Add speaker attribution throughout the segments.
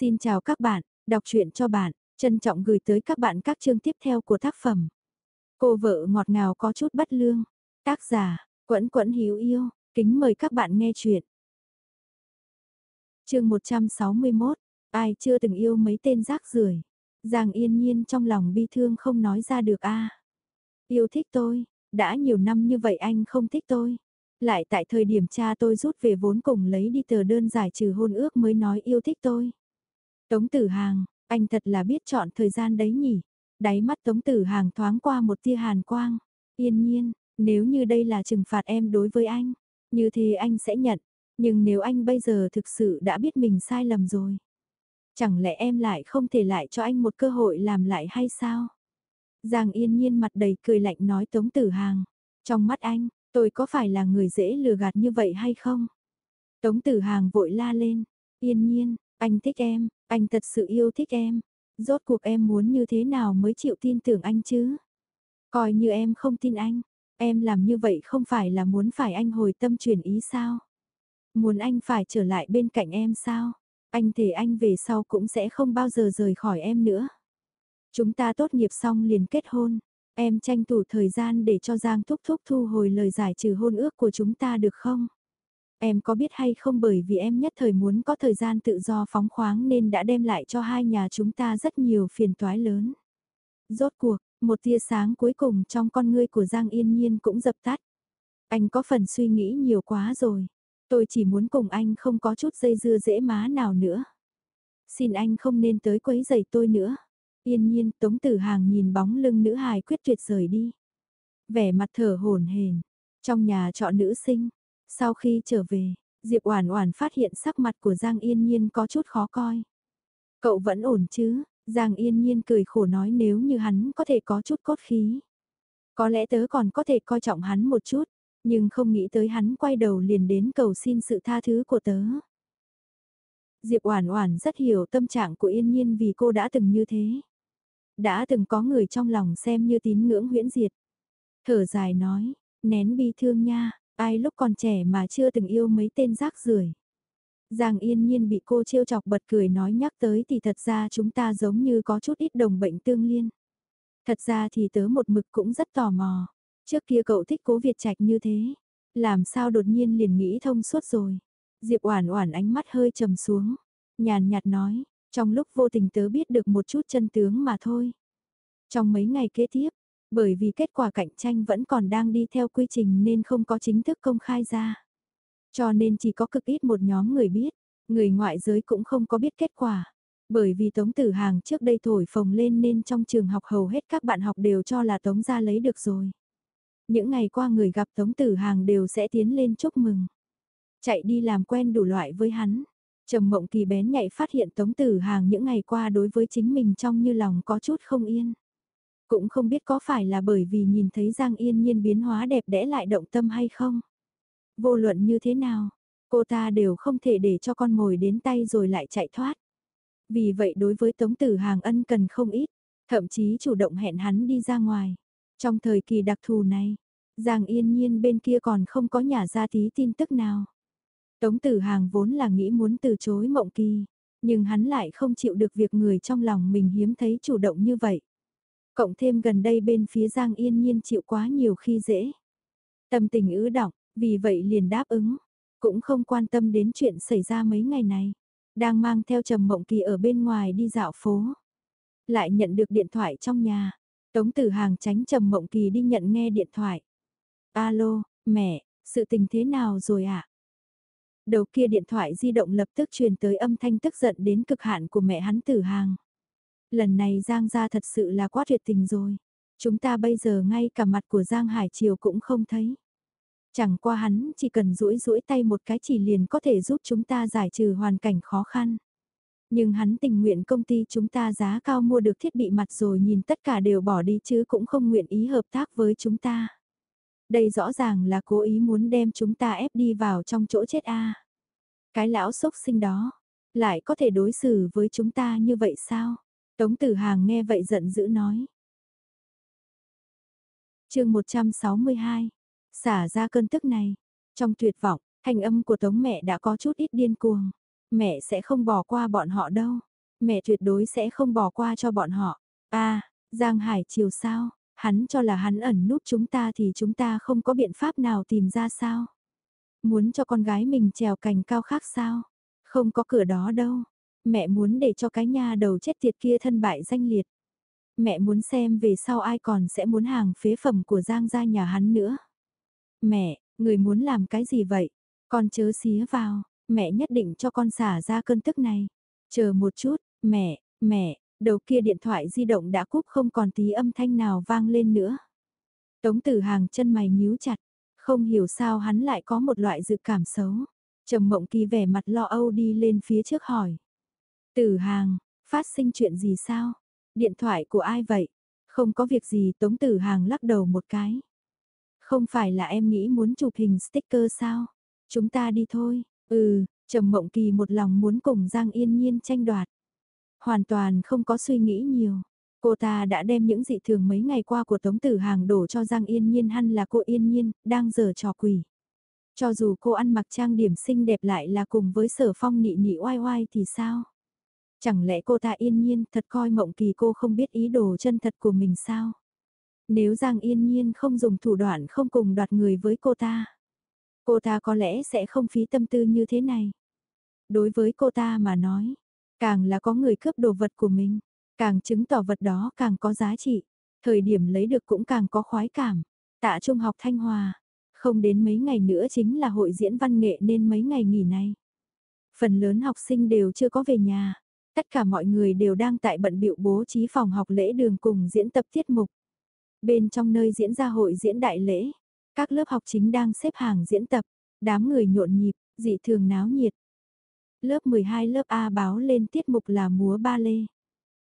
Speaker 1: Xin chào các bạn, đọc truyện cho bạn, trân trọng gửi tới các bạn các chương tiếp theo của tác phẩm. Cô vợ ngọt ngào có chút bất lương, tác giả, quẫn quẫn hiếu yêu, kính mời các bạn nghe truyện. chương 161, ai chưa từng yêu mấy tên rác rưởi Giang yên nhiên trong lòng bi thương không nói ra được a Yêu thích tôi, đã nhiều năm như vậy anh không thích tôi. Lại tại thời điểm cha tôi rút về vốn cùng lấy đi tờ đơn giải trừ hôn ước mới nói yêu thích tôi. Tống tử hàng, anh thật là biết chọn thời gian đấy nhỉ. Đáy mắt tống tử hàng thoáng qua một tia hàn quang. Yên nhiên, nếu như đây là trừng phạt em đối với anh, như thế anh sẽ nhận. Nhưng nếu anh bây giờ thực sự đã biết mình sai lầm rồi. Chẳng lẽ em lại không thể lại cho anh một cơ hội làm lại hay sao? Giang yên nhiên mặt đầy cười lạnh nói tống tử hàng. Trong mắt anh, tôi có phải là người dễ lừa gạt như vậy hay không? Tống tử hàng vội la lên. Yên nhiên, anh thích em, anh thật sự yêu thích em. Rốt cuộc em muốn như thế nào mới chịu tin tưởng anh chứ? Coi như em không tin anh, em làm như vậy không phải là muốn phải anh hồi tâm chuyển ý sao? Muốn anh phải trở lại bên cạnh em sao? Anh thề anh về sau cũng sẽ không bao giờ rời khỏi em nữa. Chúng ta tốt nghiệp xong liền kết hôn. Em tranh thủ thời gian để cho Giang Thúc Thúc thu hồi lời giải trừ hôn ước của chúng ta được không? Em có biết hay không bởi vì em nhất thời muốn có thời gian tự do phóng khoáng nên đã đem lại cho hai nhà chúng ta rất nhiều phiền toái lớn. Rốt cuộc, một tia sáng cuối cùng trong con ngươi của Giang Yên Nhiên cũng dập tắt. Anh có phần suy nghĩ nhiều quá rồi. Tôi chỉ muốn cùng anh không có chút dây dưa dễ má nào nữa. Xin anh không nên tới quấy giày tôi nữa. Yên nhiên Tống Tử Hàng nhìn bóng lưng nữ hài quyết tuyệt rời đi. Vẻ mặt thở hổn hển Trong nhà trọ nữ sinh, sau khi trở về, Diệp Oản Oản phát hiện sắc mặt của Giang Yên Nhiên có chút khó coi. Cậu vẫn ổn chứ? Giang Yên Nhiên cười khổ nói nếu như hắn có thể có chút cốt khí. Có lẽ tớ còn có thể coi trọng hắn một chút, nhưng không nghĩ tới hắn quay đầu liền đến cầu xin sự tha thứ của tớ. Diệp Oản Oản rất hiểu tâm trạng của Yên Nhiên vì cô đã từng như thế. Đã từng có người trong lòng xem như tín ngưỡng huyễn diệt. Thở dài nói, nén bi thương nha, Ai lúc còn trẻ mà chưa từng yêu mấy tên rác rưởi. Giang yên nhiên bị cô trêu chọc bật cười nói nhắc tới thì thật ra chúng ta giống như có chút ít đồng bệnh tương liên. Thật ra thì tớ một mực cũng rất tò mò. Trước kia cậu thích cố Việt Trạch như thế. Làm sao đột nhiên liền nghĩ thông suốt rồi. Diệp Oản Oản ánh mắt hơi trầm xuống, nhàn nhạt nói, trong lúc vô tình tớ biết được một chút chân tướng mà thôi. Trong mấy ngày kế tiếp, bởi vì kết quả cạnh tranh vẫn còn đang đi theo quy trình nên không có chính thức công khai ra. Cho nên chỉ có cực ít một nhóm người biết, người ngoại giới cũng không có biết kết quả. Bởi vì Tống Tử Hàng trước đây thổi phồng lên nên trong trường học hầu hết các bạn học đều cho là Tống ra lấy được rồi. Những ngày qua người gặp Tống Tử Hàng đều sẽ tiến lên chúc mừng. Chạy đi làm quen đủ loại với hắn. Trầm mộng kỳ bén nhạy phát hiện Tống Tử Hàng những ngày qua đối với chính mình trong như lòng có chút không yên. Cũng không biết có phải là bởi vì nhìn thấy Giang Yên Nhiên biến hóa đẹp đẽ lại động tâm hay không. Vô luận như thế nào, cô ta đều không thể để cho con mồi đến tay rồi lại chạy thoát. Vì vậy đối với Tống Tử Hàng ân cần không ít, thậm chí chủ động hẹn hắn đi ra ngoài. Trong thời kỳ đặc thù này, Giang Yên Nhiên bên kia còn không có nhà ra tí tin tức nào. Tống Tử Hàng vốn là nghĩ muốn từ chối Mộng Kỳ, nhưng hắn lại không chịu được việc người trong lòng mình hiếm thấy chủ động như vậy. Cộng thêm gần đây bên phía Giang Yên Nhiên chịu quá nhiều khi dễ. Tâm tình ứ động, vì vậy liền đáp ứng, cũng không quan tâm đến chuyện xảy ra mấy ngày này. Đang mang theo Trầm Mộng Kỳ ở bên ngoài đi dạo phố. Lại nhận được điện thoại trong nhà. Tống Tử Hàng tránh Trầm Mộng Kỳ đi nhận nghe điện thoại. Alo, mẹ, sự tình thế nào rồi ạ? À? Đầu kia điện thoại di động lập tức truyền tới âm thanh tức giận đến cực hạn của mẹ hắn Tử Hàng. Lần này Giang gia thật sự là quá tuyệt tình rồi. Chúng ta bây giờ ngay cả mặt của Giang Hải Triều cũng không thấy. Chẳng qua hắn chỉ cần duỗi duỗi tay một cái chỉ liền có thể giúp chúng ta giải trừ hoàn cảnh khó khăn. Nhưng hắn tình nguyện công ty chúng ta giá cao mua được thiết bị mặt rồi nhìn tất cả đều bỏ đi chứ cũng không nguyện ý hợp tác với chúng ta. Đây rõ ràng là cố ý muốn đem chúng ta ép đi vào trong chỗ chết a. Cái lão sốc sinh đó, lại có thể đối xử với chúng ta như vậy sao? Tống Tử Hàng nghe vậy giận dữ nói. chương 162, xả ra cơn tức này. Trong tuyệt vọng, hành âm của Tống mẹ đã có chút ít điên cuồng. Mẹ sẽ không bỏ qua bọn họ đâu. Mẹ tuyệt đối sẽ không bỏ qua cho bọn họ. a Giang Hải chiều sao? Hắn cho là hắn ẩn núp chúng ta thì chúng ta không có biện pháp nào tìm ra sao? Muốn cho con gái mình trèo cành cao khác sao? Không có cửa đó đâu. Mẹ muốn để cho cái nha đầu chết tiệt kia thân bại danh liệt. Mẹ muốn xem về sau ai còn sẽ muốn hàng phế phẩm của Giang gia nhà hắn nữa. Mẹ, người muốn làm cái gì vậy? Con chớ xía vào, mẹ nhất định cho con xả ra cơn tức này. Chờ một chút, mẹ, mẹ, đầu kia điện thoại di động đã cúp không còn tí âm thanh nào vang lên nữa. Tống tử hàng chân mày nhíu chặt, không hiểu sao hắn lại có một loại dự cảm xấu. Trầm mộng kỳ vẻ mặt lo âu đi lên phía trước hỏi. Tử hàng, phát sinh chuyện gì sao? Điện thoại của ai vậy? Không có việc gì Tống Tử Hàng lắc đầu một cái. Không phải là em nghĩ muốn chụp hình sticker sao? Chúng ta đi thôi. Ừ, Trầm Mộng Kỳ một lòng muốn cùng Giang Yên Nhiên tranh đoạt. Hoàn toàn không có suy nghĩ nhiều. Cô ta đã đem những dị thường mấy ngày qua của Tống Tử Hàng đổ cho Giang Yên Nhiên hăn là cô Yên Nhiên, đang giở trò quỷ. Cho dù cô ăn mặc trang điểm xinh đẹp lại là cùng với sở phong nị nị oai oai thì sao? Chẳng lẽ cô ta yên nhiên thật coi mộng kỳ cô không biết ý đồ chân thật của mình sao? Nếu Giang yên nhiên không dùng thủ đoạn không cùng đoạt người với cô ta, cô ta có lẽ sẽ không phí tâm tư như thế này. Đối với cô ta mà nói, càng là có người cướp đồ vật của mình, càng chứng tỏ vật đó càng có giá trị, thời điểm lấy được cũng càng có khoái cảm. Tạ Trung học Thanh Hòa, không đến mấy ngày nữa chính là hội diễn văn nghệ nên mấy ngày nghỉ này. Phần lớn học sinh đều chưa có về nhà, Tất cả mọi người đều đang tại bận biệu bố trí phòng học lễ đường cùng diễn tập tiết mục. Bên trong nơi diễn ra hội diễn đại lễ, các lớp học chính đang xếp hàng diễn tập, đám người nhộn nhịp, dị thường náo nhiệt. Lớp 12 lớp A báo lên tiết mục là múa ba lê.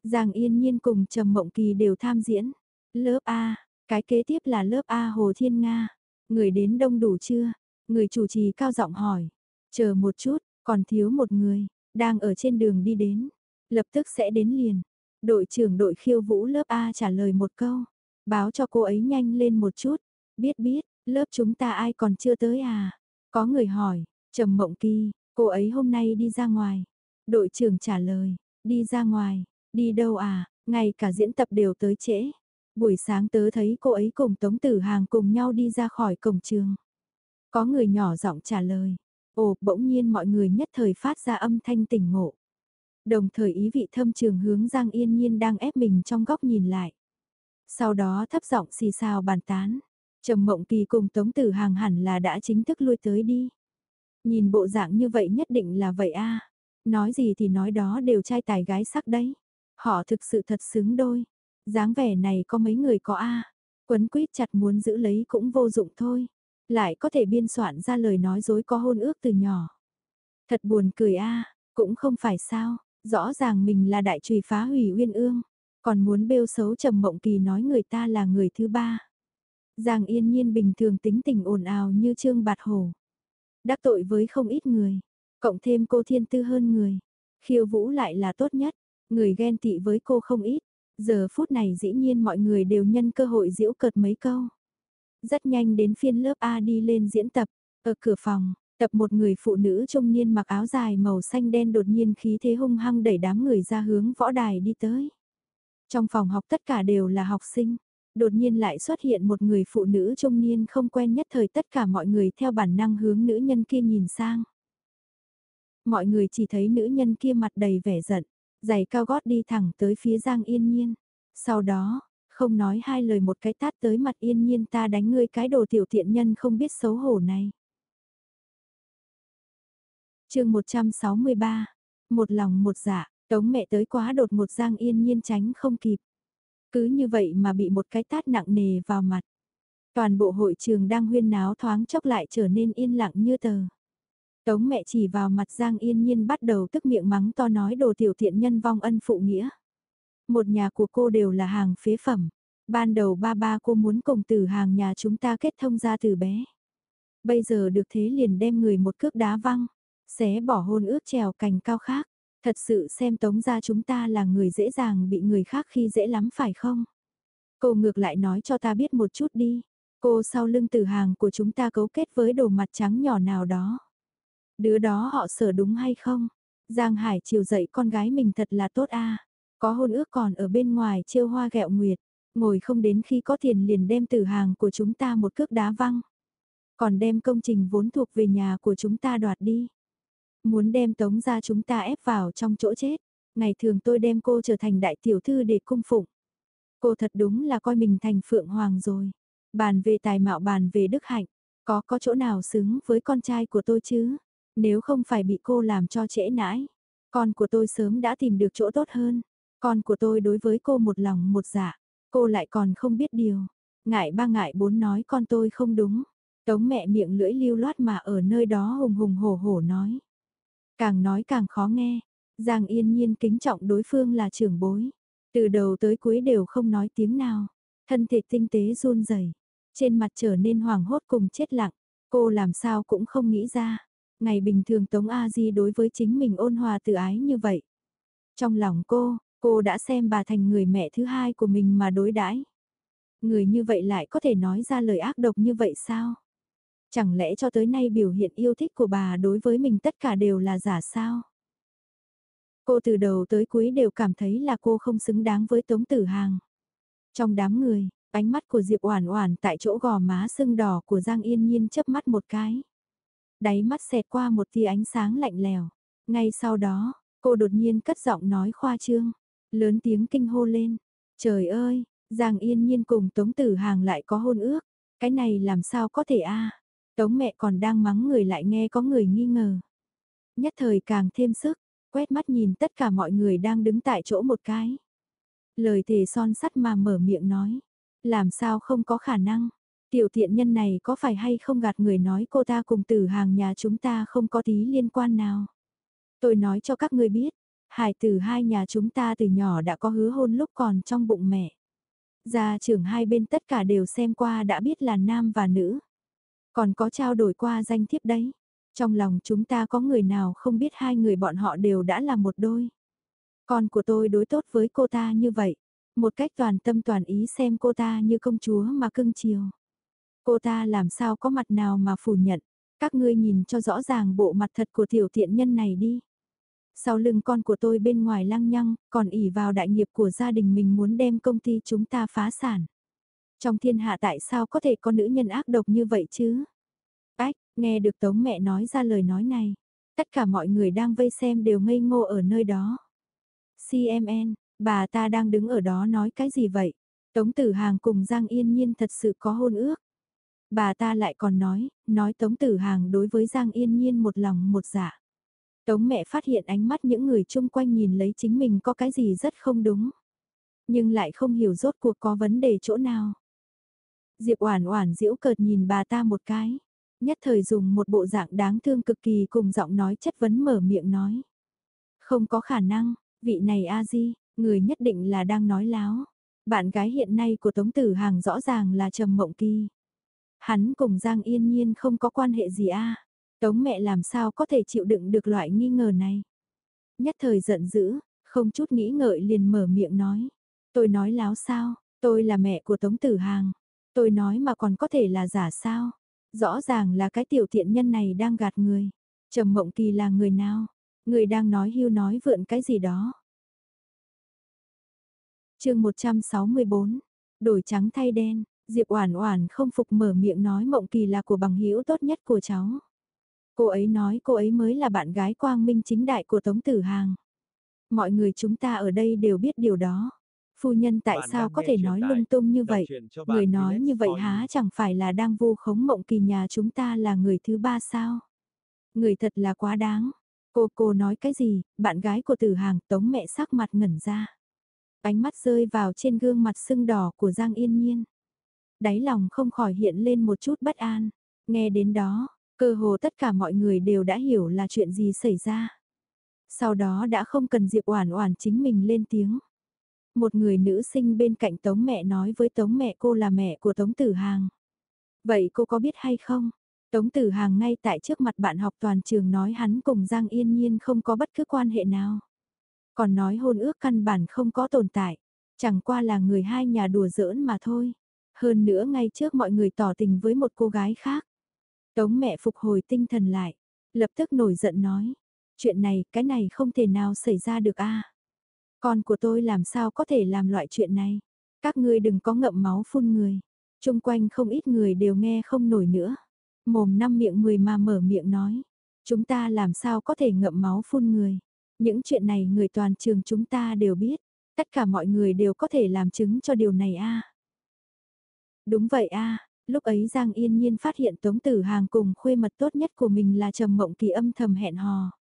Speaker 1: Giang Yên Nhiên cùng Trầm Mộng Kỳ đều tham diễn. Lớp A, cái kế tiếp là lớp A Hồ Thiên Nga. Người đến đông đủ chưa? Người chủ trì cao giọng hỏi. Chờ một chút, còn thiếu một người. Đang ở trên đường đi đến, lập tức sẽ đến liền. Đội trưởng đội khiêu vũ lớp A trả lời một câu, báo cho cô ấy nhanh lên một chút. Biết biết, lớp chúng ta ai còn chưa tới à? Có người hỏi, Trầm Mộng Kỳ, cô ấy hôm nay đi ra ngoài. Đội trưởng trả lời, đi ra ngoài, đi đâu à, ngay cả diễn tập đều tới trễ. Buổi sáng tớ thấy cô ấy cùng Tống Tử Hàng cùng nhau đi ra khỏi cổng trường. Có người nhỏ giọng trả lời, Ồ, bỗng nhiên mọi người nhất thời phát ra âm thanh tỉnh ngộ. Đồng thời ý vị thâm trường hướng Giang Yên Nhiên đang ép mình trong góc nhìn lại. Sau đó thấp giọng xì xào bàn tán. Trầm Mộng Kỳ cùng Tống Tử Hàng hẳn là đã chính thức lui tới đi. Nhìn bộ dạng như vậy nhất định là vậy a. Nói gì thì nói đó đều trai tài gái sắc đấy. Họ thực sự thật xứng đôi. dáng vẻ này có mấy người có a. Quấn quýt chặt muốn giữ lấy cũng vô dụng thôi lại có thể biên soạn ra lời nói dối có hôn ước từ nhỏ. Thật buồn cười a, cũng không phải sao, rõ ràng mình là đại trùy phá hủy uyên ương, còn muốn bêu xấu trầm mộng kỳ nói người ta là người thứ ba. Giang yên nhiên bình thường tính tình ồn ào như trương bạt hổ. Đắc tội với không ít người, cộng thêm cô thiên tư hơn người. Khiêu vũ lại là tốt nhất, người ghen tị với cô không ít. Giờ phút này dĩ nhiên mọi người đều nhân cơ hội diễu cợt mấy câu. Rất nhanh đến phiên lớp A đi lên diễn tập, ở cửa phòng, tập một người phụ nữ trung niên mặc áo dài màu xanh đen đột nhiên khí thế hung hăng đẩy đám người ra hướng võ đài đi tới. Trong phòng học tất cả đều là học sinh, đột nhiên lại xuất hiện một người phụ nữ trung niên không quen nhất thời tất cả mọi người theo bản năng hướng nữ nhân kia nhìn sang. Mọi người chỉ thấy nữ nhân kia mặt đầy vẻ giận, giày cao gót đi thẳng tới phía Giang Yên Nhiên. Sau đó, không nói hai lời một cái tát tới mặt yên nhiên ta đánh ngươi cái đồ tiểu tiện nhân không biết xấu hổ này. chương 163, một lòng một dạ, tống mẹ tới quá đột một giang yên nhiên tránh không kịp. Cứ như vậy mà bị một cái tát nặng nề vào mặt. Toàn bộ hội trường đang huyên náo thoáng chốc lại trở nên yên lặng như tờ. Tống mẹ chỉ vào mặt Giang Yên Nhiên bắt đầu tức miệng mắng to nói đồ tiểu thiện nhân vong ân phụ nghĩa. Một nhà của cô đều là hàng phế phẩm. Ban đầu ba ba cô muốn cùng từ hàng nhà chúng ta kết thông ra từ bé. Bây giờ được thế liền đem người một cước đá văng, xé bỏ hôn ước trèo cành cao khác. Thật sự xem tống ra chúng ta là người dễ dàng bị người khác khi dễ lắm phải không? Cô ngược lại nói cho ta biết một chút đi. Cô sau lưng từ hàng của chúng ta cấu kết với đồ mặt trắng nhỏ nào đó. Đứa đó họ sở đúng hay không? Giang Hải chiều dậy con gái mình thật là tốt a có hôn ước còn ở bên ngoài trêu hoa gẹo nguyệt. Ngồi không đến khi có tiền liền đem từ hàng của chúng ta một cước đá văng. Còn đem công trình vốn thuộc về nhà của chúng ta đoạt đi. Muốn đem tống ra chúng ta ép vào trong chỗ chết. Ngày thường tôi đem cô trở thành đại tiểu thư để cung phụng. Cô thật đúng là coi mình thành phượng hoàng rồi. Bàn về tài mạo bàn về đức hạnh. Có có chỗ nào xứng với con trai của tôi chứ? Nếu không phải bị cô làm cho trễ nãi. Con của tôi sớm đã tìm được chỗ tốt hơn. Con của tôi đối với cô một lòng một dạ. Cô lại còn không biết điều. Ngại ba ngại bốn nói con tôi không đúng. Tống mẹ miệng lưỡi lưu loát mà ở nơi đó hùng hùng hổ hổ nói. Càng nói càng khó nghe. Giang yên nhiên kính trọng đối phương là trưởng bối. Từ đầu tới cuối đều không nói tiếng nào. Thân thể tinh tế run rẩy Trên mặt trở nên hoảng hốt cùng chết lặng. Cô làm sao cũng không nghĩ ra. Ngày bình thường Tống A Di đối với chính mình ôn hòa tự ái như vậy. Trong lòng cô, cô đã xem bà thành người mẹ thứ hai của mình mà đối đãi. Người như vậy lại có thể nói ra lời ác độc như vậy sao? Chẳng lẽ cho tới nay biểu hiện yêu thích của bà đối với mình tất cả đều là giả sao? Cô từ đầu tới cuối đều cảm thấy là cô không xứng đáng với Tống Tử Hàng. Trong đám người, ánh mắt của Diệp Oản Oản tại chỗ gò má sưng đỏ của Giang Yên Nhiên chớp mắt một cái. Đáy mắt xẹt qua một tia ánh sáng lạnh lẽo. Ngay sau đó, cô đột nhiên cất giọng nói khoa trương, lớn tiếng kinh hô lên. Trời ơi, Giang Yên Nhiên cùng Tống Tử Hàng lại có hôn ước, cái này làm sao có thể a? À? Tống mẹ còn đang mắng người lại nghe có người nghi ngờ. Nhất thời càng thêm sức, quét mắt nhìn tất cả mọi người đang đứng tại chỗ một cái. Lời thề son sắt mà mở miệng nói, làm sao không có khả năng, tiểu thiện nhân này có phải hay không gạt người nói cô ta cùng tử hàng nhà chúng ta không có tí liên quan nào. Tôi nói cho các ngươi biết, hải tử hai nhà chúng ta từ nhỏ đã có hứa hôn lúc còn trong bụng mẹ. Gia trưởng hai bên tất cả đều xem qua đã biết là nam và nữ. Còn có trao đổi qua danh thiếp đấy. Trong lòng chúng ta có người nào không biết hai người bọn họ đều đã là một đôi. Con của tôi đối tốt với cô ta như vậy. Một cách toàn tâm toàn ý xem cô ta như công chúa mà cưng chiều. Cô ta làm sao có mặt nào mà phủ nhận. Các ngươi nhìn cho rõ ràng bộ mặt thật của tiểu thiện nhân này đi. Sau lưng con của tôi bên ngoài lăng nhăng, còn ỉ vào đại nghiệp của gia đình mình muốn đem công ty chúng ta phá sản. Trong thiên hạ tại sao có thể có nữ nhân ác độc như vậy chứ? Ách, nghe được Tống mẹ nói ra lời nói này. Tất cả mọi người đang vây xem đều ngây ngô ở nơi đó. CMN, bà ta đang đứng ở đó nói cái gì vậy? Tống Tử Hàng cùng Giang Yên Nhiên thật sự có hôn ước. Bà ta lại còn nói, nói Tống Tử Hàng đối với Giang Yên Nhiên một lòng một dạ. Tống mẹ phát hiện ánh mắt những người chung quanh nhìn lấy chính mình có cái gì rất không đúng. Nhưng lại không hiểu rốt cuộc có vấn đề chỗ nào. Diệp Oản Oản giễu cợt nhìn bà ta một cái, nhất thời dùng một bộ dạng đáng thương cực kỳ cùng giọng nói chất vấn mở miệng nói. Không có khả năng, vị này a di, người nhất định là đang nói láo. Bạn gái hiện nay của Tống Tử Hàng rõ ràng là Trầm Mộng Kỳ. Hắn cùng Giang Yên Nhiên không có quan hệ gì a. Tống mẹ làm sao có thể chịu đựng được loại nghi ngờ này. Nhất thời giận dữ, không chút nghĩ ngợi liền mở miệng nói. Tôi nói láo sao, tôi là mẹ của Tống Tử Hàng. Tôi nói mà còn có thể là giả sao. Rõ ràng là cái tiểu thiện nhân này đang gạt người. Trầm Mộng Kỳ là người nào? Người đang nói hưu nói vượn cái gì đó. chương 164, đổi trắng thay đen, Diệp Oản Oản không phục mở miệng nói Mộng Kỳ là của bằng hữu tốt nhất của cháu. Cô ấy nói cô ấy mới là bạn gái quang minh chính đại của Tống Tử Hàng. Mọi người chúng ta ở đây đều biết điều đó. Phu nhân tại bạn sao có thể nói lung tung như vậy? Người nói như vậy há chẳng phải là đang vu khống mộng kỳ nhà chúng ta là người thứ ba sao? Người thật là quá đáng. Cô cô nói cái gì? Bạn gái của tử hàng tống mẹ sắc mặt ngẩn ra. Ánh mắt rơi vào trên gương mặt sưng đỏ của Giang Yên Nhiên. Đáy lòng không khỏi hiện lên một chút bất an. Nghe đến đó, cơ hồ tất cả mọi người đều đã hiểu là chuyện gì xảy ra. Sau đó đã không cần Diệp Oản Oản chính mình lên tiếng. Một người nữ sinh bên cạnh Tống mẹ nói với Tống mẹ cô là mẹ của Tống Tử Hàng. Vậy cô có biết hay không? Tống Tử Hàng ngay tại trước mặt bạn học toàn trường nói hắn cùng Giang Yên Nhiên không có bất cứ quan hệ nào. Còn nói hôn ước căn bản không có tồn tại. Chẳng qua là người hai nhà đùa giỡn mà thôi. Hơn nữa ngay trước mọi người tỏ tình với một cô gái khác. Tống mẹ phục hồi tinh thần lại. Lập tức nổi giận nói. Chuyện này, cái này không thể nào xảy ra được a. Con của tôi làm sao có thể làm loại chuyện này? Các ngươi đừng có ngậm máu phun người. Trung quanh không ít người đều nghe không nổi nữa. Mồm năm miệng mười mà mở miệng nói. Chúng ta làm sao có thể ngậm máu phun người. Những chuyện này người toàn trường chúng ta đều biết. Tất cả mọi người đều có thể làm chứng cho điều này a. Đúng vậy a, lúc ấy Giang Yên Nhiên phát hiện Tống Tử Hàng cùng khuê mật tốt nhất của mình là Trầm Mộng Kỳ âm thầm hẹn hò.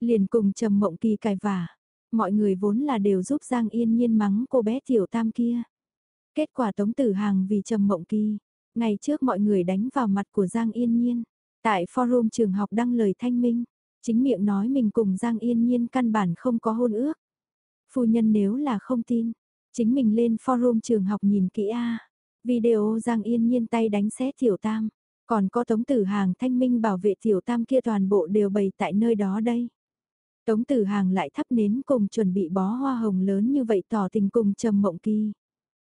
Speaker 1: Liền cùng Trầm Mộng Kỳ cài vả, mọi người vốn là đều giúp Giang Yên Nhiên mắng cô bé tiểu tam kia. Kết quả Tống Tử Hàng vì Trầm Mộng Kỳ, ngày trước mọi người đánh vào mặt của Giang Yên Nhiên, tại forum trường học đăng lời thanh minh, chính miệng nói mình cùng Giang Yên Nhiên căn bản không có hôn ước. Phu nhân nếu là không tin, chính mình lên forum trường học nhìn kỹ a. Video Giang Yên Nhiên tay đánh xé Tiểu Tam, còn có Tống Tử Hàng thanh minh bảo vệ Tiểu Tam kia toàn bộ đều bày tại nơi đó đây. Tống Tử Hàng lại thắp nến cùng chuẩn bị bó hoa hồng lớn như vậy tỏ tình cùng Trầm Mộng Kỳ.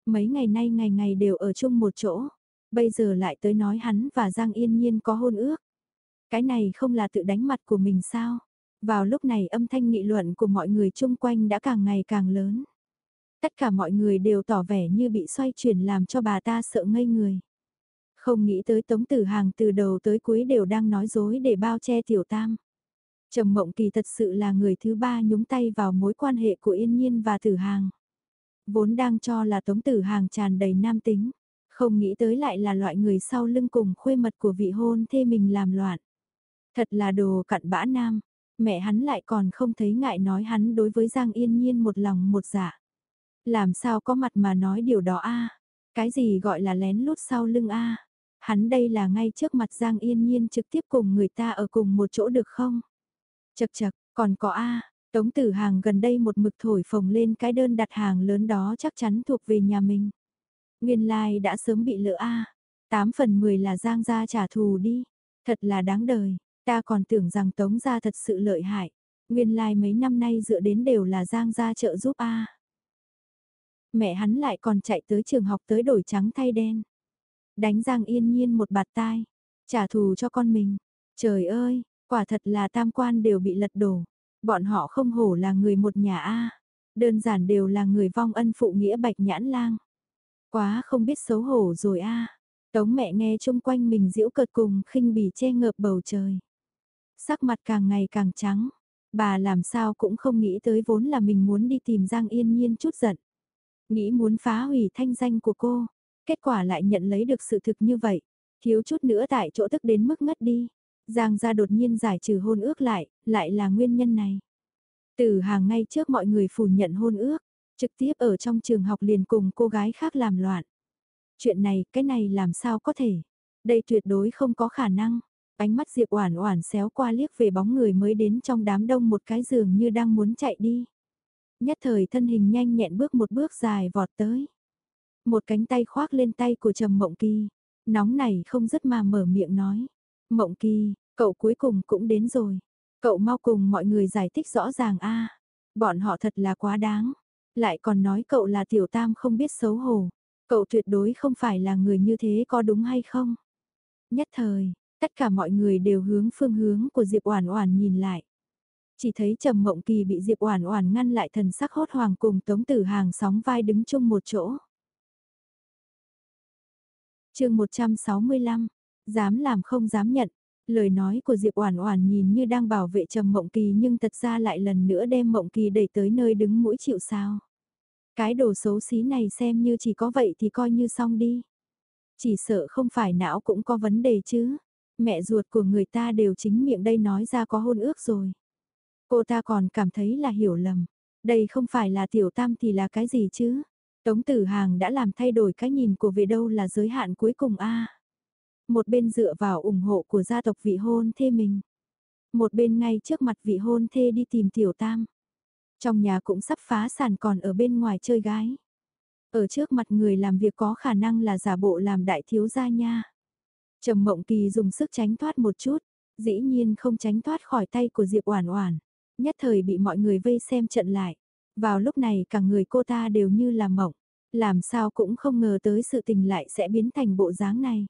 Speaker 1: Mấy ngày nay ngày ngày đều ở chung một chỗ, bây giờ lại tới nói hắn và Giang Yên Nhiên có hôn ước. Cái này không là tự đánh mặt của mình sao? Vào lúc này âm thanh nghị luận của mọi người chung quanh đã càng ngày càng lớn. Tất cả mọi người đều tỏ vẻ như bị xoay chuyển làm cho bà ta sợ ngây người. Không nghĩ tới Tống Tử Hàng từ đầu tới cuối đều đang nói dối để bao che Tiểu Tam. Trầm Mộng Kỳ thật sự là người thứ ba nhúng tay vào mối quan hệ của Yên Nhiên và Tử Hàng. Vốn đang cho là Tống Tử Hàng tràn đầy nam tính, không nghĩ tới lại là loại người sau lưng cùng khuê mật của vị hôn thê mình làm loạn. Thật là đồ cặn bã nam, mẹ hắn lại còn không thấy ngại nói hắn đối với Giang Yên Nhiên một lòng một dạ. Làm sao có mặt mà nói điều đó a? Cái gì gọi là lén lút sau lưng a? Hắn đây là ngay trước mặt Giang Yên Nhiên trực tiếp cùng người ta ở cùng một chỗ được không? Chậc chậc, còn có a, Tống Tử Hàng gần đây một mực thổi phồng lên cái đơn đặt hàng lớn đó chắc chắn thuộc về nhà mình. Nguyên lai like đã sớm bị lỡ a. 8 phần 10 là Giang gia trả thù đi. Thật là đáng đời, ta còn tưởng rằng Tống gia thật sự lợi hại. Nguyên lai like mấy năm nay dựa đến đều là Giang gia trợ giúp a. Mẹ hắn lại còn chạy tới trường học tới đổi trắng thay đen. Đánh Giang Yên Nhiên một bạt tai, trả thù cho con mình. Trời ơi, quả thật là tam quan đều bị lật đổ. Bọn họ không hổ là người một nhà a, đơn giản đều là người vong ân phụ nghĩa bạch nhãn lang. Quá không biết xấu hổ rồi a. Tống mẹ nghe chung quanh mình diễu cợt cùng khinh bỉ che ngợp bầu trời. Sắc mặt càng ngày càng trắng, bà làm sao cũng không nghĩ tới vốn là mình muốn đi tìm Giang Yên Nhiên chút giận. Nghĩ muốn phá hủy thanh danh của cô, kết quả lại nhận lấy được sự thực như vậy, thiếu chút nữa tại chỗ tức đến mức ngất đi. Giang gia đột nhiên giải trừ hôn ước lại, lại là nguyên nhân này. Từ hàng ngay trước mọi người phủ nhận hôn ước, trực tiếp ở trong trường học liền cùng cô gái khác làm loạn. Chuyện này, cái này làm sao có thể? Đây tuyệt đối không có khả năng. Ánh mắt Diệp Oản Oản xéo qua liếc về bóng người mới đến trong đám đông một cái giường như đang muốn chạy đi. Nhất thời thân hình nhanh nhẹn bước một bước dài vọt tới. Một cánh tay khoác lên tay của Trầm Mộng Kỳ, nóng này không dứt mà mở miệng nói: "Mộng Kỳ, cậu cuối cùng cũng đến rồi. Cậu mau cùng mọi người giải thích rõ ràng a. Bọn họ thật là quá đáng, lại còn nói cậu là tiểu tam không biết xấu hổ. Cậu tuyệt đối không phải là người như thế có đúng hay không?" Nhất thời, tất cả mọi người đều hướng phương hướng của Diệp Oản Oản nhìn lại chỉ thấy Trầm Mộng Kỳ bị Diệp Oản Oản ngăn lại thần sắc hốt hoảng cùng Tống Tử Hàng sóng vai đứng chung một chỗ. Chương 165, dám làm không dám nhận. Lời nói của Diệp Oản Oản nhìn như đang bảo vệ Trầm Mộng Kỳ nhưng thật ra lại lần nữa đem Mộng Kỳ đẩy tới nơi đứng mũi chịu sào. Cái đồ xấu xí này xem như chỉ có vậy thì coi như xong đi. Chỉ sợ không phải não cũng có vấn đề chứ. Mẹ ruột của người ta đều chính miệng đây nói ra có hôn ước rồi. Cô ta còn cảm thấy là hiểu lầm. Đây không phải là tiểu tam thì là cái gì chứ? Tống tử hàng đã làm thay đổi cái nhìn của về đâu là giới hạn cuối cùng a Một bên dựa vào ủng hộ của gia tộc vị hôn thê mình. Một bên ngay trước mặt vị hôn thê đi tìm tiểu tam. Trong nhà cũng sắp phá sản còn ở bên ngoài chơi gái. Ở trước mặt người làm việc có khả năng là giả bộ làm đại thiếu gia nha. Trầm Mộng Kỳ dùng sức tránh thoát một chút, dĩ nhiên không tránh thoát khỏi tay của Diệp Oản Oản nhất thời bị mọi người vây xem trận lại. Vào lúc này cả người cô ta đều như là mộng, làm sao cũng không ngờ tới sự tình lại sẽ biến thành bộ dáng này.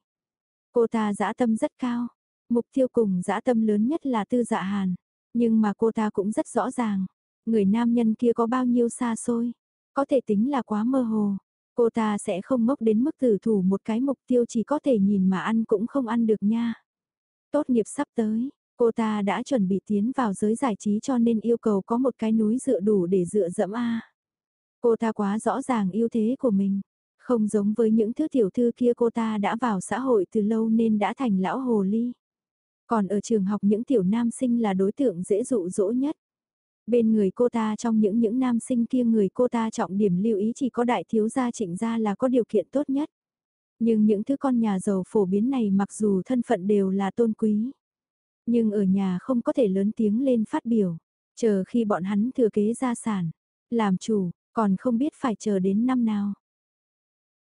Speaker 1: Cô ta dã tâm rất cao, mục tiêu cùng dã tâm lớn nhất là tư dạ hàn. Nhưng mà cô ta cũng rất rõ ràng, người nam nhân kia có bao nhiêu xa xôi, có thể tính là quá mơ hồ. Cô ta sẽ không ngốc đến mức tử thủ một cái mục tiêu chỉ có thể nhìn mà ăn cũng không ăn được nha. Tốt nghiệp sắp tới, cô ta đã chuẩn bị tiến vào giới giải trí cho nên yêu cầu có một cái núi dựa đủ để dựa dẫm A. Cô ta quá rõ ràng ưu thế của mình. Không giống với những thứ tiểu thư kia cô ta đã vào xã hội từ lâu nên đã thành lão hồ ly. Còn ở trường học những tiểu nam sinh là đối tượng dễ dụ dỗ nhất. Bên người cô ta trong những những nam sinh kia người cô ta trọng điểm lưu ý chỉ có đại thiếu gia trịnh gia là có điều kiện tốt nhất. Nhưng những thứ con nhà giàu phổ biến này mặc dù thân phận đều là tôn quý. Nhưng ở nhà không có thể lớn tiếng lên phát biểu, chờ khi bọn hắn thừa kế gia sản, làm chủ, còn không biết phải chờ đến năm nào.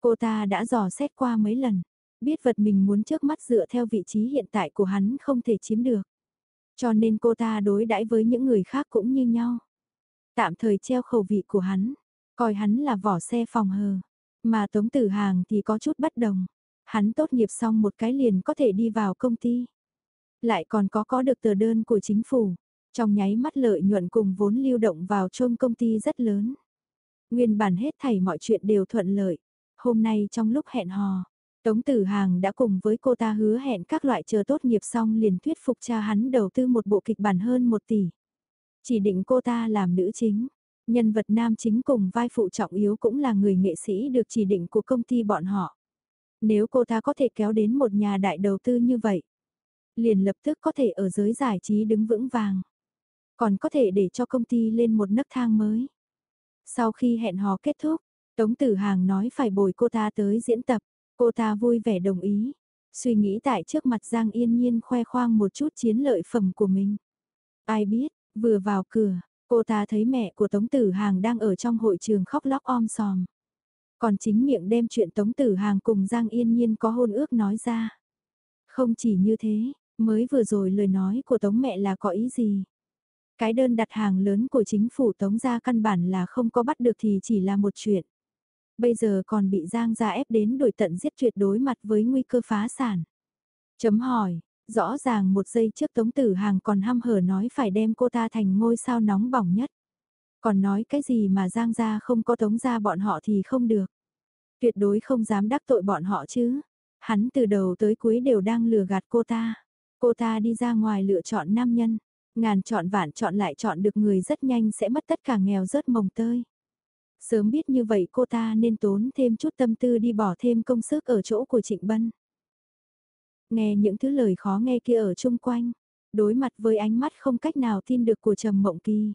Speaker 1: Cô ta đã dò xét qua mấy lần, biết vật mình muốn trước mắt dựa theo vị trí hiện tại của hắn không thể chiếm được. Cho nên cô ta đối đãi với những người khác cũng như nhau. Tạm thời treo khẩu vị của hắn, coi hắn là vỏ xe phòng hờ. Mà Tống Tử Hàng thì có chút bất đồng. Hắn tốt nghiệp xong một cái liền có thể đi vào công ty. Lại còn có có được tờ đơn của chính phủ. Trong nháy mắt lợi nhuận cùng vốn lưu động vào chôn công ty rất lớn. Nguyên bản hết thảy mọi chuyện đều thuận lợi. Hôm nay trong lúc hẹn hò, Tống Tử Hàng đã cùng với cô ta hứa hẹn các loại chờ tốt nghiệp xong liền thuyết phục cha hắn đầu tư một bộ kịch bản hơn một tỷ. Chỉ định cô ta làm nữ chính, nhân vật nam chính cùng vai phụ trọng yếu cũng là người nghệ sĩ được chỉ định của công ty bọn họ. Nếu cô ta có thể kéo đến một nhà đại đầu tư như vậy, liền lập tức có thể ở giới giải trí đứng vững vàng. Còn có thể để cho công ty lên một nấc thang mới. Sau khi hẹn hò kết thúc, Tống Tử Hàng nói phải bồi cô ta tới diễn tập. Cô ta vui vẻ đồng ý, suy nghĩ tại trước mặt Giang Yên Nhiên khoe khoang một chút chiến lợi phẩm của mình. Ai biết, vừa vào cửa, cô ta thấy mẹ của Tống Tử Hàng đang ở trong hội trường khóc lóc om sòm. Còn chính miệng đem chuyện Tống Tử Hàng cùng Giang Yên Nhiên có hôn ước nói ra. Không chỉ như thế, mới vừa rồi lời nói của Tống mẹ là có ý gì? Cái đơn đặt hàng lớn của chính phủ Tống ra căn bản là không có bắt được thì chỉ là một chuyện bây giờ còn bị Giang gia ép đến đổi tận giết tuyệt đối mặt với nguy cơ phá sản. Chấm hỏi, rõ ràng một giây trước Tống Tử Hàng còn ham hở nói phải đem cô ta thành ngôi sao nóng bỏng nhất. Còn nói cái gì mà Giang gia không có Tống gia bọn họ thì không được. Tuyệt đối không dám đắc tội bọn họ chứ. Hắn từ đầu tới cuối đều đang lừa gạt cô ta. Cô ta đi ra ngoài lựa chọn nam nhân. Ngàn chọn vạn chọn lại chọn được người rất nhanh sẽ mất tất cả nghèo rớt mồng tơi. Sớm biết như vậy cô ta nên tốn thêm chút tâm tư đi bỏ thêm công sức ở chỗ của Trịnh Bân. Nghe những thứ lời khó nghe kia ở chung quanh, đối mặt với ánh mắt không cách nào tin được của Trầm Mộng Kỳ.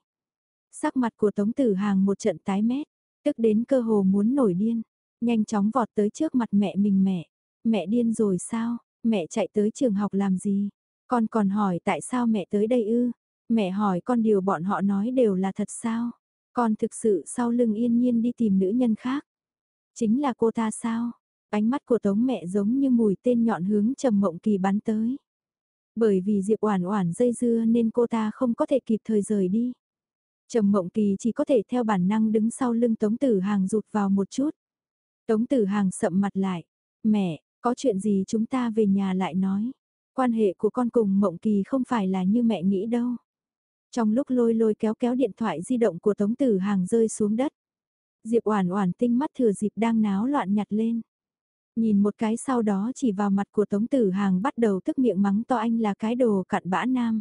Speaker 1: Sắc mặt của Tống Tử Hàng một trận tái mét, tức đến cơ hồ muốn nổi điên, nhanh chóng vọt tới trước mặt mẹ mình mẹ. Mẹ điên rồi sao, mẹ chạy tới trường học làm gì? Con còn hỏi tại sao mẹ tới đây ư? Mẹ hỏi con điều bọn họ nói đều là thật sao? Con thực sự sau lưng yên nhiên đi tìm nữ nhân khác. Chính là cô ta sao? Ánh mắt của tống mẹ giống như mùi tên nhọn hướng trầm mộng kỳ bắn tới. Bởi vì Diệp Oản Oản dây dưa nên cô ta không có thể kịp thời rời đi. Trầm Mộng Kỳ chỉ có thể theo bản năng đứng sau lưng Tống Tử Hàng rụt vào một chút. Tống Tử Hàng sậm mặt lại, "Mẹ, có chuyện gì chúng ta về nhà lại nói. Quan hệ của con cùng Mộng Kỳ không phải là như mẹ nghĩ đâu." Trong lúc lôi lôi kéo kéo điện thoại di động của Tống Tử Hàng rơi xuống đất. Diệp Oản Oản tinh mắt thừa dịp đang náo loạn nhặt lên. Nhìn một cái sau đó chỉ vào mặt của Tống Tử Hàng bắt đầu tức miệng mắng to anh là cái đồ cặn bã nam.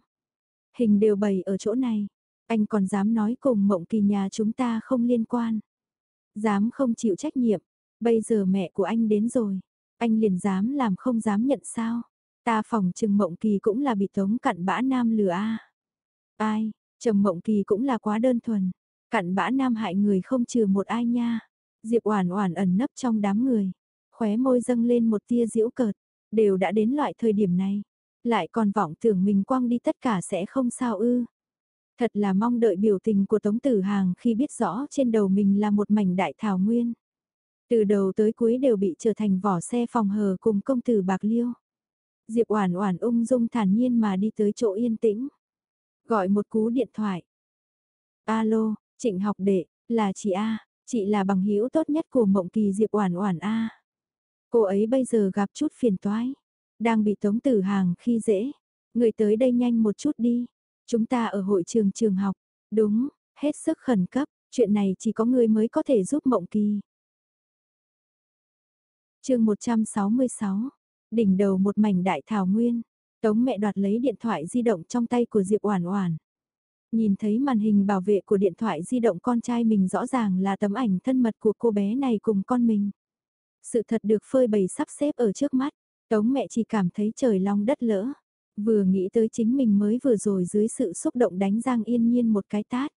Speaker 1: Hình đều bày ở chỗ này, anh còn dám nói cùng Mộng Kỳ nhà chúng ta không liên quan. Dám không chịu trách nhiệm, bây giờ mẹ của anh đến rồi, anh liền dám làm không dám nhận sao? Ta phòng trừng Mộng Kỳ cũng là bị Tống cặn bã nam lừa a. Ai, Trầm Mộng Kỳ cũng là quá đơn thuần, cặn bã nam hại người không trừ một ai nha. Diệp Oản Oản ẩn nấp trong đám người, khóe môi dâng lên một tia giễu cợt, đều đã đến loại thời điểm này, lại còn vọng tưởng mình quăng đi tất cả sẽ không sao ư? Thật là mong đợi biểu tình của Tống Tử Hàng khi biết rõ trên đầu mình là một mảnh đại thảo nguyên. Từ đầu tới cuối đều bị trở thành vỏ xe phòng hờ cùng công tử Bạc Liêu. Diệp Oản Oản ung dung thản nhiên mà đi tới chỗ yên tĩnh. Gọi một cú điện thoại. Alo, Trịnh học đệ, là chị A, chị là bằng hữu tốt nhất của Mộng Kỳ Diệp Oản Oản A. Cô ấy bây giờ gặp chút phiền toái, đang bị Tống Tử Hàng khi dễ, người tới đây nhanh một chút đi. Chúng ta ở hội trường trường học. Đúng, hết sức khẩn cấp, chuyện này chỉ có người mới có thể giúp Mộng Kỳ chương 166, đỉnh đầu một mảnh đại thảo nguyên, Tống mẹ đoạt lấy điện thoại di động trong tay của Diệp Oản Oản. Nhìn thấy màn hình bảo vệ của điện thoại di động con trai mình rõ ràng là tấm ảnh thân mật của cô bé này cùng con mình. Sự thật được phơi bày sắp xếp ở trước mắt, Tống mẹ chỉ cảm thấy trời long đất lỡ. Vừa nghĩ tới chính mình mới vừa rồi dưới sự xúc động đánh Giang Yên Nhiên một cái tát.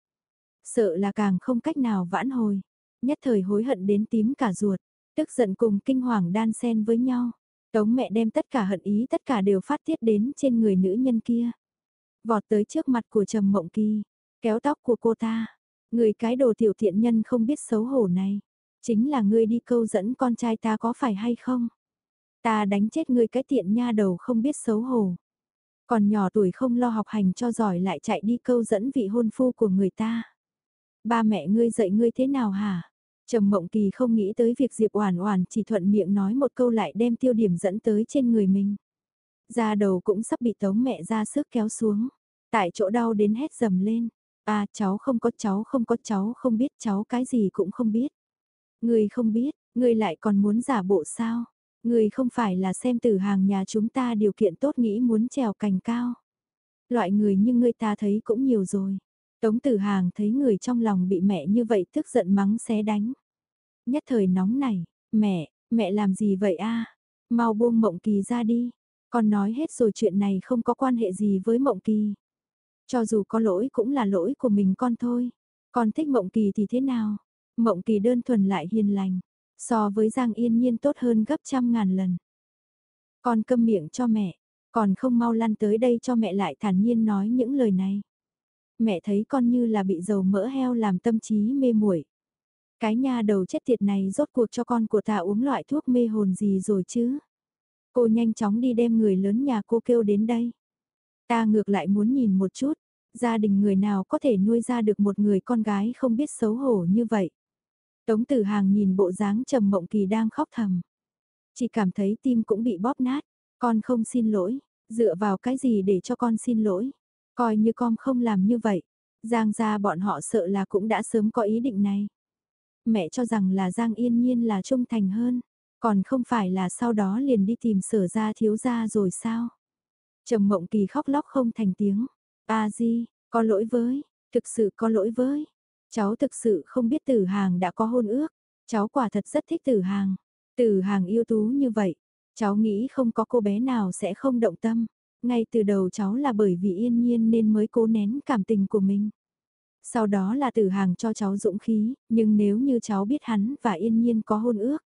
Speaker 1: Sợ là càng không cách nào vãn hồi. Nhất thời hối hận đến tím cả ruột, tức giận cùng kinh hoàng đan xen với nhau. Tống mẹ đem tất cả hận ý tất cả đều phát tiết đến trên người nữ nhân kia. Vọt tới trước mặt của Trầm Mộng Kỳ, kéo tóc của cô ta. Người cái đồ tiểu thiện nhân không biết xấu hổ này. Chính là ngươi đi câu dẫn con trai ta có phải hay không? Ta đánh chết ngươi cái tiện nha đầu không biết xấu hổ. Còn nhỏ tuổi không lo học hành cho giỏi lại chạy đi câu dẫn vị hôn phu của người ta. Ba mẹ ngươi dạy ngươi thế nào hả? Trầm Mộng Kỳ không nghĩ tới việc Diệp Oản Oản chỉ thuận miệng nói một câu lại đem tiêu điểm dẫn tới trên người mình. Da đầu cũng sắp bị Tống mẹ ra sức kéo xuống, tại chỗ đau đến hét dầm lên. "A, à, cháu không có, cháu không có, cháu không biết, cháu cái gì cũng không biết." "Ngươi không biết, ngươi lại còn muốn giả bộ sao? Ngươi không phải là xem tử hàng nhà chúng ta điều kiện tốt nghĩ muốn trèo cành cao. Loại người như ngươi ta thấy cũng nhiều rồi." Tống tử hàng thấy người trong lòng bị mẹ như vậy tức giận mắng xé đánh. Nhất thời nóng này, mẹ, mẹ làm gì vậy a? Mau buông mộng kỳ ra đi. Con nói hết rồi chuyện này không có quan hệ gì với mộng kỳ. Cho dù có lỗi cũng là lỗi của mình con thôi. Con thích mộng kỳ thì thế nào? Mộng kỳ đơn thuần lại hiền lành. So với Giang Yên Nhiên tốt hơn gấp trăm ngàn lần. Con câm miệng cho mẹ. Còn không mau lăn tới đây cho mẹ lại thản nhiên nói những lời này mẹ thấy con như là bị dầu mỡ heo làm tâm trí mê muội. Cái nha đầu chết tiệt này rốt cuộc cho con của ta uống loại thuốc mê hồn gì rồi chứ? Cô nhanh chóng đi đem người lớn nhà cô kêu đến đây. Ta ngược lại muốn nhìn một chút, gia đình người nào có thể nuôi ra được một người con gái không biết xấu hổ như vậy. Tống tử hàng nhìn bộ dáng trầm mộng kỳ đang khóc thầm. Chỉ cảm thấy tim cũng bị bóp nát, con không xin lỗi, dựa vào cái gì để cho con xin lỗi. Coi như con không làm như vậy, Giang gia bọn họ sợ là cũng đã sớm có ý định này. Mẹ cho rằng là Giang yên nhiên là trung thành hơn, còn không phải là sau đó liền đi tìm sở gia thiếu gia rồi sao? Trầm mộng kỳ khóc lóc không thành tiếng. A di, có lỗi với, thực sự có lỗi với. Cháu thực sự không biết tử hàng đã có hôn ước. Cháu quả thật rất thích tử hàng. Tử hàng yêu tú như vậy. Cháu nghĩ không có cô bé nào sẽ không động tâm. Ngay từ đầu cháu là bởi vì yên nhiên nên mới cố nén cảm tình của mình. Sau đó là tử hàng cho cháu dũng khí, nhưng nếu như cháu biết hắn và yên nhiên có hôn ước,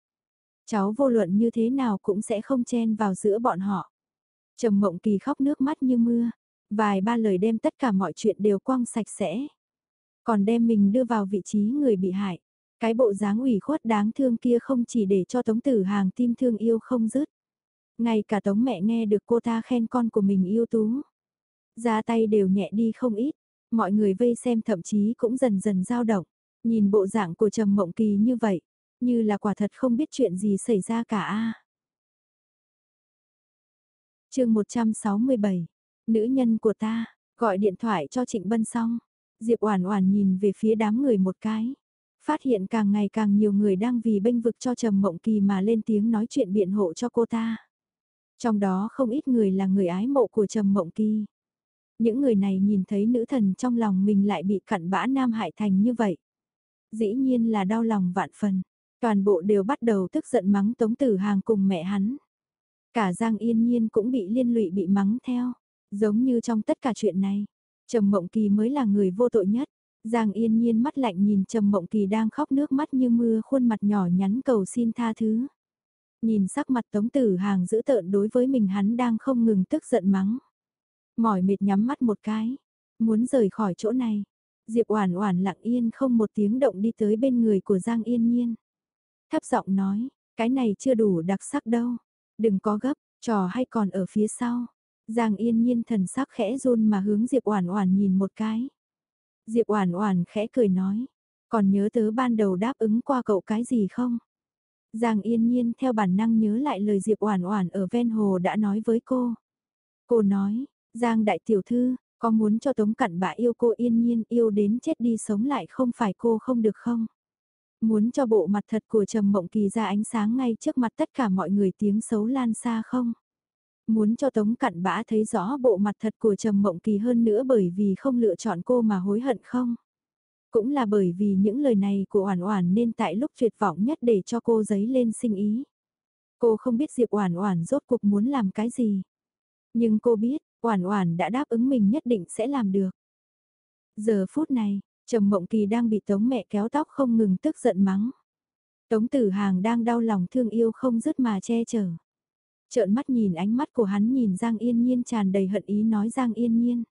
Speaker 1: cháu vô luận như thế nào cũng sẽ không chen vào giữa bọn họ. Trầm mộng kỳ khóc nước mắt như mưa, vài ba lời đem tất cả mọi chuyện đều quăng sạch sẽ. Còn đem mình đưa vào vị trí người bị hại. Cái bộ dáng ủy khuất đáng thương kia không chỉ để cho tống tử hàng tim thương yêu không dứt ngay cả tống mẹ nghe được cô ta khen con của mình yêu tú. Ra tay đều nhẹ đi không ít, mọi người vây xem thậm chí cũng dần dần dao động. Nhìn bộ dạng của Trầm Mộng Kỳ như vậy, như là quả thật không biết chuyện gì xảy ra cả a. Chương 167. Nữ nhân của ta, gọi điện thoại cho Trịnh Bân xong, Diệp Oản Oản nhìn về phía đám người một cái, phát hiện càng ngày càng nhiều người đang vì bênh vực cho Trầm Mộng Kỳ mà lên tiếng nói chuyện biện hộ cho cô ta. Trong đó không ít người là người ái mộ của Trầm Mộng Kỳ. Những người này nhìn thấy nữ thần trong lòng mình lại bị cặn bã nam hại thành như vậy. Dĩ nhiên là đau lòng vạn phần. Toàn bộ đều bắt đầu tức giận mắng Tống Tử Hàng cùng mẹ hắn. Cả Giang Yên Nhiên cũng bị liên lụy bị mắng theo. Giống như trong tất cả chuyện này, Trầm Mộng Kỳ mới là người vô tội nhất. Giang Yên Nhiên mắt lạnh nhìn Trầm Mộng Kỳ đang khóc nước mắt như mưa khuôn mặt nhỏ nhắn cầu xin tha thứ. Nhìn sắc mặt Tống Tử Hàng giữ tợn đối với mình hắn đang không ngừng tức giận mắng. Mỏi mệt nhắm mắt một cái, muốn rời khỏi chỗ này. Diệp Oản Oản lặng yên không một tiếng động đi tới bên người của Giang Yên Nhiên. Thấp giọng nói, cái này chưa đủ đặc sắc đâu, đừng có gấp, trò hay còn ở phía sau. Giang Yên Nhiên thần sắc khẽ run mà hướng Diệp Oản Oản nhìn một cái. Diệp Oản Oản khẽ cười nói, còn nhớ tớ ban đầu đáp ứng qua cậu cái gì không? Giang yên nhiên theo bản năng nhớ lại lời Diệp Oản Oản ở ven hồ đã nói với cô. Cô nói, Giang đại tiểu thư, Có muốn cho Tống Cặn bã yêu cô yên nhiên yêu đến chết đi sống lại không phải cô không được không? Muốn cho bộ mặt thật của Trầm Mộng Kỳ ra ánh sáng ngay trước mặt tất cả mọi người tiếng xấu lan xa không? Muốn cho Tống Cặn bã thấy rõ bộ mặt thật của Trầm Mộng Kỳ hơn nữa bởi vì không lựa chọn cô mà hối hận không? Cũng là bởi vì những lời này của Oản Oản nên tại lúc tuyệt vọng nhất để cho cô giấy lên sinh ý. Cô không biết Diệp Oản Oản rốt cuộc muốn làm cái gì, nhưng cô biết, Oản Oản đã đáp ứng mình nhất định sẽ làm được. Giờ phút này, Trầm Mộng Kỳ đang bị Tống mẹ kéo tóc không ngừng tức giận mắng. Tống Tử Hàng đang đau lòng thương yêu không dứt mà che chở. Trợn mắt nhìn ánh mắt của hắn nhìn Giang Yên Nhiên tràn đầy hận ý nói Giang Yên Nhiên.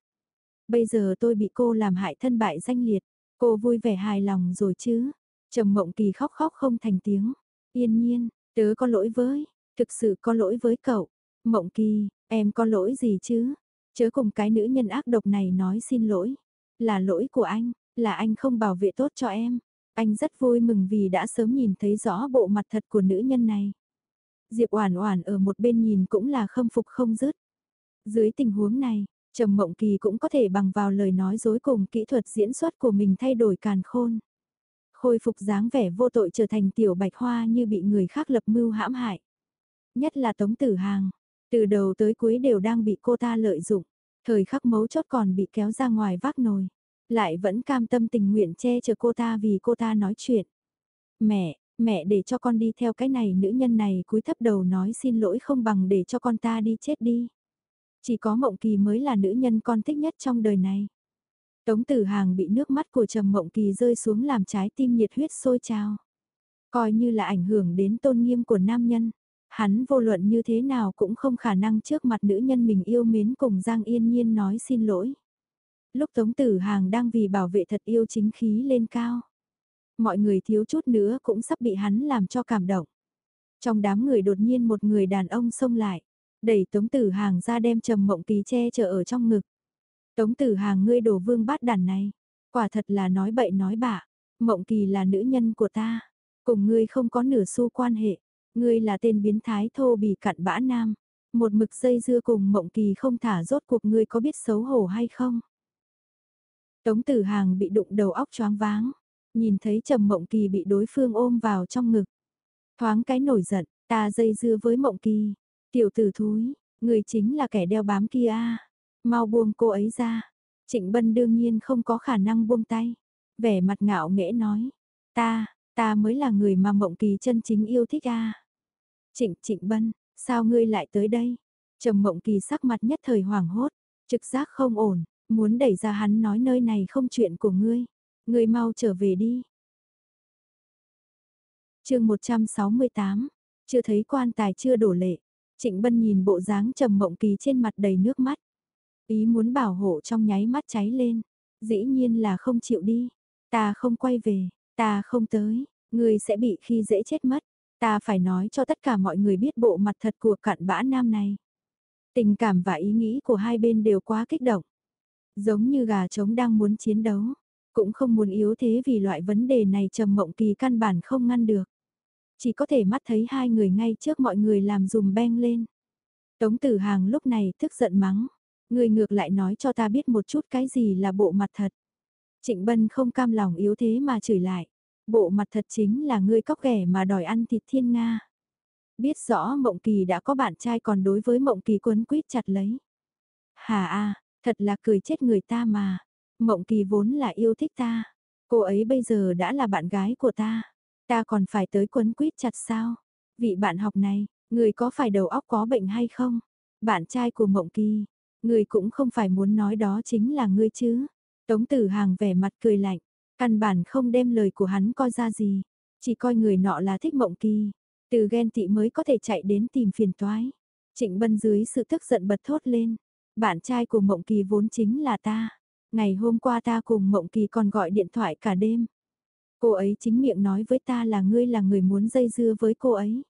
Speaker 1: Bây giờ tôi bị cô làm hại thân bại danh liệt, cô vui vẻ hài lòng rồi chứ. Trầm Mộng Kỳ khóc khóc không thành tiếng. Yên Nhiên, tớ có lỗi với, thực sự có lỗi với cậu. Mộng Kỳ, em có lỗi gì chứ? Chớ cùng cái nữ nhân ác độc này nói xin lỗi. Là lỗi của anh, là anh không bảo vệ tốt cho em. Anh rất vui mừng vì đã sớm nhìn thấy rõ bộ mặt thật của nữ nhân này. Diệp Oản Oản ở một bên nhìn cũng là khâm phục không dứt. Dưới tình huống này, Trầm Mộng Kỳ cũng có thể bằng vào lời nói dối cùng kỹ thuật diễn xuất của mình thay đổi càn khôn. Khôi phục dáng vẻ vô tội trở thành tiểu bạch hoa như bị người khác lập mưu hãm hại. Nhất là Tống Tử Hàng, từ đầu tới cuối đều đang bị cô ta lợi dụng, thời khắc mấu chốt còn bị kéo ra ngoài vác nồi, lại vẫn cam tâm tình nguyện che chở cô ta vì cô ta nói chuyện. Mẹ, mẹ để cho con đi theo cái này nữ nhân này cúi thấp đầu nói xin lỗi không bằng để cho con ta đi chết đi. Chỉ có Mộng Kỳ mới là nữ nhân con thích nhất trong đời này. Tống Tử Hàng bị nước mắt của Trầm Mộng Kỳ rơi xuống làm trái tim nhiệt huyết sôi trào. Coi như là ảnh hưởng đến tôn nghiêm của nam nhân. Hắn vô luận như thế nào cũng không khả năng trước mặt nữ nhân mình yêu mến cùng Giang Yên Nhiên nói xin lỗi. Lúc Tống Tử Hàng đang vì bảo vệ thật yêu chính khí lên cao. Mọi người thiếu chút nữa cũng sắp bị hắn làm cho cảm động. Trong đám người đột nhiên một người đàn ông xông lại, đẩy Tống Tử Hàng ra đem trầm mộng kỳ che chở ở trong ngực. Tống Tử Hàng ngươi đổ vương bát đàn này, quả thật là nói bậy nói bạ, mộng kỳ là nữ nhân của ta, cùng ngươi không có nửa xu quan hệ. Ngươi là tên biến thái thô bỉ cặn bã nam. Một mực dây dưa cùng mộng kỳ không thả rốt cuộc ngươi có biết xấu hổ hay không? Tống tử hàng bị đụng đầu óc choáng váng. Nhìn thấy trầm mộng kỳ bị đối phương ôm vào trong ngực. Thoáng cái nổi giận, ta dây dưa với mộng kỳ. Tiểu tử thúi, người chính là kẻ đeo bám kia a Mau buông cô ấy ra. Trịnh Bân đương nhiên không có khả năng buông tay. Vẻ mặt ngạo nghễ nói. Ta, ta mới là người mà mộng kỳ chân chính yêu thích a Trịnh Trịnh Bân, sao ngươi lại tới đây? Trầm Mộng Kỳ sắc mặt nhất thời hoảng hốt, trực giác không ổn, muốn đẩy ra hắn nói nơi này không chuyện của ngươi, ngươi mau trở về đi. Chương 168. Chưa thấy quan tài chưa đổ lệ. Trịnh Bân nhìn bộ dáng Trầm Mộng Kỳ trên mặt đầy nước mắt. Ý muốn bảo hộ trong nháy mắt cháy lên, dĩ nhiên là không chịu đi. Ta không quay về, ta không tới, người sẽ bị khi dễ chết mất. Ta phải nói cho tất cả mọi người biết bộ mặt thật của cặn bã nam này. Tình cảm và ý nghĩ của hai bên đều quá kích động. Giống như gà trống đang muốn chiến đấu, cũng không muốn yếu thế vì loại vấn đề này trầm mộng kỳ căn bản không ngăn được. Chỉ có thể mắt thấy hai người ngay trước mọi người làm dùm beng lên. Tống tử hàng lúc này tức giận mắng. Người ngược lại nói cho ta biết một chút cái gì là bộ mặt thật. Trịnh Bân không cam lòng yếu thế mà chửi lại. Bộ mặt thật chính là ngươi cóc ghẻ mà đòi ăn thịt thiên Nga. Biết rõ Mộng Kỳ đã có bạn trai còn đối với Mộng Kỳ quấn quýt chặt lấy. Hà a, thật là cười chết người ta mà. Mộng Kỳ vốn là yêu thích ta. Cô ấy bây giờ đã là bạn gái của ta. Ta còn phải tới quấn quýt chặt sao? Vị bạn học này, người có phải đầu óc có bệnh hay không? Bạn trai của Mộng Kỳ, người cũng không phải muốn nói đó chính là ngươi chứ. Tống tử hàng vẻ mặt cười lạnh. Căn bản không đem lời của hắn coi ra gì, chỉ coi người nọ là thích mộng kỳ, từ ghen tị mới có thể chạy đến tìm phiền toái. Trịnh Bân dưới sự tức giận bật thốt lên, bạn trai của Mộng Kỳ vốn chính là ta. Ngày hôm qua ta cùng Mộng Kỳ còn gọi điện thoại cả đêm. Cô ấy chính miệng nói với ta là ngươi là người muốn dây dưa với cô ấy.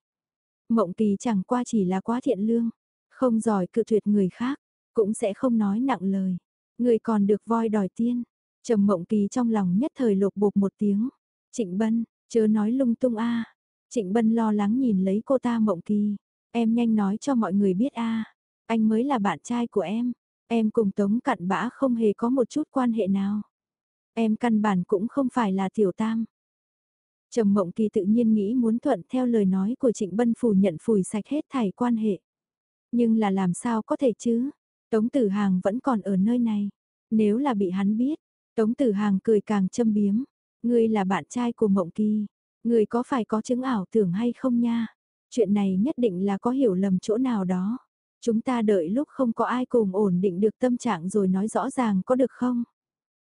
Speaker 1: Mộng Kỳ chẳng qua chỉ là quá thiện lương, không giỏi cự tuyệt người khác, cũng sẽ không nói nặng lời. Người còn được voi đòi tiên, Trầm Mộng Kỳ trong lòng nhất thời lục bục một tiếng. Trịnh Bân, chớ nói lung tung a. Trịnh Bân lo lắng nhìn lấy cô ta Mộng Kỳ, em nhanh nói cho mọi người biết a. Anh mới là bạn trai của em. Em cùng Tống Cặn Bã không hề có một chút quan hệ nào. Em căn bản cũng không phải là tiểu tam. Trầm Mộng Kỳ tự nhiên nghĩ muốn thuận theo lời nói của Trịnh Bân phủ nhận phủi sạch hết thảy quan hệ. Nhưng là làm sao có thể chứ? Tống Tử Hàng vẫn còn ở nơi này. Nếu là bị hắn biết, Tống Tử Hàng cười càng châm biếm. Ngươi là bạn trai của Mộng Kỳ. Ngươi có phải có chứng ảo tưởng hay không nha? Chuyện này nhất định là có hiểu lầm chỗ nào đó. Chúng ta đợi lúc không có ai cùng ổn định được tâm trạng rồi nói rõ ràng có được không?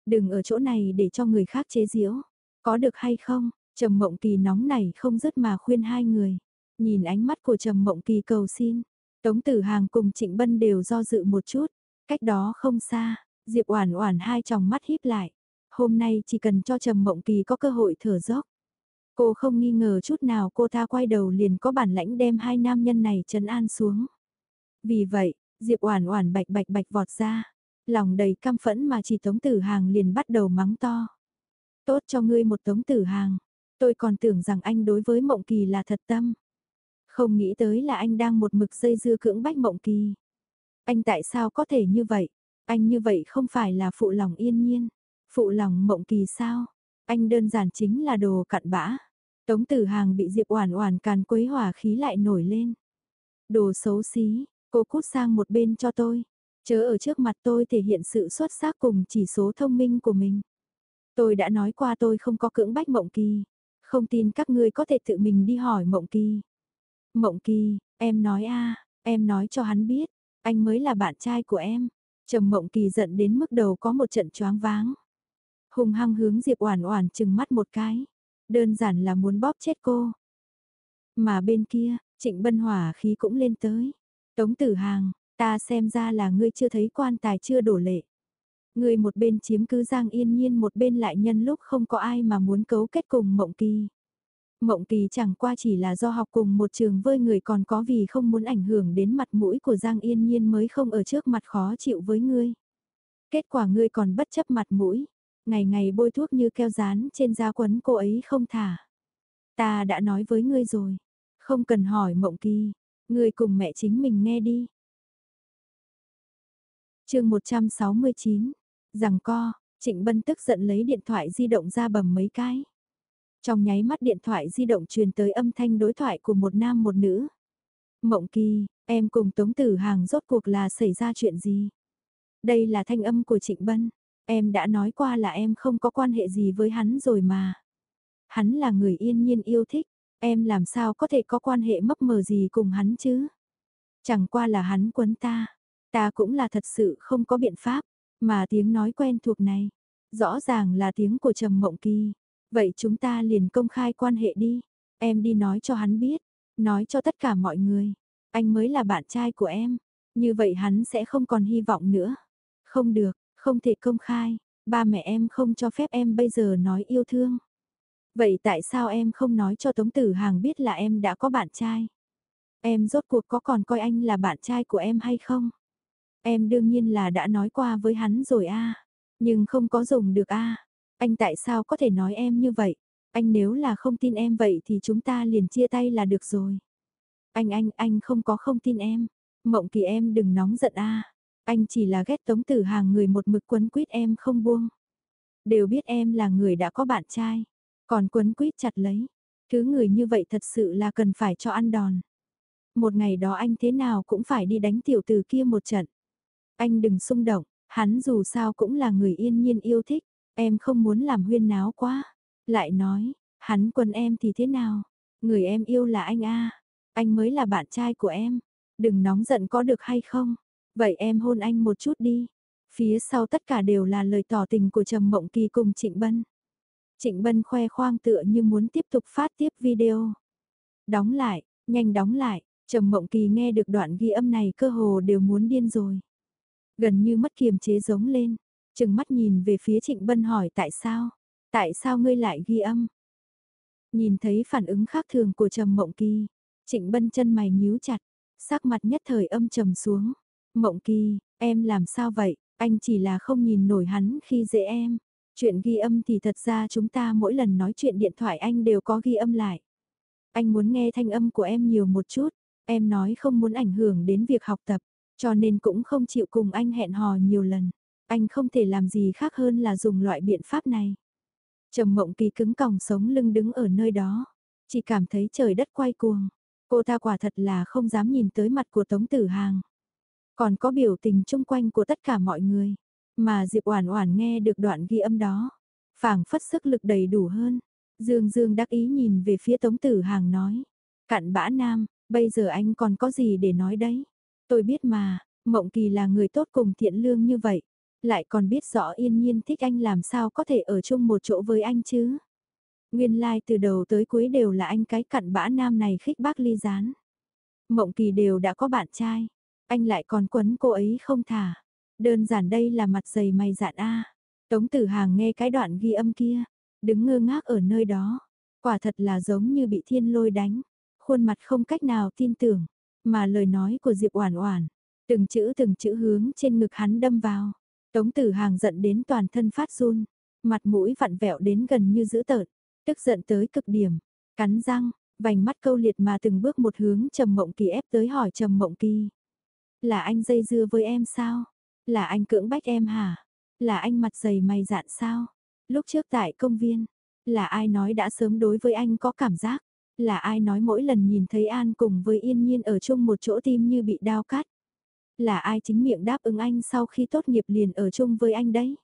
Speaker 1: Đừng ở chỗ này để cho người khác chế giễu. Có được hay không? Trầm Mộng Kỳ nóng này không dứt mà khuyên hai người. Nhìn ánh mắt của Trầm Mộng Kỳ cầu xin. Tống Tử Hàng cùng Trịnh Bân đều do dự một chút. Cách đó không xa, Diệp Oản Oản hai tròng mắt híp lại. Hôm nay chỉ cần cho Trầm Mộng Kỳ có cơ hội thở dốc. Cô không nghi ngờ chút nào cô ta quay đầu liền có bản lãnh đem hai nam nhân này trấn an xuống. Vì vậy, Diệp Oản Oản bạch bạch bạch vọt ra, lòng đầy căm phẫn mà chỉ Tống Tử Hàng liền bắt đầu mắng to. Tốt cho ngươi một Tống Tử Hàng, tôi còn tưởng rằng anh đối với Mộng Kỳ là thật tâm. Không nghĩ tới là anh đang một mực dây dưa cưỡng bách Mộng Kỳ. Anh tại sao có thể như vậy? Anh như vậy không phải là phụ lòng yên nhiên, phụ lòng Mộng Kỳ sao? Anh đơn giản chính là đồ cặn bã. Tống Tử Hàng bị Diệp Oản Oản càn quấy hỏa khí lại nổi lên. Đồ xấu xí, cô cút sang một bên cho tôi. Chớ ở trước mặt tôi thể hiện sự xuất sắc cùng chỉ số thông minh của mình. Tôi đã nói qua tôi không có cưỡng bách Mộng Kỳ. Không tin các ngươi có thể tự mình đi hỏi Mộng Kỳ. Mộng Kỳ, em nói a, em nói cho hắn biết, anh mới là bạn trai của em. Trầm Mộng Kỳ giận đến mức đầu có một trận choáng váng. Hùng hăng hướng Diệp Oản Oản chừng mắt một cái, đơn giản là muốn bóp chết cô. Mà bên kia, Trịnh Bân hỏa khí cũng lên tới. Tống Tử Hàng, ta xem ra là ngươi chưa thấy quan tài chưa đổ lệ. Ngươi một bên chiếm cứ Giang Yên Nhiên một bên lại nhân lúc không có ai mà muốn cấu kết cùng Mộng Kỳ. Mộng Kỳ chẳng qua chỉ là do học cùng một trường với người còn có vì không muốn ảnh hưởng đến mặt mũi của Giang Yên Nhiên mới không ở trước mặt khó chịu với ngươi. Kết quả ngươi còn bất chấp mặt mũi, ngày ngày bôi thuốc như keo dán trên da quấn cô ấy không thả. Ta đã nói với ngươi rồi, không cần hỏi Mộng Kỳ, ngươi cùng mẹ chính mình nghe đi chương 169, rằng co, Trịnh Bân tức giận lấy điện thoại di động ra bầm mấy cái. Trong nháy mắt điện thoại di động truyền tới âm thanh đối thoại của một nam một nữ. Mộng Kỳ, em cùng Tống Tử Hàng rốt cuộc là xảy ra chuyện gì? Đây là thanh âm của Trịnh Bân. Em đã nói qua là em không có quan hệ gì với hắn rồi mà. Hắn là người yên nhiên yêu thích, em làm sao có thể có quan hệ mấp mờ gì cùng hắn chứ? Chẳng qua là hắn quấn ta, ta cũng là thật sự không có biện pháp, mà tiếng nói quen thuộc này, rõ ràng là tiếng của Trầm Mộng Kỳ. Vậy chúng ta liền công khai quan hệ đi, em đi nói cho hắn biết, nói cho tất cả mọi người, anh mới là bạn trai của em, như vậy hắn sẽ không còn hy vọng nữa. Không được, không thể công khai, ba mẹ em không cho phép em bây giờ nói yêu thương. Vậy tại sao em không nói cho Tống Tử Hàng biết là em đã có bạn trai? Em rốt cuộc có còn coi anh là bạn trai của em hay không? Em đương nhiên là đã nói qua với hắn rồi a, nhưng không có dùng được a. Anh tại sao có thể nói em như vậy? Anh nếu là không tin em vậy thì chúng ta liền chia tay là được rồi. Anh anh anh không có không tin em. Mộng kỳ em đừng nóng giận a. Anh chỉ là ghét tống tử hàng người một mực quấn quýt em không buông. Đều biết em là người đã có bạn trai. Còn quấn quýt chặt lấy. Thứ người như vậy thật sự là cần phải cho ăn đòn. Một ngày đó anh thế nào cũng phải đi đánh tiểu tử kia một trận. Anh đừng xung động, hắn dù sao cũng là người yên nhiên yêu thích. Em không muốn làm huyên náo quá. Lại nói, hắn quần em thì thế nào? Người em yêu là anh a Anh mới là bạn trai của em. Đừng nóng giận có được hay không? Vậy em hôn anh một chút đi. Phía sau tất cả đều là lời tỏ tình của Trầm Mộng Kỳ cùng Trịnh Bân. Trịnh Bân khoe khoang tựa như muốn tiếp tục phát tiếp video. Đóng lại, nhanh đóng lại, Trầm Mộng Kỳ nghe được đoạn ghi âm này cơ hồ đều muốn điên rồi. Gần như mất kiềm chế giống lên, chừng mắt nhìn về phía Trịnh Bân hỏi tại sao, tại sao ngươi lại ghi âm. Nhìn thấy phản ứng khác thường của Trầm Mộng Kỳ, Trịnh Bân chân mày nhíu chặt, sắc mặt nhất thời âm trầm xuống. Mộng Kỳ, em làm sao vậy, anh chỉ là không nhìn nổi hắn khi dễ em. Chuyện ghi âm thì thật ra chúng ta mỗi lần nói chuyện điện thoại anh đều có ghi âm lại. Anh muốn nghe thanh âm của em nhiều một chút, em nói không muốn ảnh hưởng đến việc học tập. Cho nên cũng không chịu cùng anh hẹn hò nhiều lần. Anh không thể làm gì khác hơn là dùng loại biện pháp này. Trầm mộng kỳ cứng còng sống lưng đứng ở nơi đó. Chỉ cảm thấy trời đất quay cuồng. Cô ta quả thật là không dám nhìn tới mặt của Tống Tử Hàng. Còn có biểu tình chung quanh của tất cả mọi người. Mà Diệp Oản Oản nghe được đoạn ghi âm đó, phảng phất sức lực đầy đủ hơn. Dương Dương đắc ý nhìn về phía Tống Tử Hàng nói, cặn bã nam, bây giờ anh còn có gì để nói đấy? Tôi biết mà, Mộng Kỳ là người tốt cùng thiện lương như vậy, lại còn biết rõ yên nhiên thích anh làm sao có thể ở chung một chỗ với anh chứ? Nguyên lai like từ đầu tới cuối đều là anh cái cặn bã nam này khích bác ly gián. Mộng Kỳ đều đã có bạn trai, anh lại còn quấn cô ấy không thả. Đơn giản đây là mặt dày mày dạn a. Tống Tử Hàng nghe cái đoạn ghi âm kia, đứng ngơ ngác ở nơi đó, quả thật là giống như bị thiên lôi đánh, khuôn mặt không cách nào tin tưởng, mà lời nói của Diệp Oản Oản, từng chữ từng chữ hướng trên ngực hắn đâm vào. Tống Tử Hàng giận đến toàn thân phát run, mặt mũi vặn vẹo đến gần như dữ tợn, tức giận tới cực điểm, cắn răng, vành mắt câu liệt mà từng bước một hướng Trầm Mộng Kỳ ép tới hỏi Trầm Mộng Kỳ. Là anh dây dưa với em sao? Là anh cưỡng bách em hả? Là anh mặt dày mày dạn sao? Lúc trước tại công viên, là ai nói đã sớm đối với anh có cảm giác? Là ai nói mỗi lần nhìn thấy An cùng với Yên Nhiên ở chung một chỗ tim như bị đau cắt? Là ai chính miệng đáp ứng anh sau khi tốt nghiệp liền ở chung với anh đấy?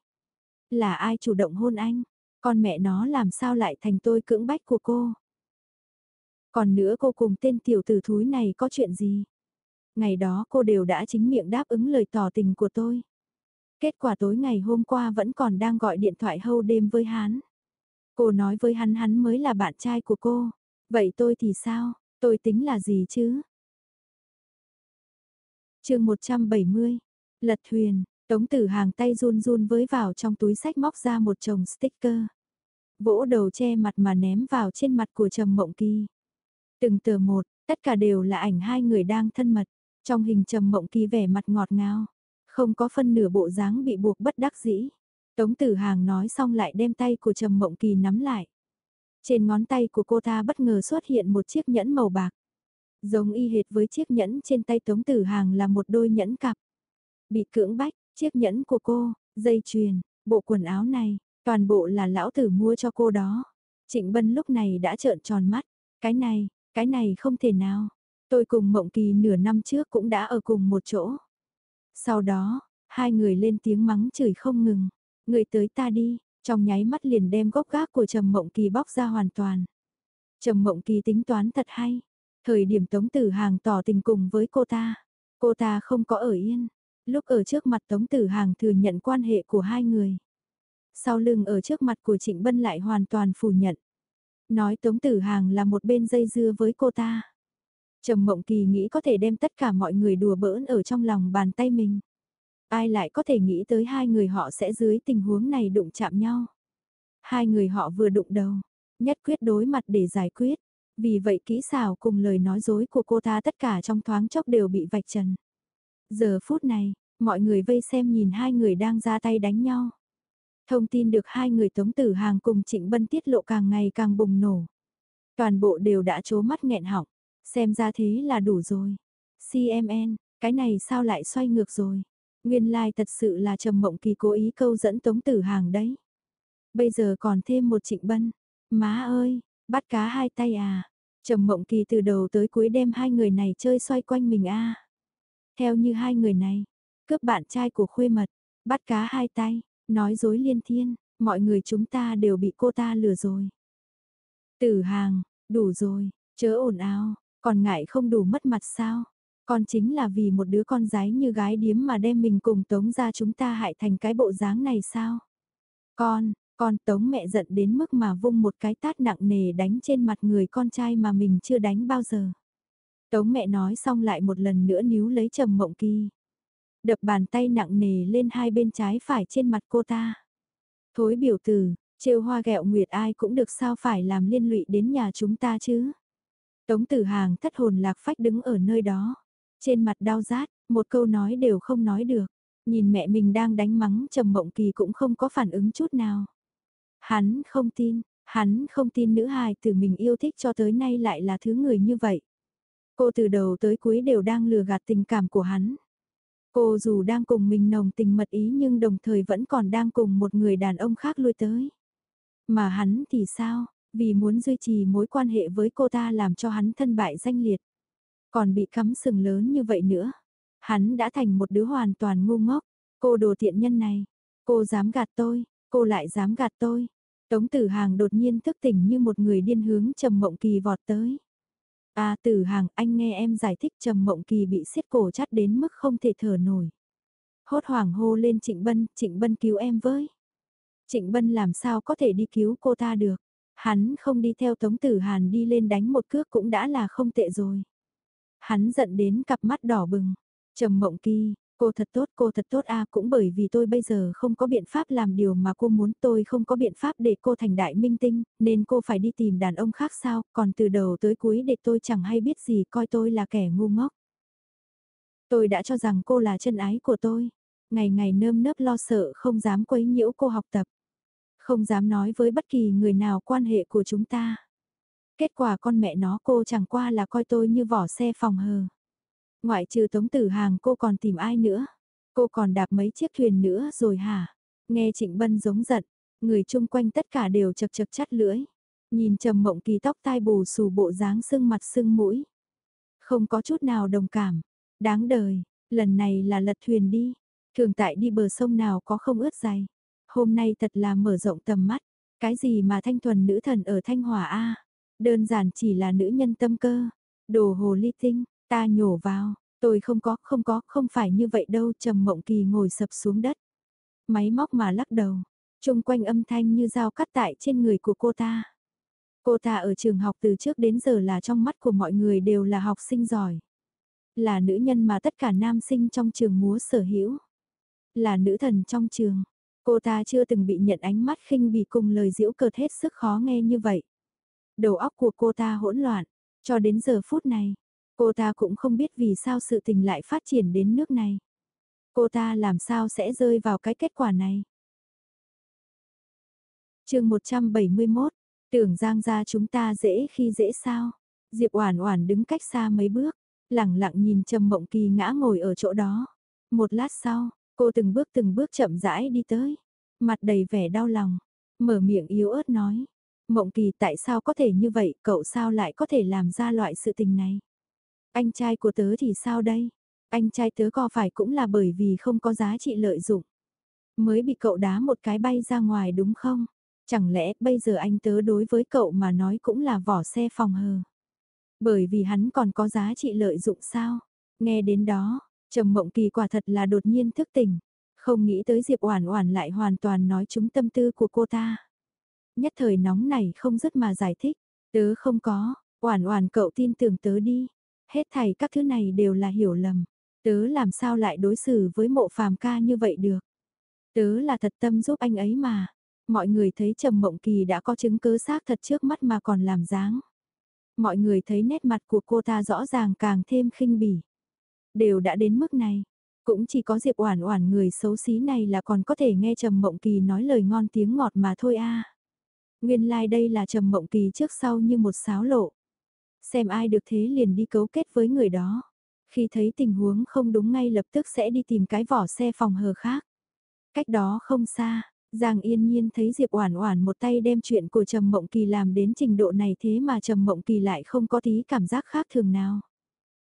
Speaker 1: Là ai chủ động hôn anh? Con mẹ nó làm sao lại thành tôi cưỡng bách của cô? Còn nữa cô cùng tên tiểu tử thúi này có chuyện gì? Ngày đó cô đều đã chính miệng đáp ứng lời tỏ tình của tôi. Kết quả tối ngày hôm qua vẫn còn đang gọi điện thoại hâu đêm với hắn. Cô nói với hắn hắn mới là bạn trai của cô. Vậy tôi thì sao? Tôi tính là gì chứ? chương 170. Lật thuyền, Tống tử hàng tay run run với vào trong túi sách móc ra một chồng sticker. Vỗ đầu che mặt mà ném vào trên mặt của Trầm Mộng Kỳ. Từng tờ một, tất cả đều là ảnh hai người đang thân mật. Trong hình trầm mộng kỳ vẻ mặt ngọt ngào, không có phân nửa bộ dáng bị buộc bất đắc dĩ. Tống tử hàng nói xong lại đem tay của trầm mộng kỳ nắm lại. Trên ngón tay của cô ta bất ngờ xuất hiện một chiếc nhẫn màu bạc. Giống y hệt với chiếc nhẫn trên tay tống tử hàng là một đôi nhẫn cặp. Bị cưỡng bách, chiếc nhẫn của cô, dây chuyền, bộ quần áo này, toàn bộ là lão tử mua cho cô đó. Trịnh Bân lúc này đã trợn tròn mắt, cái này, cái này không thể nào. Tôi cùng Mộng Kỳ nửa năm trước cũng đã ở cùng một chỗ. Sau đó, hai người lên tiếng mắng chửi không ngừng. Người tới ta đi, trong nháy mắt liền đem gốc gác của Trầm Mộng Kỳ bóc ra hoàn toàn. Trầm Mộng Kỳ tính toán thật hay. Thời điểm Tống Tử Hàng tỏ tình cùng với cô ta, cô ta không có ở yên. Lúc ở trước mặt Tống Tử Hàng thừa nhận quan hệ của hai người. Sau lưng ở trước mặt của Trịnh Bân lại hoàn toàn phủ nhận. Nói Tống Tử Hàng là một bên dây dưa với cô ta. Trầm Mộng Kỳ nghĩ có thể đem tất cả mọi người đùa bỡn ở trong lòng bàn tay mình. Ai lại có thể nghĩ tới hai người họ sẽ dưới tình huống này đụng chạm nhau. Hai người họ vừa đụng đầu, nhất quyết đối mặt để giải quyết. Vì vậy kỹ xảo cùng lời nói dối của cô ta tất cả trong thoáng chốc đều bị vạch trần. Giờ phút này, mọi người vây xem nhìn hai người đang ra tay đánh nhau. Thông tin được hai người Tống Tử Hàng cùng Trịnh Bân tiết lộ càng ngày càng bùng nổ. Toàn bộ đều đã trố mắt nghẹn họng. Xem ra thế là đủ rồi. CMN, cái này sao lại xoay ngược rồi? Nguyên lai like thật sự là Trầm Mộng Kỳ cố ý câu dẫn Tống Tử Hàng đấy. Bây giờ còn thêm một Trịnh Bân. Má ơi, bắt cá hai tay à? Trầm Mộng Kỳ từ đầu tới cuối đem hai người này chơi xoay quanh mình a. À. Theo như hai người này, cướp bạn trai của khuê mật, bắt cá hai tay, nói dối liên thiên, mọi người chúng ta đều bị cô ta lừa rồi. Tử Hàng, đủ rồi, chớ ồn ào, còn ngại không đủ mất mặt sao? Con chính là vì một đứa con gái như gái điếm mà đem mình cùng tống ra chúng ta hại thành cái bộ dáng này sao? Con, con tống mẹ giận đến mức mà vung một cái tát nặng nề đánh trên mặt người con trai mà mình chưa đánh bao giờ. Tống mẹ nói xong lại một lần nữa níu lấy trầm mộng kỳ. Đập bàn tay nặng nề lên hai bên trái phải trên mặt cô ta. Thối biểu tử, trêu hoa gẹo nguyệt ai cũng được sao phải làm liên lụy đến nhà chúng ta chứ. Tống tử hàng thất hồn lạc phách đứng ở nơi đó. Trên mặt đau rát, một câu nói đều không nói được. Nhìn mẹ mình đang đánh mắng trầm mộng kỳ cũng không có phản ứng chút nào. Hắn không tin, hắn không tin nữ hài từ mình yêu thích cho tới nay lại là thứ người như vậy. Cô từ đầu tới cuối đều đang lừa gạt tình cảm của hắn. Cô dù đang cùng mình nồng tình mật ý nhưng đồng thời vẫn còn đang cùng một người đàn ông khác lui tới. Mà hắn thì sao, vì muốn duy trì mối quan hệ với cô ta làm cho hắn thân bại danh liệt. Còn bị cắm sừng lớn như vậy nữa. Hắn đã thành một đứa hoàn toàn ngu ngốc. Cô đồ tiện nhân này. Cô dám gạt tôi. Cô lại dám gạt tôi. Tống tử hàng đột nhiên thức tỉnh như một người điên hướng trầm mộng kỳ vọt tới. À tử hàng anh nghe em giải thích trầm mộng kỳ bị xiết cổ chắt đến mức không thể thở nổi. Hốt hoảng hô lên Trịnh Bân, Trịnh Bân cứu em với. Trịnh Bân làm sao có thể đi cứu cô ta được. Hắn không đi theo Tống Tử Hàn đi lên đánh một cước cũng đã là không tệ rồi. Hắn giận đến cặp mắt đỏ bừng. Trầm mộng kỳ, cô thật tốt, cô thật tốt a cũng bởi vì tôi bây giờ không có biện pháp làm điều mà cô muốn tôi không có biện pháp để cô thành đại minh tinh, nên cô phải đi tìm đàn ông khác sao, còn từ đầu tới cuối để tôi chẳng hay biết gì coi tôi là kẻ ngu ngốc. Tôi đã cho rằng cô là chân ái của tôi, ngày ngày nơm nớp lo sợ không dám quấy nhiễu cô học tập, không dám nói với bất kỳ người nào quan hệ của chúng ta. Kết quả con mẹ nó cô chẳng qua là coi tôi như vỏ xe phòng hờ. Ngoại trừ tống tử hàng cô còn tìm ai nữa? Cô còn đạp mấy chiếc thuyền nữa rồi hả? Nghe Trịnh Bân giống giận, người chung quanh tất cả đều chật chật chắt lưỡi. Nhìn trầm mộng kỳ tóc tai bù xù bộ dáng sưng mặt sưng mũi. Không có chút nào đồng cảm. Đáng đời, lần này là lật thuyền đi. Thường tại đi bờ sông nào có không ướt dày. Hôm nay thật là mở rộng tầm mắt. Cái gì mà thanh thuần nữ thần ở Thanh Hòa A? Đơn giản chỉ là nữ nhân tâm cơ. Đồ hồ ly tinh, ta nhổ vào. Tôi không có, không có, không phải như vậy đâu. Trầm mộng kỳ ngồi sập xuống đất. Máy móc mà lắc đầu. chung quanh âm thanh như dao cắt tại trên người của cô ta. Cô ta ở trường học từ trước đến giờ là trong mắt của mọi người đều là học sinh giỏi. Là nữ nhân mà tất cả nam sinh trong trường múa sở hữu. Là nữ thần trong trường. Cô ta chưa từng bị nhận ánh mắt khinh bỉ cùng lời diễu cợt hết sức khó nghe như vậy. Đầu óc của cô ta hỗn loạn, cho đến giờ phút này, cô ta cũng không biết vì sao sự tình lại phát triển đến nước này. Cô ta làm sao sẽ rơi vào cái kết quả này. chương 171, tưởng giang ra chúng ta dễ khi dễ sao. Diệp Oản Oản đứng cách xa mấy bước, lặng lặng nhìn Trầm Mộng Kỳ ngã ngồi ở chỗ đó. Một lát sau, cô từng bước từng bước chậm rãi đi tới, mặt đầy vẻ đau lòng, mở miệng yếu ớt nói, Mộng kỳ tại sao có thể như vậy, cậu sao lại có thể làm ra loại sự tình này? Anh trai của tớ thì sao đây? Anh trai tớ có phải cũng là bởi vì không có giá trị lợi dụng. Mới bị cậu đá một cái bay ra ngoài đúng không? Chẳng lẽ bây giờ anh tớ đối với cậu mà nói cũng là vỏ xe phòng hờ? Bởi vì hắn còn có giá trị lợi dụng sao? Nghe đến đó, Trầm Mộng Kỳ quả thật là đột nhiên thức tỉnh, không nghĩ tới Diệp Oản Oản lại hoàn toàn nói trúng tâm tư của cô ta nhất thời nóng này không dứt mà giải thích, tớ không có, oản oản cậu tin tưởng tớ đi, hết thảy các thứ này đều là hiểu lầm, tớ làm sao lại đối xử với mộ phàm ca như vậy được, tớ là thật tâm giúp anh ấy mà, mọi người thấy Trầm Mộng Kỳ đã có chứng cứ xác thật trước mắt mà còn làm dáng. Mọi người thấy nét mặt của cô ta rõ ràng càng thêm khinh bỉ. Đều đã đến mức này, cũng chỉ có Diệp Oản Oản người xấu xí này là còn có thể nghe Trầm Mộng Kỳ nói lời ngon tiếng ngọt mà thôi a. Nguyên lai like đây là trầm mộng kỳ trước sau như một sáo lộ. Xem ai được thế liền đi cấu kết với người đó. Khi thấy tình huống không đúng ngay lập tức sẽ đi tìm cái vỏ xe phòng hờ khác. Cách đó không xa, Giang Yên Nhiên thấy Diệp Oản Oản một tay đem chuyện của Trầm Mộng Kỳ làm đến trình độ này thế mà Trầm Mộng Kỳ lại không có tí cảm giác khác thường nào.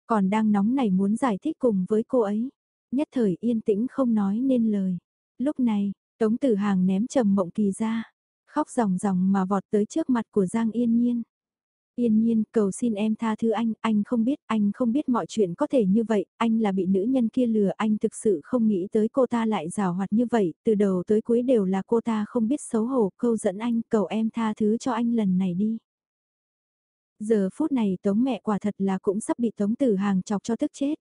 Speaker 1: Còn đang nóng này muốn giải thích cùng với cô ấy. Nhất thời yên tĩnh không nói nên lời. Lúc này, Tống Tử Hàng ném Trầm Mộng Kỳ ra, khóc ròng ròng mà vọt tới trước mặt của Giang Yên Nhiên. Yên nhiên, cầu xin em tha thứ anh, anh không biết, anh không biết mọi chuyện có thể như vậy, anh là bị nữ nhân kia lừa, anh thực sự không nghĩ tới cô ta lại rào hoạt như vậy, từ đầu tới cuối đều là cô ta không biết xấu hổ, câu dẫn anh, cầu em tha thứ cho anh lần này đi. Giờ phút này tống mẹ quả thật là cũng sắp bị tống tử hàng chọc cho tức chết.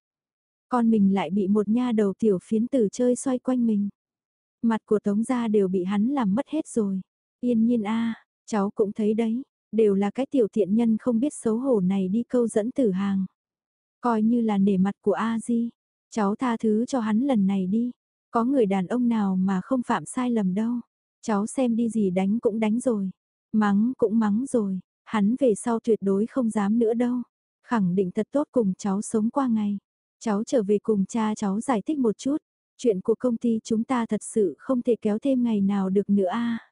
Speaker 1: Con mình lại bị một nha đầu tiểu phiến tử chơi xoay quanh mình. Mặt của tống gia đều bị hắn làm mất hết rồi. Yên nhiên a cháu cũng thấy đấy, đều là cái tiểu thiện nhân không biết xấu hổ này đi câu dẫn tử hàng. Coi như là nể mặt của A Di, cháu tha thứ cho hắn lần này đi, có người đàn ông nào mà không phạm sai lầm đâu. Cháu xem đi gì đánh cũng đánh rồi, mắng cũng mắng rồi, hắn về sau tuyệt đối không dám nữa đâu. Khẳng định thật tốt cùng cháu sống qua ngày. Cháu trở về cùng cha cháu giải thích một chút, chuyện của công ty chúng ta thật sự không thể kéo thêm ngày nào được nữa a.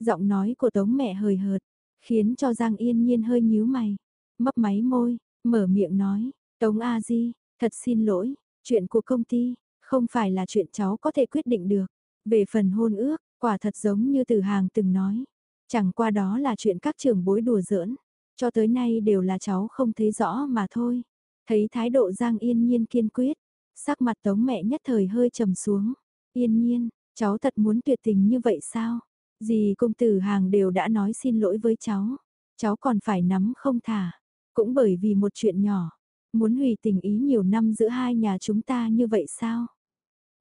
Speaker 1: Giọng nói của Tống mẹ hời hợt, khiến cho Giang Yên Nhiên hơi nhíu mày, mấp máy môi, mở miệng nói, Tống A Di, thật xin lỗi, chuyện của công ty, không phải là chuyện cháu có thể quyết định được. Về phần hôn ước, quả thật giống như từ hàng từng nói, chẳng qua đó là chuyện các trưởng bối đùa giỡn, cho tới nay đều là cháu không thấy rõ mà thôi. Thấy thái độ Giang Yên Nhiên kiên quyết, sắc mặt Tống mẹ nhất thời hơi trầm xuống. Yên Nhiên, cháu thật muốn tuyệt tình như vậy sao? Dì công tử hàng đều đã nói xin lỗi với cháu, cháu còn phải nắm không thả, cũng bởi vì một chuyện nhỏ, muốn hủy tình ý nhiều năm giữa hai nhà chúng ta như vậy sao?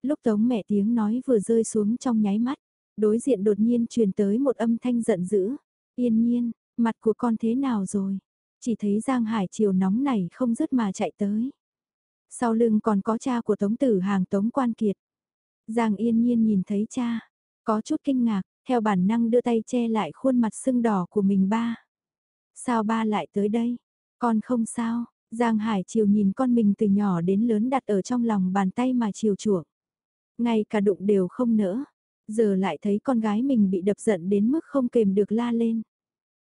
Speaker 1: Lúc tống mẹ tiếng nói vừa rơi xuống trong nháy mắt, đối diện đột nhiên truyền tới một âm thanh giận dữ, yên nhiên, mặt của con thế nào rồi? Chỉ thấy Giang Hải chiều nóng này không dứt mà chạy tới. Sau lưng còn có cha của tống tử hàng tống quan kiệt. Giang yên nhiên nhìn thấy cha, có chút kinh ngạc, theo bản năng đưa tay che lại khuôn mặt sưng đỏ của mình ba. Sao ba lại tới đây? Con không sao, Giang Hải chiều nhìn con mình từ nhỏ đến lớn đặt ở trong lòng bàn tay mà chiều chuộng. Ngay cả đụng đều không nỡ. Giờ lại thấy con gái mình bị đập giận đến mức không kềm được la lên.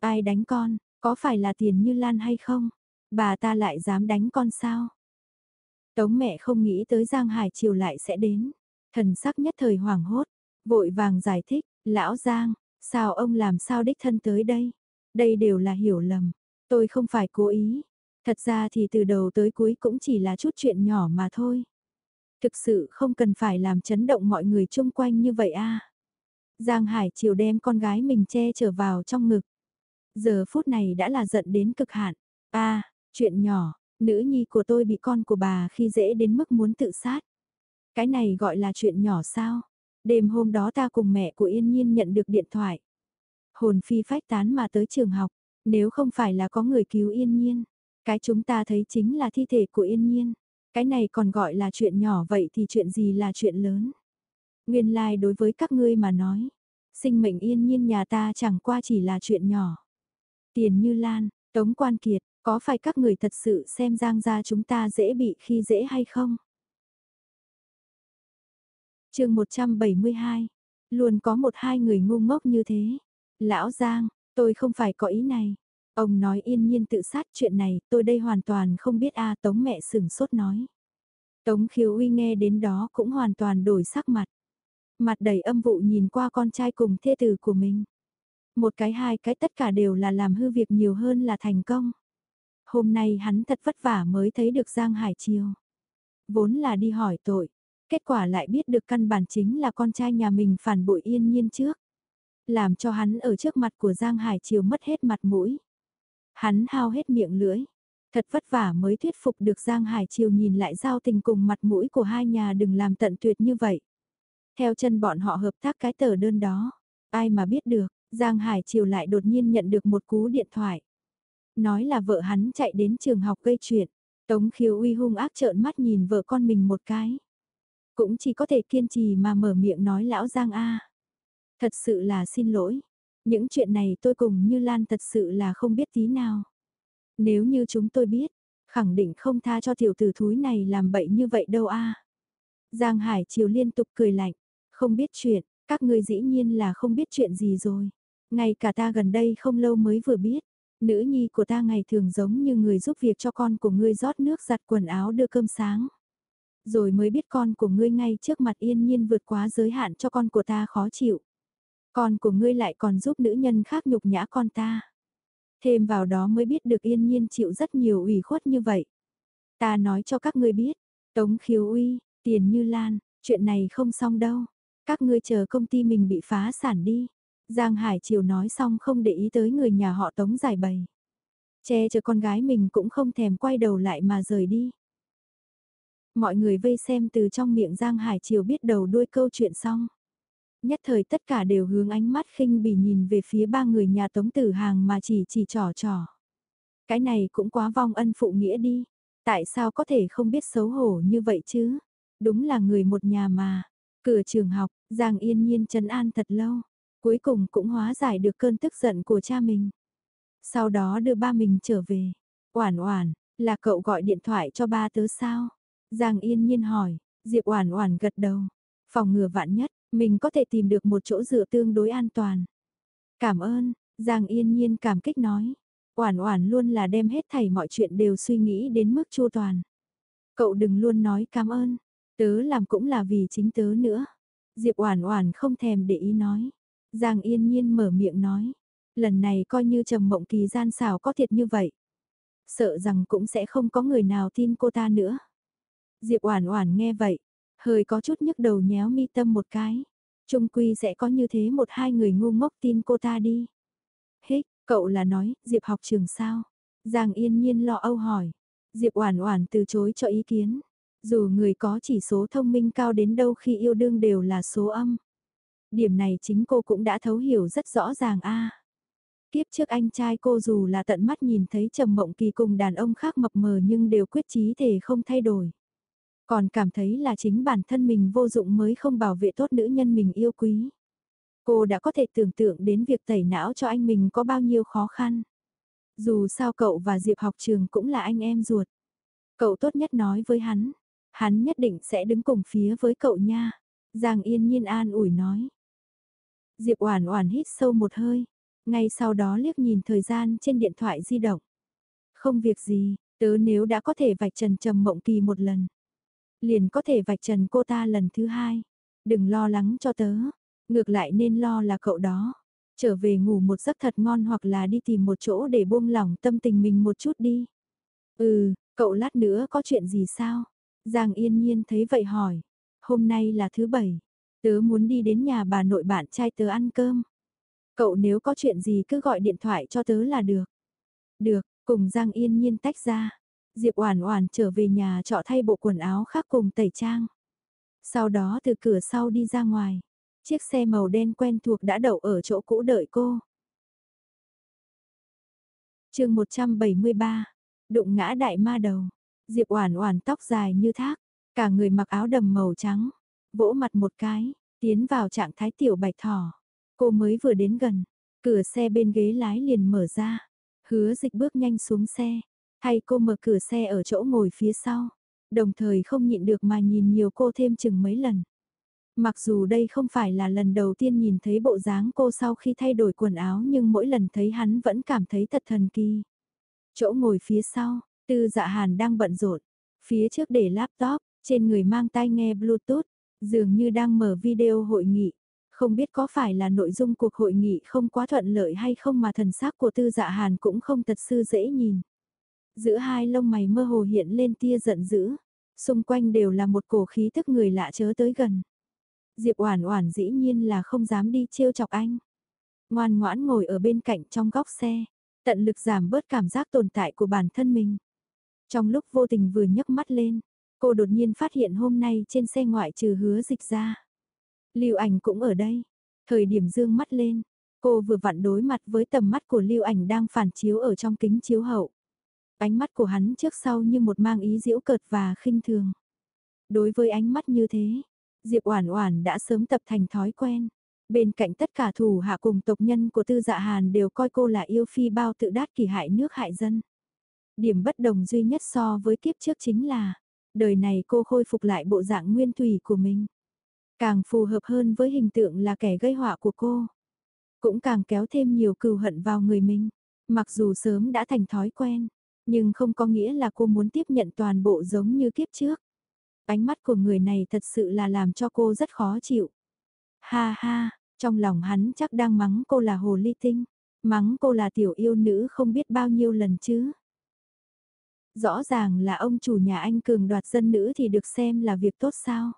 Speaker 1: Ai đánh con, có phải là tiền như Lan hay không? Bà ta lại dám đánh con sao? Tống mẹ không nghĩ tới Giang Hải chiều lại sẽ đến. Thần sắc nhất thời hoảng hốt, vội vàng giải thích, Lão Giang, sao ông làm sao đích thân tới đây? Đây đều là hiểu lầm. Tôi không phải cố ý. Thật ra thì từ đầu tới cuối cũng chỉ là chút chuyện nhỏ mà thôi. Thực sự không cần phải làm chấn động mọi người chung quanh như vậy a. Giang Hải chiều đem con gái mình che trở vào trong ngực. Giờ phút này đã là giận đến cực hạn. a chuyện nhỏ, nữ nhi của tôi bị con của bà khi dễ đến mức muốn tự sát. Cái này gọi là chuyện nhỏ sao? Đêm hôm đó ta cùng mẹ của Yên Nhiên nhận được điện thoại. Hồn phi phách tán mà tới trường học, nếu không phải là có người cứu Yên Nhiên, cái chúng ta thấy chính là thi thể của Yên Nhiên. Cái này còn gọi là chuyện nhỏ vậy thì chuyện gì là chuyện lớn? Nguyên lai like đối với các ngươi mà nói, sinh mệnh Yên Nhiên nhà ta chẳng qua chỉ là chuyện nhỏ. Tiền như Lan, Tống Quan Kiệt, có phải các người thật sự xem giang gia chúng ta dễ bị khi dễ hay không? Chương 172, luôn có một hai người ngu ngốc như thế. Lão Giang, tôi không phải có ý này. Ông nói yên nhiên tự sát chuyện này, tôi đây hoàn toàn không biết a Tống mẹ sửng sốt nói. Tống khiếu uy nghe đến đó cũng hoàn toàn đổi sắc mặt. Mặt đầy âm vụ nhìn qua con trai cùng thê tử của mình. Một cái hai cái tất cả đều là làm hư việc nhiều hơn là thành công. Hôm nay hắn thật vất vả mới thấy được Giang Hải Chiêu. Vốn là đi hỏi tội, Kết quả lại biết được căn bản chính là con trai nhà mình phản bội yên nhiên trước. Làm cho hắn ở trước mặt của Giang Hải Triều mất hết mặt mũi. Hắn hao hết miệng lưỡi. Thật vất vả mới thuyết phục được Giang Hải Triều nhìn lại giao tình cùng mặt mũi của hai nhà đừng làm tận tuyệt như vậy. Theo chân bọn họ hợp tác cái tờ đơn đó. Ai mà biết được, Giang Hải Triều lại đột nhiên nhận được một cú điện thoại. Nói là vợ hắn chạy đến trường học gây chuyện. Tống khiếu uy hung ác trợn mắt nhìn vợ con mình một cái. Cũng chỉ có thể kiên trì mà mở miệng nói lão Giang A. Thật sự là xin lỗi. Những chuyện này tôi cùng như Lan thật sự là không biết tí nào. Nếu như chúng tôi biết, khẳng định không tha cho tiểu tử thúi này làm bậy như vậy đâu a. Giang Hải triều liên tục cười lạnh, không biết chuyện, các ngươi dĩ nhiên là không biết chuyện gì rồi. Ngay cả ta gần đây không lâu mới vừa biết, nữ nhi của ta ngày thường giống như người giúp việc cho con của ngươi rót nước giặt quần áo đưa cơm sáng rồi mới biết con của ngươi ngay trước mặt yên nhiên vượt quá giới hạn cho con của ta khó chịu. Con của ngươi lại còn giúp nữ nhân khác nhục nhã con ta. Thêm vào đó mới biết được yên nhiên chịu rất nhiều ủy khuất như vậy. Ta nói cho các ngươi biết, Tống khiếu uy, tiền như lan, chuyện này không xong đâu. Các ngươi chờ công ty mình bị phá sản đi. Giang Hải Triều nói xong không để ý tới người nhà họ Tống giải bày. Che chờ con gái mình cũng không thèm quay đầu lại mà rời đi. Mọi người vây xem từ trong miệng Giang Hải Triều biết đầu đuôi câu chuyện xong. Nhất thời tất cả đều hướng ánh mắt khinh bỉ nhìn về phía ba người nhà Tống Tử Hàng mà chỉ chỉ trò trò. Cái này cũng quá vong ân phụ nghĩa đi. Tại sao có thể không biết xấu hổ như vậy chứ? Đúng là người một nhà mà. Cửa trường học, Giang yên nhiên trấn an thật lâu. Cuối cùng cũng hóa giải được cơn tức giận của cha mình. Sau đó đưa ba mình trở về. Oản oản, là cậu gọi điện thoại cho ba tớ sao? Giang Yên Nhiên hỏi, Diệp Oản Oản gật đầu. Phòng ngừa vạn nhất, mình có thể tìm được một chỗ dựa tương đối an toàn. Cảm ơn, Giang Yên Nhiên cảm kích nói. Oản Oản luôn là đem hết thảy mọi chuyện đều suy nghĩ đến mức chu toàn. Cậu đừng luôn nói cảm ơn, tớ làm cũng là vì chính tớ nữa. Diệp Oản Oản không thèm để ý nói. Giang Yên Nhiên mở miệng nói, lần này coi như Trầm Mộng Kỳ gian xảo có thiệt như vậy, sợ rằng cũng sẽ không có người nào tin cô ta nữa. Diệp Oản Oản nghe vậy, hơi có chút nhức đầu nhéo mi tâm một cái. Trung quy sẽ có như thế một hai người ngu ngốc tin cô ta đi. Hích, cậu là nói, Diệp học trường sao? Giang Yên Nhiên lo âu hỏi. Diệp Oản Oản từ chối cho ý kiến. Dù người có chỉ số thông minh cao đến đâu khi yêu đương đều là số âm. Điểm này chính cô cũng đã thấu hiểu rất rõ ràng a. Kiếp trước anh trai cô dù là tận mắt nhìn thấy Trầm Mộng Kỳ cùng đàn ông khác mập mờ nhưng đều quyết chí thể không thay đổi. Còn cảm thấy là chính bản thân mình vô dụng mới không bảo vệ tốt nữ nhân mình yêu quý. Cô đã có thể tưởng tượng đến việc tẩy não cho anh mình có bao nhiêu khó khăn. Dù sao cậu và Diệp học trường cũng là anh em ruột. Cậu tốt nhất nói với hắn. Hắn nhất định sẽ đứng cùng phía với cậu nha. Giang yên nhiên an ủi nói. Diệp Oản Oản hít sâu một hơi, ngay sau đó liếc nhìn thời gian trên điện thoại di động. Không việc gì, tớ nếu đã có thể vạch trần Trầm Mộng Kỳ một lần, liền có thể vạch trần cô ta lần thứ hai. Đừng lo lắng cho tớ, ngược lại nên lo là cậu đó. Trở về ngủ một giấc thật ngon hoặc là đi tìm một chỗ để buông lỏng tâm tình mình một chút đi. Ừ, cậu lát nữa có chuyện gì sao? Giang yên nhiên thấy vậy hỏi. Hôm nay là thứ bảy, Tớ muốn đi đến nhà bà nội bạn trai tớ ăn cơm. Cậu nếu có chuyện gì cứ gọi điện thoại cho tớ là được. Được, cùng Giang Yên Nhiên tách ra. Diệp Oản Oản trở về nhà trọ thay bộ quần áo khác cùng tẩy trang. Sau đó từ cửa sau đi ra ngoài. Chiếc xe màu đen quen thuộc đã đậu ở chỗ cũ đợi cô. Chương 173. Đụng ngã đại ma đầu. Diệp Oản Oản tóc dài như thác, cả người mặc áo đầm màu trắng, vỗ mặt một cái, tiến vào trạng thái tiểu bạch thỏ. Cô mới vừa đến gần, cửa xe bên ghế lái liền mở ra. Hứa dịch bước nhanh xuống xe, hay cô mở cửa xe ở chỗ ngồi phía sau. Đồng thời không nhịn được mà nhìn nhiều cô thêm chừng mấy lần. Mặc dù đây không phải là lần đầu tiên nhìn thấy bộ dáng cô sau khi thay đổi quần áo nhưng mỗi lần thấy hắn vẫn cảm thấy thật thần kỳ. Chỗ ngồi phía sau, tư dạ hàn đang bận rộn, phía trước để laptop, trên người mang tai nghe bluetooth, Dường như đang mở video hội nghị, không biết có phải là nội dung cuộc hội nghị không quá thuận lợi hay không mà thần sắc của tư dạ hàn cũng không thật sư dễ nhìn. Giữa hai lông mày mơ hồ hiện lên tia giận dữ, xung quanh đều là một cổ khí thức người lạ chớ tới gần. Diệp Oản Oản dĩ nhiên là không dám đi trêu chọc anh. Ngoan ngoãn ngồi ở bên cạnh trong góc xe, tận lực giảm bớt cảm giác tồn tại của bản thân mình. Trong lúc vô tình vừa nhấc mắt lên, Cô đột nhiên phát hiện hôm nay trên xe ngoại trừ hứa dịch ra. Lưu ảnh cũng ở đây. Thời điểm dương mắt lên, cô vừa vặn đối mặt với tầm mắt của lưu ảnh đang phản chiếu ở trong kính chiếu hậu. Ánh mắt của hắn trước sau như một mang ý diễu cợt và khinh thường. Đối với ánh mắt như thế, Diệp Oản Oản đã sớm tập thành thói quen. Bên cạnh tất cả thủ hạ cùng tộc nhân của Tư Dạ Hàn đều coi cô là yêu phi bao tự đát kỳ hại nước hại dân. Điểm bất đồng duy nhất so với kiếp trước chính là, đời này cô khôi phục lại bộ dạng nguyên thủy của mình. Càng phù hợp hơn với hình tượng là kẻ gây họa của cô. Cũng càng kéo thêm nhiều cừu hận vào người mình. Mặc dù sớm đã thành thói quen, nhưng không có nghĩa là cô muốn tiếp nhận toàn bộ giống như kiếp trước. Ánh mắt của người này thật sự là làm cho cô rất khó chịu. Ha ha, trong lòng hắn chắc đang mắng cô là hồ ly tinh, mắng cô là tiểu yêu nữ không biết bao nhiêu lần chứ. Rõ ràng là ông chủ nhà anh cường đoạt dân nữ thì được xem là việc tốt sao?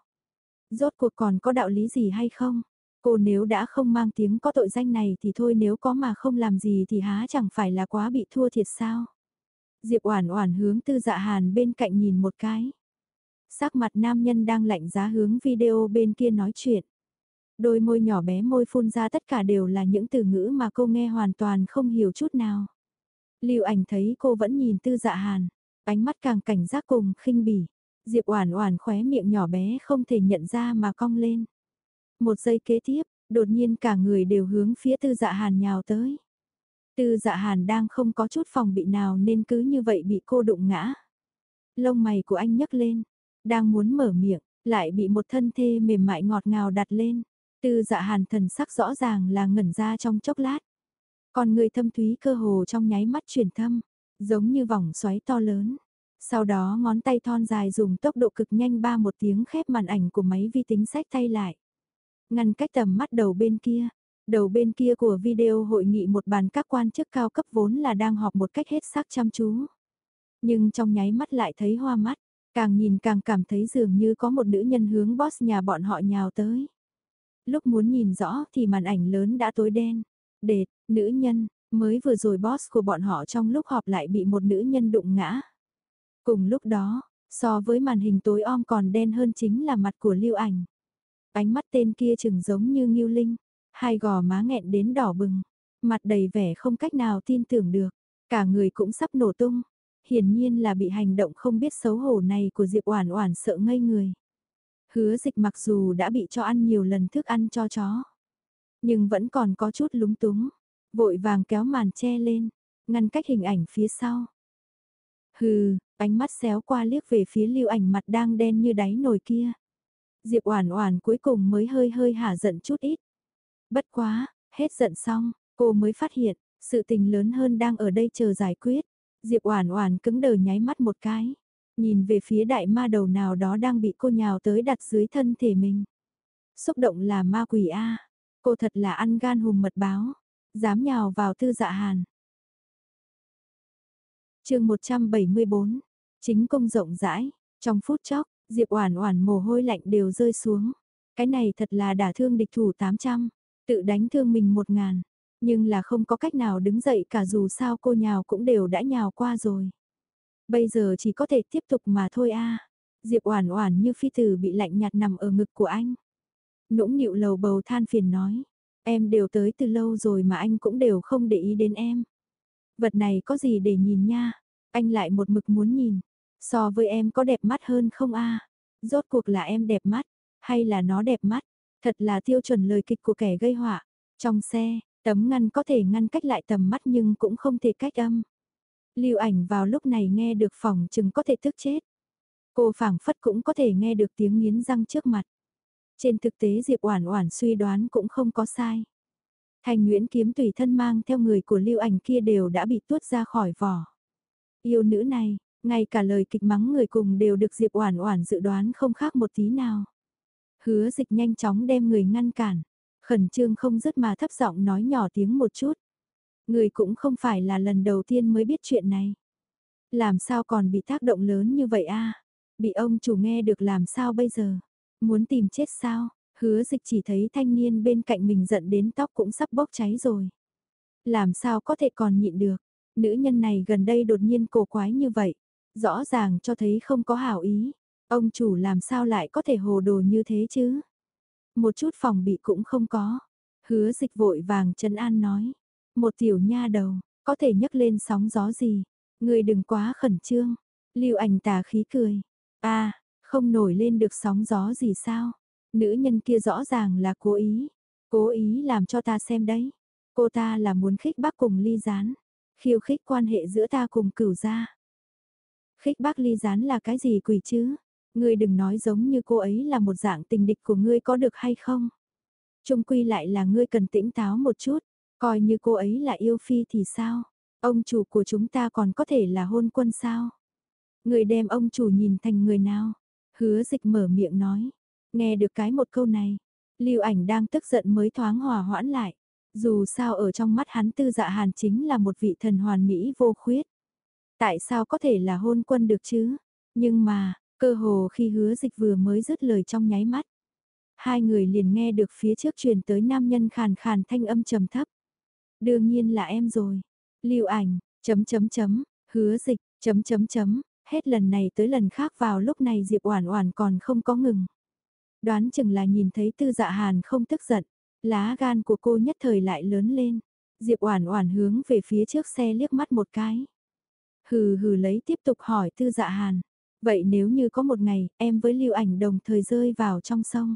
Speaker 1: Rốt cuộc còn có đạo lý gì hay không? Cô nếu đã không mang tiếng có tội danh này thì thôi nếu có mà không làm gì thì há chẳng phải là quá bị thua thiệt sao? Diệp Oản Oản hướng Tư Dạ Hàn bên cạnh nhìn một cái. Sắc mặt nam nhân đang lạnh giá hướng video bên kia nói chuyện. Đôi môi nhỏ bé môi phun ra tất cả đều là những từ ngữ mà cô nghe hoàn toàn không hiểu chút nào. Lưu ảnh thấy cô vẫn nhìn Tư Dạ Hàn, ánh mắt càng cảnh giác cùng khinh bỉ. Diệp Oản Oản khóe miệng nhỏ bé không thể nhận ra mà cong lên. Một giây kế tiếp, đột nhiên cả người đều hướng phía Tư Dạ Hàn nhào tới. Tư Dạ Hàn đang không có chút phòng bị nào nên cứ như vậy bị cô đụng ngã. Lông mày của anh nhấc lên, đang muốn mở miệng, lại bị một thân thê mềm mại ngọt ngào đặt lên. Tư dạ hàn thần sắc rõ ràng là ngẩn ra trong chốc lát. Còn người thâm thúy cơ hồ trong nháy mắt chuyển thâm, giống như vòng xoáy to lớn. Sau đó ngón tay thon dài dùng tốc độ cực nhanh ba một tiếng khép màn ảnh của máy vi tính sách tay lại. Ngăn cách tầm mắt đầu bên kia. Đầu bên kia của video hội nghị một bàn các quan chức cao cấp vốn là đang họp một cách hết sắc chăm chú. Nhưng trong nháy mắt lại thấy hoa mắt, càng nhìn càng cảm thấy dường như có một nữ nhân hướng boss nhà bọn họ nhào tới. Lúc muốn nhìn rõ thì màn ảnh lớn đã tối đen. Đệt, nữ nhân, mới vừa rồi boss của bọn họ trong lúc họp lại bị một nữ nhân đụng ngã. Cùng lúc đó, so với màn hình tối om còn đen hơn chính là mặt của lưu ảnh. Ánh mắt tên kia chừng giống như nghiêu linh, hai gò má nghẹn đến đỏ bừng, mặt đầy vẻ không cách nào tin tưởng được, cả người cũng sắp nổ tung. Hiển nhiên là bị hành động không biết xấu hổ này của Diệp Oản Oản sợ ngây người. Hứa dịch mặc dù đã bị cho ăn nhiều lần thức ăn cho chó, nhưng vẫn còn có chút lúng túng, vội vàng kéo màn che lên, ngăn cách hình ảnh phía sau. Hừ, ánh mắt xéo qua liếc về phía lưu ảnh mặt đang đen như đáy nồi kia. Diệp Oản Oản cuối cùng mới hơi hơi hả giận chút ít. Bất quá, hết giận xong, cô mới phát hiện, sự tình lớn hơn đang ở đây chờ giải quyết. Diệp Oản Oản cứng đờ nháy mắt một cái, nhìn về phía đại ma đầu nào đó đang bị cô nhào tới đặt dưới thân thể mình. Xúc động là ma quỷ a. Cô thật là ăn gan hùm mật báo, dám nhào vào Tư Dạ Hàn. Chương 174. Chính công rộng rãi, trong phút chốc, Diệp Oản Oản mồ hôi lạnh đều rơi xuống. Cái này thật là đả thương địch thủ 800, tự đánh thương mình một ngàn nhưng là không có cách nào đứng dậy cả dù sao cô nhào cũng đều đã nhào qua rồi. Bây giờ chỉ có thể tiếp tục mà thôi a. Diệp Oản Oản như phi tử bị lạnh nhạt nằm ở ngực của anh. Nũng nịu lầu bầu than phiền nói, em đều tới từ lâu rồi mà anh cũng đều không để ý đến em. Vật này có gì để nhìn nha, anh lại một mực muốn nhìn, so với em có đẹp mắt hơn không a? Rốt cuộc là em đẹp mắt, hay là nó đẹp mắt, thật là tiêu chuẩn lời kịch của kẻ gây họa. Trong xe, tấm ngăn có thể ngăn cách lại tầm mắt nhưng cũng không thể cách âm. Lưu ảnh vào lúc này nghe được phòng chừng có thể tức chết. Cô phảng phất cũng có thể nghe được tiếng nghiến răng trước mặt. Trên thực tế Diệp Oản Oản suy đoán cũng không có sai. Thành Nguyễn kiếm tùy thân mang theo người của Lưu Ảnh kia đều đã bị tuốt ra khỏi vỏ. Yêu nữ này, ngay cả lời kịch mắng người cùng đều được Diệp Oản Oản dự đoán không khác một tí nào. Hứa Dịch nhanh chóng đem người ngăn cản, khẩn trương không dứt mà thấp giọng nói nhỏ tiếng một chút. Người cũng không phải là lần đầu tiên mới biết chuyện này. Làm sao còn bị tác động lớn như vậy a? Bị ông chủ nghe được làm sao bây giờ? Muốn tìm chết sao? Hứa dịch chỉ thấy thanh niên bên cạnh mình giận đến tóc cũng sắp bốc cháy rồi. Làm sao có thể còn nhịn được? Nữ nhân này gần đây đột nhiên cổ quái như vậy. Rõ ràng cho thấy không có hảo ý. Ông chủ làm sao lại có thể hồ đồ như thế chứ? Một chút phòng bị cũng không có. Hứa dịch vội vàng trần an nói. Một tiểu nha đầu, có thể nhấc lên sóng gió gì? Người đừng quá khẩn trương. Lưu ảnh tà khí cười. a không nổi lên được sóng gió gì sao? Nữ nhân kia rõ ràng là cố ý. Cố ý làm cho ta xem đấy. Cô ta là muốn khích bác cùng ly gián. Khiêu khích quan hệ giữa ta cùng cửu gia. Khích bác ly gián là cái gì quỷ chứ? Ngươi đừng nói giống như cô ấy là một dạng tình địch của ngươi có được hay không? Trung quy lại là ngươi cần tĩnh táo một chút. Coi như cô ấy là yêu phi thì sao? Ông chủ của chúng ta còn có thể là hôn quân sao? Người đem ông chủ nhìn thành người nào? Hứa dịch mở miệng nói. Nghe được cái một câu này, lưu ảnh đang tức giận mới thoáng hòa hoãn lại. Dù sao ở trong mắt hắn tư dạ hàn chính là một vị thần hoàn mỹ vô khuyết. Tại sao có thể là hôn quân được chứ? Nhưng mà, cơ hồ khi hứa dịch vừa mới dứt lời trong nháy mắt. Hai người liền nghe được phía trước truyền tới nam nhân khàn khàn thanh âm trầm thấp. Đương nhiên là em rồi. Lưu ảnh, chấm chấm chấm, hứa dịch, chấm chấm chấm, hết lần này tới lần khác vào lúc này Diệp Oản Oản còn không có ngừng. Đoán chừng là nhìn thấy Tư Dạ Hàn không tức giận, lá gan của cô nhất thời lại lớn lên. Diệp Oản Oản hướng về phía trước xe liếc mắt một cái. Hừ hừ lấy tiếp tục hỏi Tư Dạ Hàn, vậy nếu như có một ngày em với Lưu Ảnh đồng thời rơi vào trong sông,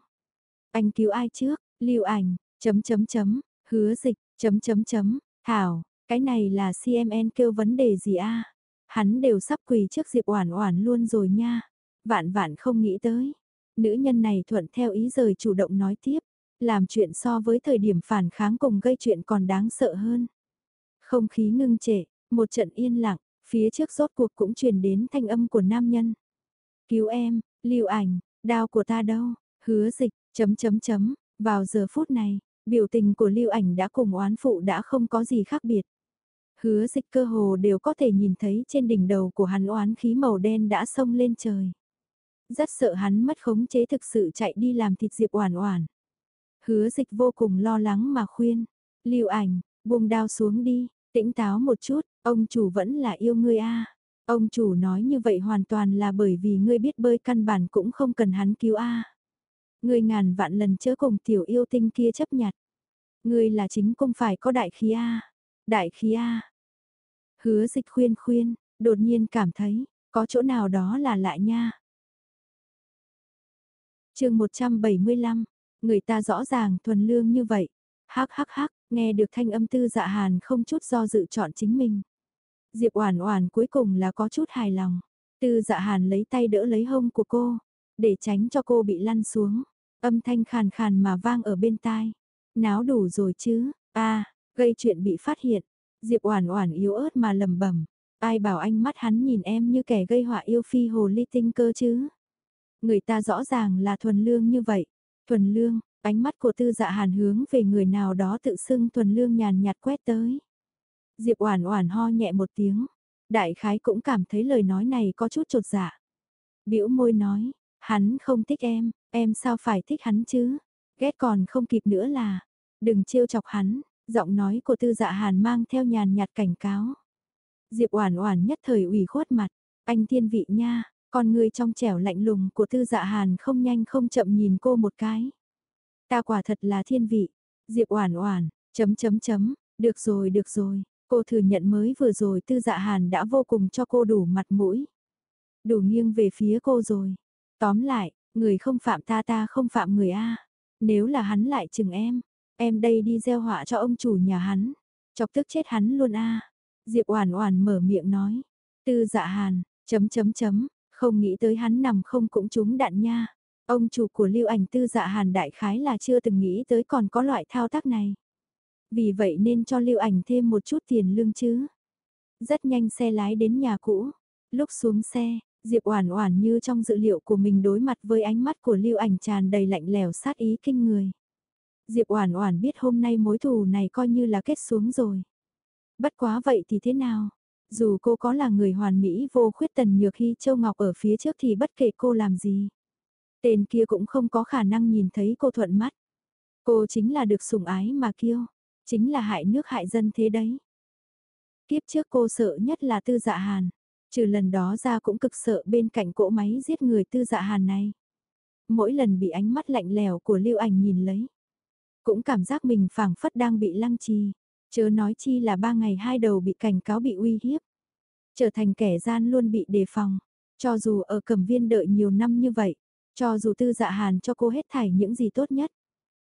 Speaker 1: anh cứu ai trước? Lưu Ảnh, chấm chấm chấm, hứa dịch, chấm chấm chấm, thảo, cái này là CMN kêu vấn đề gì a? Hắn đều sắp quỳ trước Diệp Oản Oản luôn rồi nha. Vạn vạn không nghĩ tới. Nữ nhân này thuận theo ý rời chủ động nói tiếp. Làm chuyện so với thời điểm phản kháng cùng gây chuyện còn đáng sợ hơn. Không khí ngưng trệ, một trận yên lặng, phía trước rốt cuộc cũng truyền đến thanh âm của nam nhân. Cứu em, lưu ảnh, đao của ta đâu, hứa dịch, chấm chấm chấm, vào giờ phút này, biểu tình của lưu ảnh đã cùng oán phụ đã không có gì khác biệt. Hứa dịch cơ hồ đều có thể nhìn thấy trên đỉnh đầu của hắn oán khí màu đen đã sông lên trời. Rất sợ hắn mất khống chế thực sự chạy đi làm thịt Diệp Oản Oản. Hứa dịch vô cùng lo lắng mà khuyên, lưu ảnh, buông đao xuống đi, tĩnh táo một chút, ông chủ vẫn là yêu ngươi a. Ông chủ nói như vậy hoàn toàn là bởi vì ngươi biết bơi căn bản cũng không cần hắn cứu a. Ngươi ngàn vạn lần chớ cùng tiểu yêu tinh kia chấp nhặt. Ngươi là chính không phải có đại khí a. Đại khí a. Hứa dịch khuyên khuyên, đột nhiên cảm thấy, có chỗ nào đó là lạ nha. chương 175, người ta rõ ràng thuần lương như vậy. Hắc hắc hắc, nghe được thanh âm tư dạ hàn không chút do dự chọn chính mình. Diệp Oản Oản cuối cùng là có chút hài lòng. Tư Dạ Hàn lấy tay đỡ lấy hông của cô, để tránh cho cô bị lăn xuống. Âm thanh khàn khàn mà vang ở bên tai. Náo đủ rồi chứ? A, gây chuyện bị phát hiện. Diệp Oản Oản yếu ớt mà lẩm bẩm, ai bảo anh mắt hắn nhìn em như kẻ gây họa yêu phi hồ ly tinh cơ chứ? Người ta rõ ràng là thuần lương như vậy. Thuần lương, ánh mắt của Tư Dạ Hàn hướng về người nào đó tự xưng thuần lương nhàn nhạt quét tới. Diệp Oản Oản ho nhẹ một tiếng, đại khái cũng cảm thấy lời nói này có chút chột dạ. Bĩu môi nói, hắn không thích em, em sao phải thích hắn chứ? Ghét còn không kịp nữa là, đừng trêu chọc hắn, giọng nói của Tư Dạ Hàn mang theo nhàn nhạt cảnh cáo. Diệp Oản Oản nhất thời ủy khuất mặt, anh thiên vị nha, con người trong trẻo lạnh lùng của Tư Dạ Hàn không nhanh không chậm nhìn cô một cái. Ta quả thật là thiên vị. Diệp Oản Oản, chấm chấm chấm, được rồi được rồi, Cô thừa nhận mới vừa rồi tư dạ hàn đã vô cùng cho cô đủ mặt mũi. Đủ nghiêng về phía cô rồi. Tóm lại, người không phạm ta ta không phạm người A. Nếu là hắn lại chừng em, em đây đi gieo họa cho ông chủ nhà hắn. Chọc tức chết hắn luôn A. Diệp Oản Oản mở miệng nói. Tư dạ hàn, chấm chấm chấm, không nghĩ tới hắn nằm không cũng trúng đạn nha. Ông chủ của lưu ảnh tư dạ hàn đại khái là chưa từng nghĩ tới còn có loại thao tác này. Vì vậy nên cho lưu ảnh thêm một chút tiền lương chứ. Rất nhanh xe lái đến nhà cũ. Lúc xuống xe, Diệp Oản Oản như trong dự liệu của mình đối mặt với ánh mắt của Lưu Ảnh tràn đầy lạnh lẽo sát ý kinh người. Diệp Oản Oản biết hôm nay mối thù này coi như là kết xuống rồi. Bất quá vậy thì thế nào? Dù cô có là người hoàn mỹ vô khuyết tần nhược khi châu ngọc ở phía trước thì bất kể cô làm gì. Tên kia cũng không có khả năng nhìn thấy cô thuận mắt. Cô chính là được sủng ái mà kiêu. Chính là hại nước hại dân thế đấy. Kiếp trước cô sợ nhất là tư dạ hàn. Trừ lần đó ra cũng cực sợ bên cạnh cỗ máy giết người tư dạ hàn này. Mỗi lần bị ánh mắt lạnh lèo của lưu ảnh nhìn lấy. Cũng cảm giác mình phảng phất đang bị lăng trì. Chớ nói chi là ba ngày hai đầu bị cảnh cáo bị uy hiếp. Trở thành kẻ gian luôn bị đề phòng. Cho dù ở cầm viên đợi nhiều năm như vậy. Cho dù tư dạ hàn cho cô hết thảy những gì tốt nhất.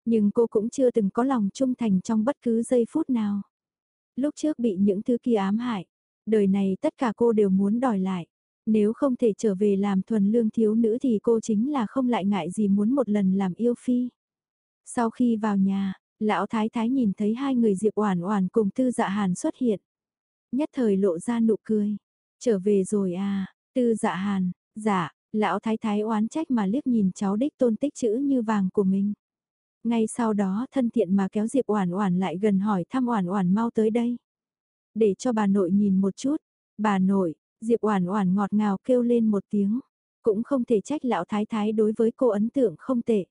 Speaker 1: Nhưng cô cũng chưa từng có lòng trung thành trong bất cứ giây phút nào. Lúc trước bị những thứ kia ám hại, đời này tất cả cô đều muốn đòi lại. Nếu không thể trở về làm thuần lương thiếu nữ thì cô chính là không lại ngại gì muốn một lần làm yêu phi. Sau khi vào nhà, lão thái thái nhìn thấy hai người Diệp Oản Oản cùng Tư Dạ Hàn xuất hiện, nhất thời lộ ra nụ cười. Trở về rồi à, Tư Dạ Hàn, dạ, lão thái thái oán trách mà liếc nhìn cháu đích tôn tích chữ như vàng của mình. Ngay sau đó thân thiện mà kéo Diệp Oản Oản lại gần hỏi thăm Oản Oản mau tới đây. Để cho bà nội nhìn một chút. Bà nội, Diệp Oản Oản ngọt ngào kêu lên một tiếng, cũng không thể trách lão thái thái đối với cô ấn tượng không tệ.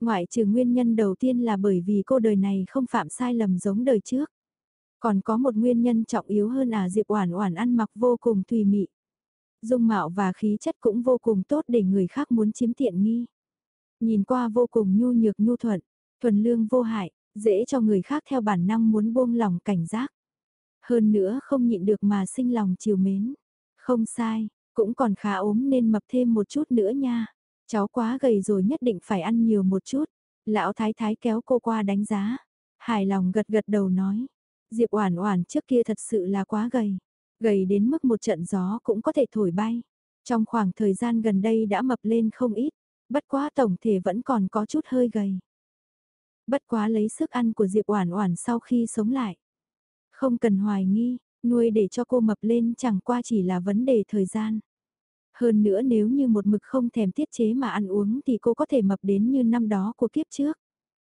Speaker 1: Ngoại trừ nguyên nhân đầu tiên là bởi vì cô đời này không phạm sai lầm giống đời trước. Còn có một nguyên nhân trọng yếu hơn là Diệp Oản Oản ăn mặc vô cùng tùy mị. Dung mạo và khí chất cũng vô cùng tốt để người khác muốn chiếm tiện nghi. Nhìn qua vô cùng nhu nhược nhu thuận, thuần lương vô hại, dễ cho người khác theo bản năng muốn buông lòng cảnh giác. Hơn nữa không nhịn được mà sinh lòng chiều mến. Không sai, cũng còn khá ốm nên mập thêm một chút nữa nha. Cháu quá gầy rồi nhất định phải ăn nhiều một chút. Lão thái thái kéo cô qua đánh giá. Hài lòng gật gật đầu nói. Diệp Oản Oản trước kia thật sự là quá gầy. Gầy đến mức một trận gió cũng có thể thổi bay. Trong khoảng thời gian gần đây đã mập lên không ít, bất quá tổng thể vẫn còn có chút hơi gầy. Bất quá lấy sức ăn của Diệp Oản Oản sau khi sống lại. Không cần hoài nghi, nuôi để cho cô mập lên chẳng qua chỉ là vấn đề thời gian. Hơn nữa nếu như một mực không thèm tiết chế mà ăn uống thì cô có thể mập đến như năm đó của kiếp trước.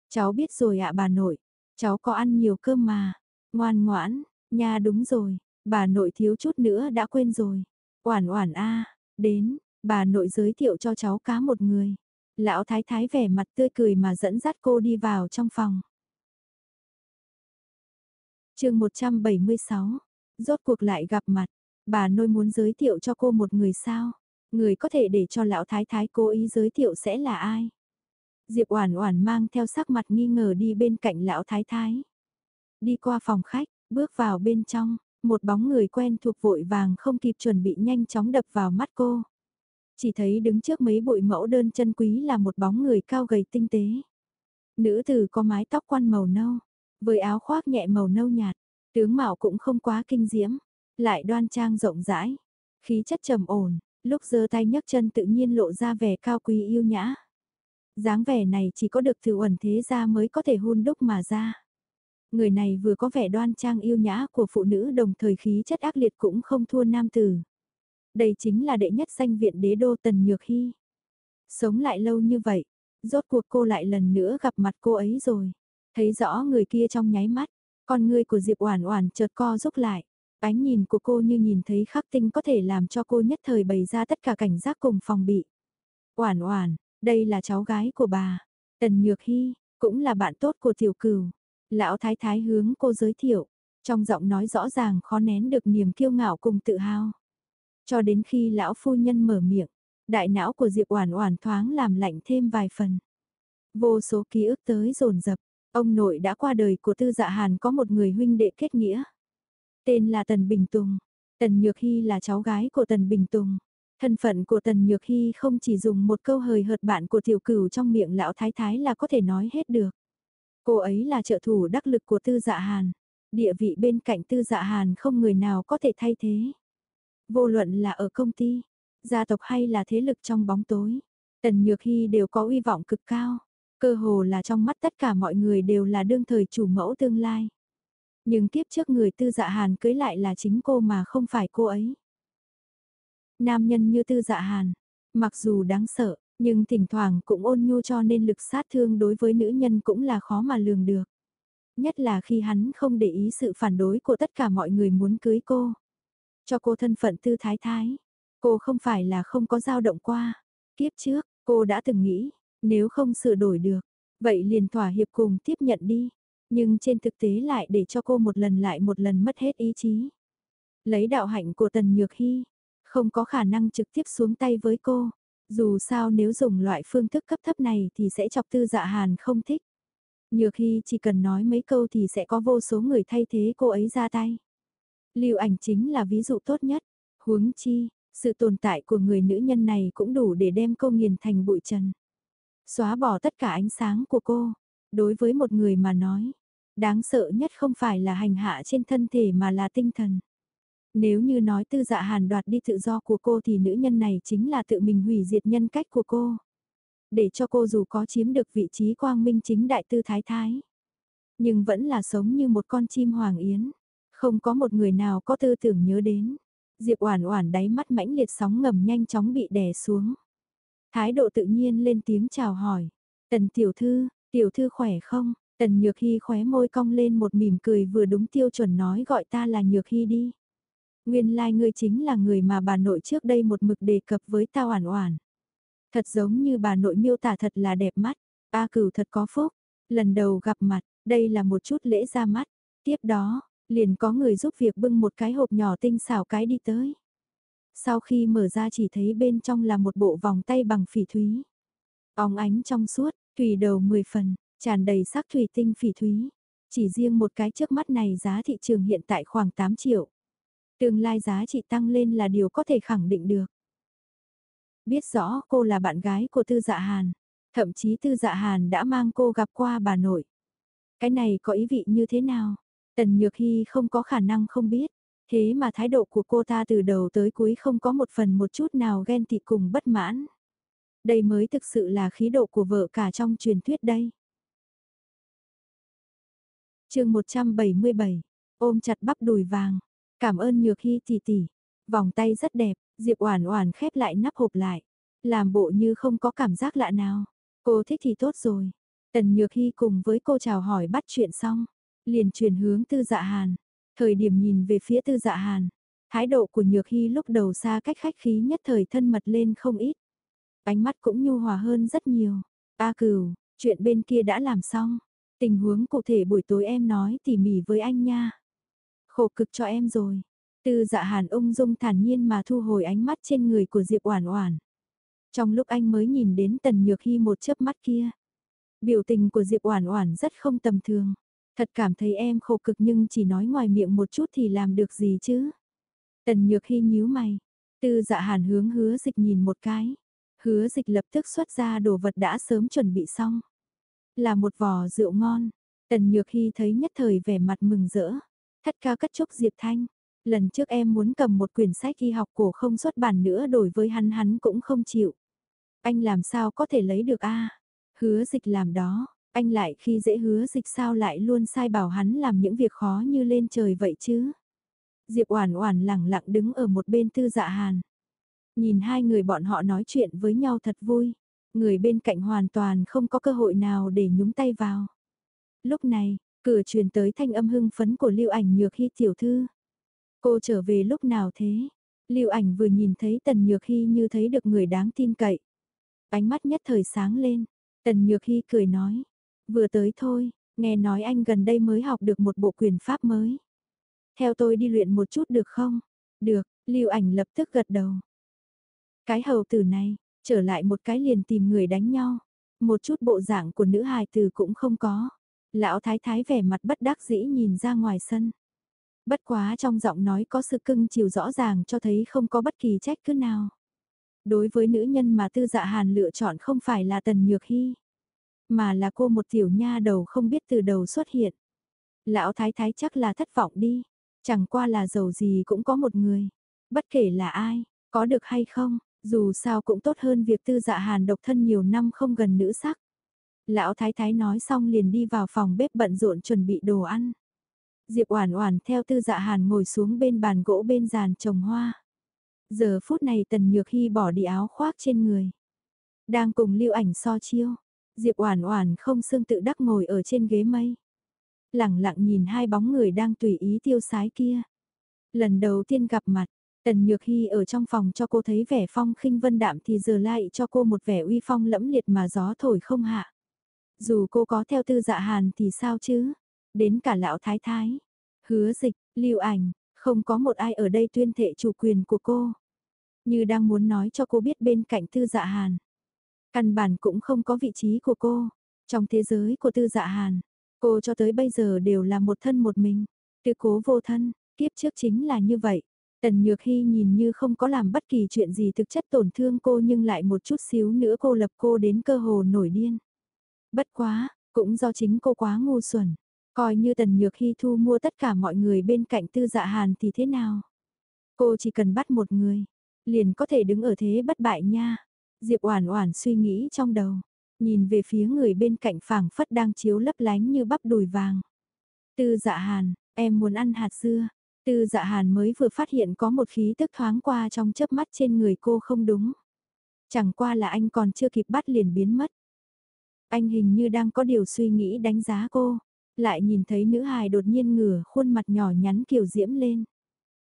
Speaker 1: Cháu biết rồi ạ bà nội, cháu có ăn nhiều cơm mà, ngoan ngoãn, nha đúng rồi, bà nội thiếu chút nữa đã quên rồi. Oản oản a, đến, bà nội giới thiệu cho cháu cá một người. Lão thái thái vẻ mặt tươi cười mà dẫn dắt cô đi vào trong phòng. chương 176, rốt cuộc lại gặp mặt, bà nội muốn giới thiệu cho cô một người sao? Người có thể để cho lão thái thái cố ý giới thiệu sẽ là ai? Diệp Oản Oản mang theo sắc mặt nghi ngờ đi bên cạnh lão thái thái. Đi qua phòng khách, bước vào bên trong, một bóng người quen thuộc vội vàng không kịp chuẩn bị nhanh chóng đập vào mắt cô. Chỉ thấy đứng trước mấy bụi mẫu đơn chân quý là một bóng người cao gầy tinh tế. Nữ tử có mái tóc quăn màu nâu, với áo khoác nhẹ màu nâu nhạt, tướng mạo cũng không quá kinh diễm, lại đoan trang rộng rãi, khí chất trầm ổn, lúc giơ tay nhấc chân tự nhiên lộ ra vẻ cao quý yêu nhã. dáng vẻ này chỉ có được từ ẩn thế gia mới có thể hun đúc mà ra. Người này vừa có vẻ đoan trang yêu nhã của phụ nữ đồng thời khí chất ác liệt cũng không thua nam tử. Đây chính là đệ nhất danh viện đế đô Tần Nhược Hy. Sống lại lâu như vậy, rốt cuộc cô lại lần nữa gặp mặt cô ấy rồi. Thấy rõ người kia trong nháy mắt, con ngươi của Diệp Oản Oản chợt co rút lại. Ánh nhìn của cô như nhìn thấy khắc tinh có thể làm cho cô nhất thời bày ra tất cả cảnh giác cùng phòng bị. Oản Oản, đây là cháu gái của bà, Tần Nhược Hy, cũng là bạn tốt của Tiểu Cửu. Lão Thái Thái hướng cô giới thiệu, trong giọng nói rõ ràng khó nén được niềm kiêu ngạo cùng tự hào. Cho đến khi lão phu nhân mở miệng, đại não của Diệp Oản Oản thoáng làm lạnh thêm vài phần. Vô số ký ức tới dồn dập, ông nội đã qua đời của Tư Dạ Hàn có một người huynh đệ kết nghĩa. Tên là Tần Bình Tùng, Tần Nhược Hy là cháu gái của Tần Bình Tùng. Thân phận của Tần Nhược Hy không chỉ dùng một câu hời hợt bạn của tiểu cửu trong miệng lão thái thái là có thể nói hết được. Cô ấy là trợ thủ đắc lực của Tư Dạ Hàn. Địa vị bên cạnh Tư Dạ Hàn không người nào có thể thay thế. Vô luận là ở công ty, gia tộc hay là thế lực trong bóng tối, Tần Nhược Hy đều có uy vọng cực cao, cơ hồ là trong mắt tất cả mọi người đều là đương thời chủ mẫu tương lai. Nhưng tiếp trước người tư dạ hàn cưới lại là chính cô mà không phải cô ấy. Nam nhân như tư dạ hàn, mặc dù đáng sợ, nhưng thỉnh thoảng cũng ôn nhu cho nên lực sát thương đối với nữ nhân cũng là khó mà lường được. Nhất là khi hắn không để ý sự phản đối của tất cả mọi người muốn cưới cô cho cô thân phận tư thái thái. Cô không phải là không có dao động qua. Kiếp trước, cô đã từng nghĩ, nếu không sửa đổi được, vậy liền thỏa hiệp cùng tiếp nhận đi. Nhưng trên thực tế lại để cho cô một lần lại một lần mất hết ý chí. Lấy đạo hạnh của Tần Nhược Hy, không có khả năng trực tiếp xuống tay với cô. Dù sao nếu dùng loại phương thức cấp thấp này thì sẽ chọc tư dạ hàn không thích. Nhược khi chỉ cần nói mấy câu thì sẽ có vô số người thay thế cô ấy ra tay. Lưu ảnh chính là ví dụ tốt nhất. Huống chi, sự tồn tại của người nữ nhân này cũng đủ để đem cô nghiền thành bụi trần. Xóa bỏ tất cả ánh sáng của cô. Đối với một người mà nói, đáng sợ nhất không phải là hành hạ trên thân thể mà là tinh thần. Nếu như nói tư dạ hàn đoạt đi tự do của cô thì nữ nhân này chính là tự mình hủy diệt nhân cách của cô. Để cho cô dù có chiếm được vị trí quang minh chính đại tư thái thái. Nhưng vẫn là sống như một con chim hoàng yến. Không có một người nào có tư tưởng nhớ đến. Diệp Oản Oản đáy mắt mãnh liệt sóng ngầm nhanh chóng bị đè xuống. Thái độ tự nhiên lên tiếng chào hỏi. Tần tiểu thư, tiểu thư khỏe không? Tần Nhược Hy khóe môi cong lên một mỉm cười vừa đúng tiêu chuẩn nói gọi ta là Nhược Hy đi. Nguyên lai like ngươi chính là người mà bà nội trước đây một mực đề cập với tao oản oản. Thật giống như bà nội miêu tả thật là đẹp mắt, A cửu thật có phúc, lần đầu gặp mặt, đây là một chút lễ ra mắt. Tiếp đó, Liền có người giúp việc bưng một cái hộp nhỏ tinh xảo cái đi tới. Sau khi mở ra chỉ thấy bên trong là một bộ vòng tay bằng phỉ thúy. Óng ánh trong suốt, thủy đầu 10 phần, tràn đầy sắc thủy tinh phỉ thúy. Chỉ riêng một cái trước mắt này giá thị trường hiện tại khoảng 8 triệu. Tương lai giá trị tăng lên là điều có thể khẳng định được. Biết rõ cô là bạn gái của Tư Dạ Hàn, thậm chí Tư Dạ Hàn đã mang cô gặp qua bà nội. Cái này có ý vị như thế nào? Tần Nhược Hy không có khả năng không biết. Thế mà thái độ của cô ta từ đầu tới cuối không có một phần một chút nào ghen tị cùng bất mãn. Đây mới thực sự là khí độ của vợ cả trong truyền thuyết đây. chương 177, ôm chặt bắp đùi vàng. Cảm ơn Nhược Hy tỷ tỷ. Vòng tay rất đẹp, Diệp Oản Oản khép lại nắp hộp lại, làm bộ như không có cảm giác lạ nào. Cô thích thì tốt rồi. Tần Nhược Hy cùng với cô chào hỏi bắt chuyện xong, liền chuyển hướng Tư Dạ Hàn. Thời điểm nhìn về phía Tư Dạ Hàn, thái độ của Nhược Hy lúc đầu xa cách khách khí nhất thời thân mật lên không ít. Ánh mắt cũng nhu hòa hơn rất nhiều. A Cửu, chuyện bên kia đã làm xong. Tình huống cụ thể buổi tối em nói tỉ mỉ với anh nha. Khổ cực cho em rồi. Tư Dạ Hàn ung dung thản nhiên mà thu hồi ánh mắt trên người của Diệp Oản Oản. Trong lúc anh mới nhìn đến Tần Nhược Hy một chớp mắt kia, biểu tình của Diệp Oản Oản rất không tầm thường. Thật cảm thấy em khổ cực nhưng chỉ nói ngoài miệng một chút thì làm được gì chứ? Tần Nhược Hy nhíu mày, Tư Dạ Hàn hướng Hứa Dịch nhìn một cái. Hứa Dịch lập tức xuất ra đồ vật đã sớm chuẩn bị xong. Là một vò rượu ngon. Tần Nhược Hy thấy nhất thời vẻ mặt mừng rỡ. Thất ca cất chúc Diệp Thanh. Lần trước em muốn cầm một quyển sách y học cổ không xuất bản nữa đổi với hắn hắn cũng không chịu. Anh làm sao có thể lấy được a Hứa dịch làm đó, anh lại khi dễ hứa dịch sao lại luôn sai bảo hắn làm những việc khó như lên trời vậy chứ. Diệp Oản Oản lẳng lặng đứng ở một bên Tư Dạ Hàn. Nhìn hai người bọn họ nói chuyện với nhau thật vui, người bên cạnh hoàn toàn không có cơ hội nào để nhúng tay vào. Lúc này, cửa truyền tới thanh âm hưng phấn của Lưu Ảnh Nhược Hi tiểu thư. Cô trở về lúc nào thế? Lưu Ảnh vừa nhìn thấy Tần Nhược Hi như thấy được người đáng tin cậy. Ánh mắt nhất thời sáng lên, Tần Nhược Hy cười nói, vừa tới thôi, nghe nói anh gần đây mới học được một bộ quyền pháp mới. Theo tôi đi luyện một chút được không? Được, Lưu Ảnh lập tức gật đầu. Cái hầu tử này, trở lại một cái liền tìm người đánh nhau. Một chút bộ dạng của nữ hài tử cũng không có. Lão thái thái vẻ mặt bất đắc dĩ nhìn ra ngoài sân. Bất quá trong giọng nói có sự cưng chiều rõ ràng cho thấy không có bất kỳ trách cứ nào. Đối với nữ nhân mà tư dạ hàn lựa chọn không phải là tần nhược hy, mà là cô một tiểu nha đầu không biết từ đầu xuất hiện. Lão thái thái chắc là thất vọng đi, chẳng qua là giàu gì cũng có một người, bất kể là ai, có được hay không, dù sao cũng tốt hơn việc tư dạ hàn độc thân nhiều năm không gần nữ sắc. Lão thái thái nói xong liền đi vào phòng bếp bận rộn chuẩn bị đồ ăn. Diệp Oản Oản theo Tư Dạ Hàn ngồi xuống bên bàn gỗ bên giàn trồng hoa. Giờ phút này Tần Nhược Hy bỏ đi áo khoác trên người. Đang cùng lưu ảnh so chiêu. Diệp Oản Oản không xương tự đắc ngồi ở trên ghế mây. Lặng lặng nhìn hai bóng người đang tùy ý tiêu sái kia. Lần đầu tiên gặp mặt, Tần Nhược Hy ở trong phòng cho cô thấy vẻ phong khinh vân đạm thì giờ lại cho cô một vẻ uy phong lẫm liệt mà gió thổi không hạ. Dù cô có theo tư dạ hàn thì sao chứ? Đến cả lão thái thái, hứa dịch, lưu ảnh, không có một ai ở đây tuyên thệ chủ quyền của cô. Như đang muốn nói cho cô biết bên cạnh tư dạ hàn. Căn bản cũng không có vị trí của cô. Trong thế giới của tư dạ hàn, cô cho tới bây giờ đều là một thân một mình. Tư cố vô thân, kiếp trước chính là như vậy. Tần Nhược Hy nhìn như không có làm bất kỳ chuyện gì thực chất tổn thương cô nhưng lại một chút xíu nữa cô lập cô đến cơ hồ nổi điên. Bất quá, cũng do chính cô quá ngu xuẩn. Coi như Tần Nhược Hy thu mua tất cả mọi người bên cạnh tư dạ hàn thì thế nào? Cô chỉ cần bắt một người, liền có thể đứng ở thế bất bại nha. Diệp Oản Oản suy nghĩ trong đầu, nhìn về phía người bên cạnh phảng phất đang chiếu lấp lánh như bắp đùi vàng. Tư Dạ Hàn, em muốn ăn hạt dưa. Tư Dạ Hàn mới vừa phát hiện có một khí tức thoáng qua trong chớp mắt trên người cô không đúng. Chẳng qua là anh còn chưa kịp bắt liền biến mất. Anh hình như đang có điều suy nghĩ đánh giá cô, lại nhìn thấy nữ hài đột nhiên ngửa khuôn mặt nhỏ nhắn kiều diễm lên.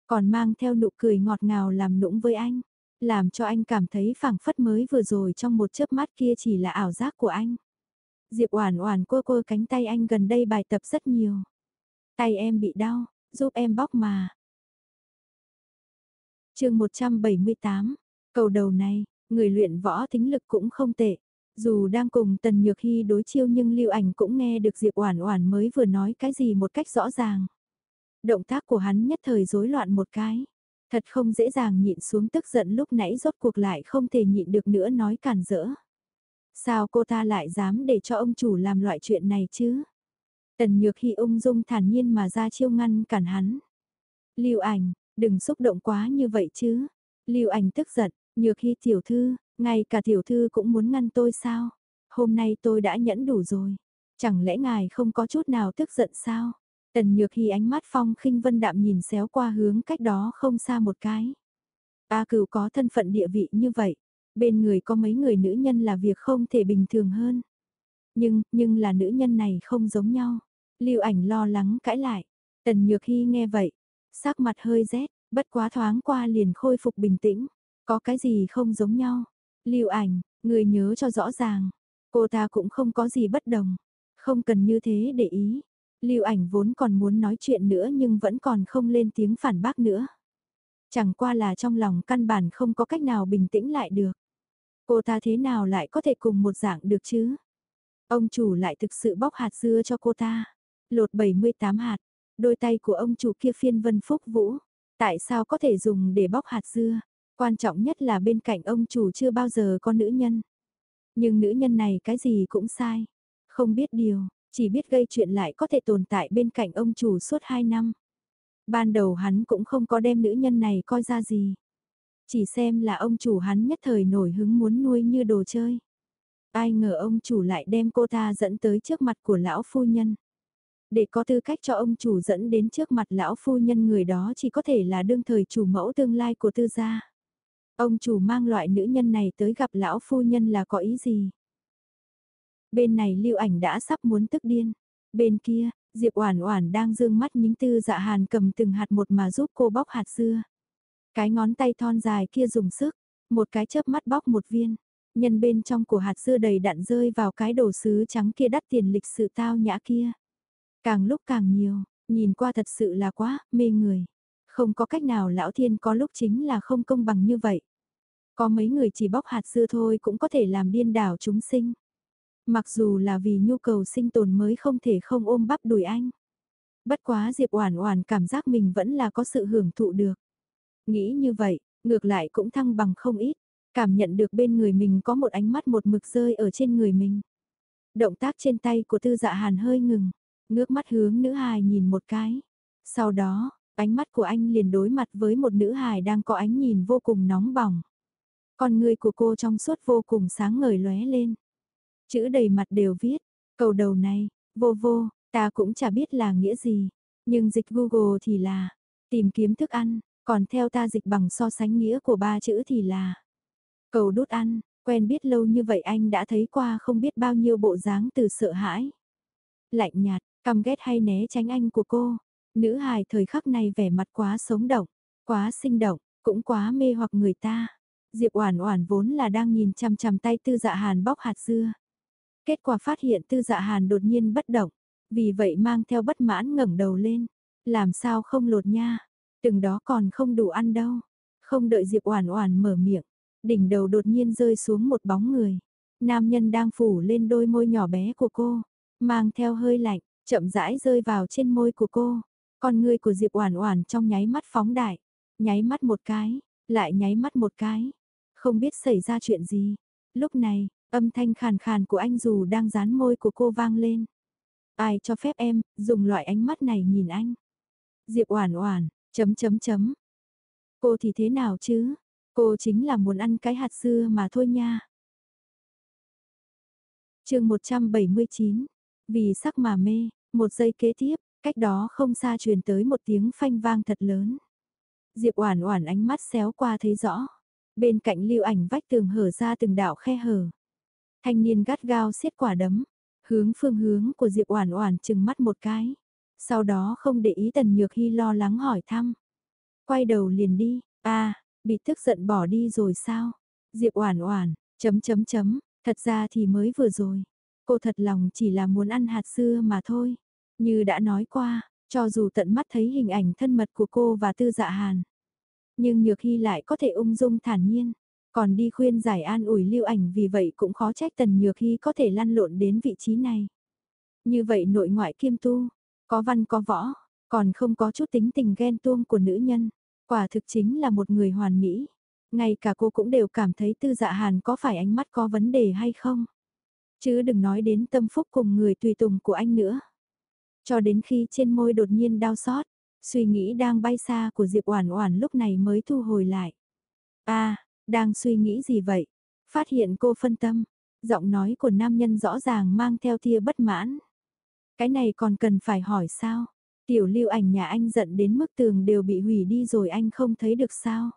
Speaker 1: Còn mang theo nụ cười ngọt ngào làm nũng với anh, làm cho anh cảm thấy phảng phất mới vừa rồi trong một chớp mắt kia chỉ là ảo giác của anh. Diệp Oản Oản cô cô cánh tay anh gần đây bài tập rất nhiều. Tay em bị đau, giúp em bóc mà. Chương 178. Cầu đầu này, người luyện võ tính lực cũng không tệ. Dù đang cùng Tần Nhược Hy đối chiêu nhưng Lưu Ảnh cũng nghe được Diệp Oản Oản mới vừa nói cái gì một cách rõ ràng. Động tác của hắn nhất thời rối loạn một cái. Thật không dễ dàng nhịn xuống tức giận lúc nãy rốt cuộc lại không thể nhịn được nữa nói cản rỡ. Sao cô ta lại dám để cho ông chủ làm loại chuyện này chứ? Tần Nhược Hy ung dung thản nhiên mà ra chiêu ngăn cản hắn. Lưu ảnh, đừng xúc động quá như vậy chứ. Lưu ảnh tức giận, nhược hy tiểu thư, ngay cả tiểu thư cũng muốn ngăn tôi sao? Hôm nay tôi đã nhẫn đủ rồi. Chẳng lẽ ngài không có chút nào tức giận sao? Tần nhược hy ánh mắt phong khinh vân đạm nhìn xéo qua hướng cách đó không xa một cái. A cửu có thân phận địa vị như vậy. Bên người có mấy người nữ nhân là việc không thể bình thường hơn. Nhưng, nhưng là nữ nhân này không giống nhau. Lưu ảnh lo lắng cãi lại. Tần Nhược Hy nghe vậy, sắc mặt hơi rét, bất quá thoáng qua liền khôi phục bình tĩnh. Có cái gì không giống nhau? Lưu ảnh, người nhớ cho rõ ràng. Cô ta cũng không có gì bất đồng. Không cần như thế để ý. Lưu ảnh vốn còn muốn nói chuyện nữa nhưng vẫn còn không lên tiếng phản bác nữa. Chẳng qua là trong lòng căn bản không có cách nào bình tĩnh lại được. Cô ta thế nào lại có thể cùng một dạng được chứ? Ông chủ lại thực sự bóc hạt dưa cho cô ta. Lột 78 hạt, đôi tay của ông chủ kia phiên vân phúc vũ. Tại sao có thể dùng để bóc hạt dưa? Quan trọng nhất là bên cạnh ông chủ chưa bao giờ có nữ nhân. Nhưng nữ nhân này cái gì cũng sai. Không biết điều, chỉ biết gây chuyện lại có thể tồn tại bên cạnh ông chủ suốt 2 năm. Ban đầu hắn cũng không có đem nữ nhân này coi ra gì. Chỉ xem là ông chủ hắn nhất thời nổi hứng muốn nuôi như đồ chơi. Ai ngờ ông chủ lại đem cô ta dẫn tới trước mặt của lão phu nhân. Để có tư cách cho ông chủ dẫn đến trước mặt lão phu nhân người đó chỉ có thể là đương thời chủ mẫu tương lai của tư gia. Ông chủ mang loại nữ nhân này tới gặp lão phu nhân là có ý gì? Bên này lưu ảnh đã sắp muốn tức điên. Bên kia, Diệp Oản Oản đang dương mắt nhính tư dạ hàn cầm từng hạt một mà giúp cô bóc hạt dưa. Cái ngón tay thon dài kia dùng sức, một cái chớp mắt bóc một viên. Nhân bên trong của hạt dưa đầy đặn rơi vào cái đồ sứ trắng kia đắt tiền lịch sự tao nhã kia. Càng lúc càng nhiều, nhìn qua thật sự là quá, mê người. Không có cách nào lão thiên có lúc chính là không công bằng như vậy. Có mấy người chỉ bóc hạt dưa thôi cũng có thể làm điên đảo chúng sinh. Mặc dù là vì nhu cầu sinh tồn mới không thể không ôm bắp đùi anh. Bất quá Diệp Oản Oản cảm giác mình vẫn là có sự hưởng thụ được. Nghĩ như vậy, ngược lại cũng thăng bằng không ít, cảm nhận được bên người mình có một ánh mắt một mực rơi ở trên người mình. Động tác trên tay của Tư Dạ Hàn hơi ngừng, ngước mắt hướng nữ hài nhìn một cái. Sau đó, ánh mắt của anh liền đối mặt với một nữ hài đang có ánh nhìn vô cùng nóng bỏng. Con người của cô trong suốt vô cùng sáng ngời lóe lên. Chữ đầy mặt đều viết, cầu đầu này, vô vô, ta cũng chả biết là nghĩa gì, nhưng dịch Google thì là, tìm kiếm thức ăn, còn theo ta dịch bằng so sánh nghĩa của ba chữ thì là, cầu đút ăn, quen biết lâu như vậy anh đã thấy qua không biết bao nhiêu bộ dáng từ sợ hãi. Lạnh nhạt, căm ghét hay né tránh anh của cô, nữ hài thời khắc này vẻ mặt quá sống động, quá sinh động, cũng quá mê hoặc người ta. Diệp Oản Oản vốn là đang nhìn chằm chằm tay Tư Dạ Hàn bóc hạt dưa. Kết quả phát hiện Tư Dạ Hàn đột nhiên bất động, vì vậy mang theo bất mãn ngẩng đầu lên, làm sao không lột nha, từng đó còn không đủ ăn đâu. Không đợi Diệp Oản Oản mở miệng, đỉnh đầu đột nhiên rơi xuống một bóng người. Nam nhân đang phủ lên đôi môi nhỏ bé của cô, mang theo hơi lạnh, chậm rãi rơi vào trên môi của cô. Con ngươi của Diệp Oản Oản trong nháy mắt phóng đại, nháy mắt một cái, lại nháy mắt một cái. Không biết xảy ra chuyện gì. Lúc này, âm thanh khàn khàn của anh dù đang dán môi của cô vang lên. Ai cho phép em, dùng loại ánh mắt này nhìn anh. Diệp Oản Oản, chấm chấm chấm. Cô thì thế nào chứ? Cô chính là muốn ăn cái hạt dưa mà thôi nha. Chương 179. Vì sắc mà mê, một giây kế tiếp, cách đó không xa truyền tới một tiếng phanh vang thật lớn. Diệp Oản Oản ánh mắt xéo qua thấy rõ. Bên cạnh lưu ảnh vách tường hở ra từng đạo khe hở. Thanh niên gắt gao siết quả đấm, hướng phương hướng của Diệp Oản Oản chừng mắt một cái. Sau đó không để ý Tần Nhược Hy lo lắng hỏi thăm. Quay đầu liền đi, a, à, bị tức giận bỏ đi rồi sao? Diệp Oản Oản, chấm chấm chấm, thật ra thì mới vừa rồi, cô thật lòng chỉ là muốn ăn hạt dưa mà thôi. Như đã nói qua, cho dù tận mắt thấy hình ảnh thân mật của cô và Tư Dạ Hàn, nhưng Nhược Hy lại có thể ung dung thản nhiên, còn đi khuyên giải an ủi lưu ảnh vì vậy cũng khó trách Tần Nhược Hy có thể lăn lộn đến vị trí này. Như vậy nội ngoại kiêm tu, có văn có võ, còn không có chút tính tình ghen tuông của nữ nhân, quả thực chính là một người hoàn mỹ. Ngay cả cô cũng đều cảm thấy tư dạ hàn có phải ánh mắt có vấn đề hay không. Chứ đừng nói đến tâm phúc cùng người tùy tùng của anh nữa. Cho đến khi trên môi đột nhiên đau xót, Suy nghĩ đang bay xa của Diệp Oản Oản lúc này mới thu hồi lại. A, đang suy nghĩ gì vậy? Phát hiện cô phân tâm, giọng nói của nam nhân rõ ràng mang theo tia bất mãn. Cái này còn cần phải hỏi sao? Tiểu lưu ảnh nhà anh giận đến mức tường đều bị hủy đi rồi anh không thấy được sao?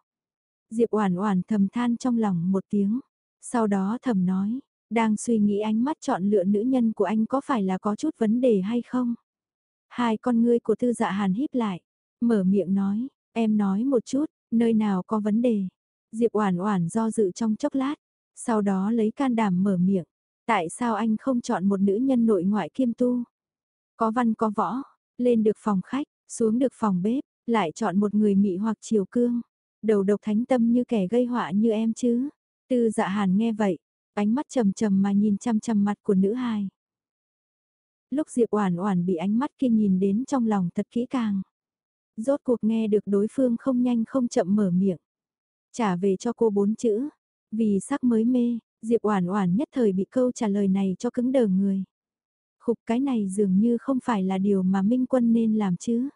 Speaker 1: Diệp Oản Oản thầm than trong lòng một tiếng, sau đó thầm nói, đang suy nghĩ ánh mắt chọn lựa nữ nhân của anh có phải là có chút vấn đề hay không? Hai con ngươi của Tư Dạ Hàn híp lại, mở miệng nói, em nói một chút, nơi nào có vấn đề? Diệp Oản Oản do dự trong chốc lát, sau đó lấy can đảm mở miệng, tại sao anh không chọn một nữ nhân nội ngoại kiêm tu? Có văn có võ, lên được phòng khách, xuống được phòng bếp, lại chọn một người mị hoặc chiều cương, đầu độc thánh tâm như kẻ gây họa như em chứ. Tư dạ hàn nghe vậy, ánh mắt trầm trầm mà nhìn chăm chăm mặt của nữ hài. Lúc Diệp Oản Oản bị ánh mắt kia nhìn đến trong lòng thật kỹ càng. Rốt cuộc nghe được đối phương không nhanh không chậm mở miệng. Trả về cho cô bốn chữ, vì sắc mới mê, Diệp Oản Oản nhất thời bị câu trả lời này cho cứng đờ người. Khục cái này dường như không phải là điều mà Minh Quân nên làm chứ.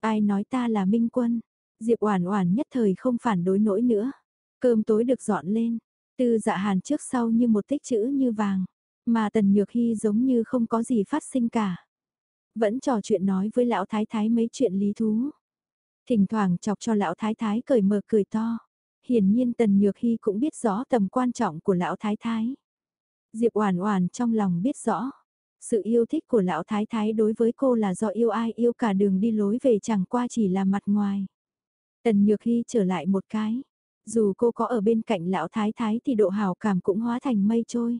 Speaker 1: Ai nói ta là Minh Quân? Diệp Oản Oản nhất thời không phản đối nổi nữa. Cơm tối được dọn lên, Tư Dạ Hàn trước sau như một tích chữ như vàng, mà Tần Nhược hy giống như không có gì phát sinh cả. Vẫn trò chuyện nói với lão thái thái mấy chuyện lý thú. Thỉnh thoảng chọc cho lão thái thái cười mờ cười to. Hiển nhiên Tần Nhược hy cũng biết rõ tầm quan trọng của lão thái thái. Diệp Oản Oản trong lòng biết rõ, sự yêu thích của lão thái thái đối với cô là do yêu ai yêu cả đường đi lối về chẳng qua chỉ là mặt ngoài. Tần Nhược Hy trở lại một cái. Dù cô có ở bên cạnh lão thái thái thì độ hào cảm cũng hóa thành mây trôi.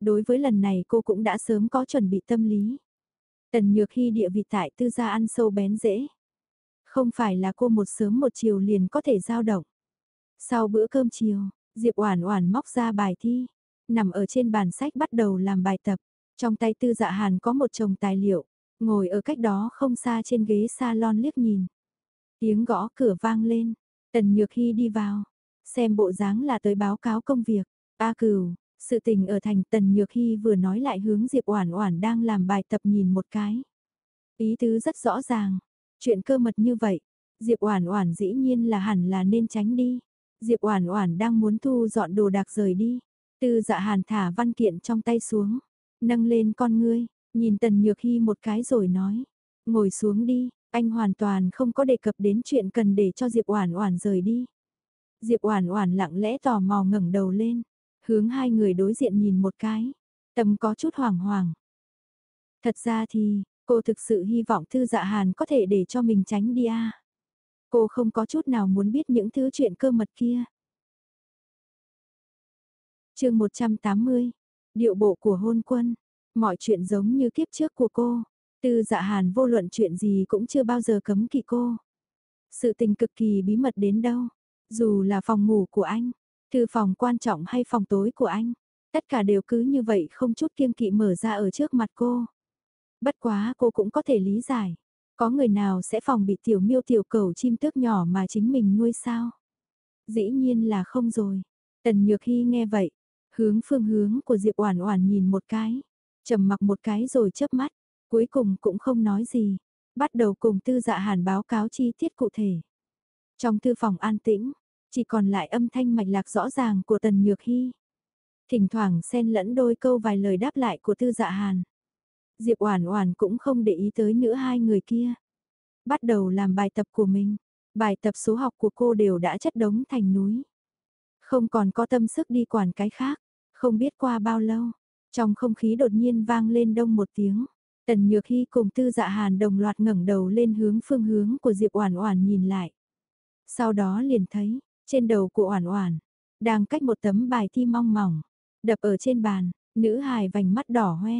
Speaker 1: Đối với lần này cô cũng đã sớm có chuẩn bị tâm lý. Tần Nhược Hy địa vị tại tư gia ăn sâu bén dễ. Không phải là cô một sớm một chiều liền có thể giao động. Sau bữa cơm chiều, Diệp Oản Oản móc ra bài thi, nằm ở trên bàn sách bắt đầu làm bài tập. Trong tay tư dạ hàn có một chồng tài liệu, ngồi ở cách đó không xa trên ghế salon liếc nhìn. Tiếng gõ cửa vang lên, tần nhược Hi đi vào, xem bộ dáng là tới báo cáo công việc. A cửu, sự tình ở thành tần nhược hy vừa nói lại hướng Diệp Oản Oản đang làm bài tập nhìn một cái. Ý tứ rất rõ ràng, chuyện cơ mật như vậy, Diệp Oản Oản dĩ nhiên là hẳn là nên tránh đi. Diệp Oản Oản đang muốn thu dọn đồ đạc rời đi, Tư Dạ Hàn thả văn kiện trong tay xuống, Nâng lên con ngươi, nhìn Tần Nhược Hy một cái rồi nói. Ngồi xuống đi, anh hoàn toàn không có đề cập đến chuyện cần để cho Diệp Oản Oản rời đi. Diệp Oản Oản lặng lẽ tò mò ngẩng đầu lên, hướng hai người đối diện nhìn một cái, tâm có chút hoảng hoảng. Thật ra thì, cô thực sự hy vọng Thư Dạ Hàn có thể để cho mình tránh đi a. Cô không có chút nào muốn biết những thứ chuyện cơ mật kia. Chương 180 Điệu bộ của hôn quân, mọi chuyện giống như kiếp trước của cô. Tư dạ hàn vô luận chuyện gì cũng chưa bao giờ cấm kỵ cô. Sự tình cực kỳ bí mật đến đâu, dù là phòng ngủ của anh, thư phòng quan trọng hay phòng tối của anh, tất cả đều cứ như vậy không chút kiêng kỵ mở ra ở trước mặt cô. Bất quá cô cũng có thể lý giải, có người nào sẽ phòng bị tiểu miêu tiểu cầu chim tước nhỏ mà chính mình nuôi sao? Dĩ nhiên là không rồi. Tần Nhược Hy nghe vậy, Hướng phương hướng của Diệp Oản Oản nhìn một cái, trầm mặc một cái rồi chớp mắt, cuối cùng cũng không nói gì, bắt đầu cùng Tư Dạ Hàn báo cáo chi tiết cụ thể. Trong thư phòng an tĩnh, chỉ còn lại âm thanh mạch lạc rõ ràng của Tần Nhược hy Thỉnh thoảng xen lẫn đôi câu vài lời đáp lại của Tư Dạ Hàn. Diệp Oản Oản cũng không để ý tới nữa hai người kia. Bắt đầu làm bài tập của mình. Bài tập số học của cô đều đã chất đống thành núi. Không còn có tâm sức đi quản cái khác. Không biết qua bao lâu, trong không khí đột nhiên vang lên đông một tiếng. Tần Nhược Hy cùng Tư Dạ Hàn đồng loạt ngẩng đầu lên hướng phương hướng của Diệp Oản Oản nhìn lại. Sau đó liền thấy, trên đầu của Oản Oản đang cách một tấm bài thi mong mỏng, đập ở trên bàn, nữ hài vành mắt đỏ hoe,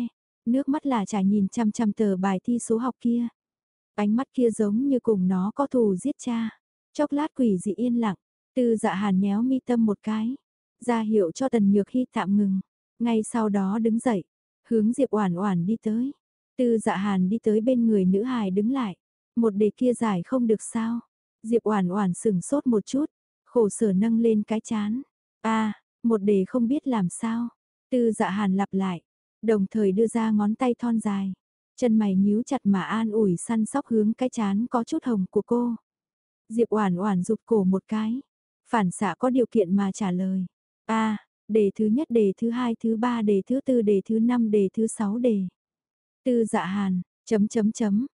Speaker 1: nước mắt là trải nhìn chăm chăm tờ bài thi số học kia. Ánh mắt kia giống như cùng nó có thù giết cha. Chốc lát quỷ dị yên lặng, Tư Dạ Hàn nhéo mi tâm một cái, ra hiệu cho Tần Nhược hi tạm ngừng, ngay sau đó đứng dậy, hướng Diệp Oản Oản đi tới. Tư Dạ Hàn đi tới bên người nữ hài đứng lại, một đề kia giải không được sao? Diệp Oản Oản sững sốt một chút, khổ sở nâng lên cái chán. A, một đề không biết làm sao. Tư Dạ Hàn lặp lại, đồng thời đưa ra ngón tay thon dài. Chân mày nhíu chặt mà an ủi săn sóc hướng cái chán có chút hồng của cô. Diệp Oản Oản rụt cổ một cái, phản xạ có điều kiện mà trả lời. A, đề thứ nhất, đề thứ hai, thứ ba, đề thứ tư, đề thứ năm, đề thứ sáu đề. Tư Dạ Hàn, chấm chấm chấm.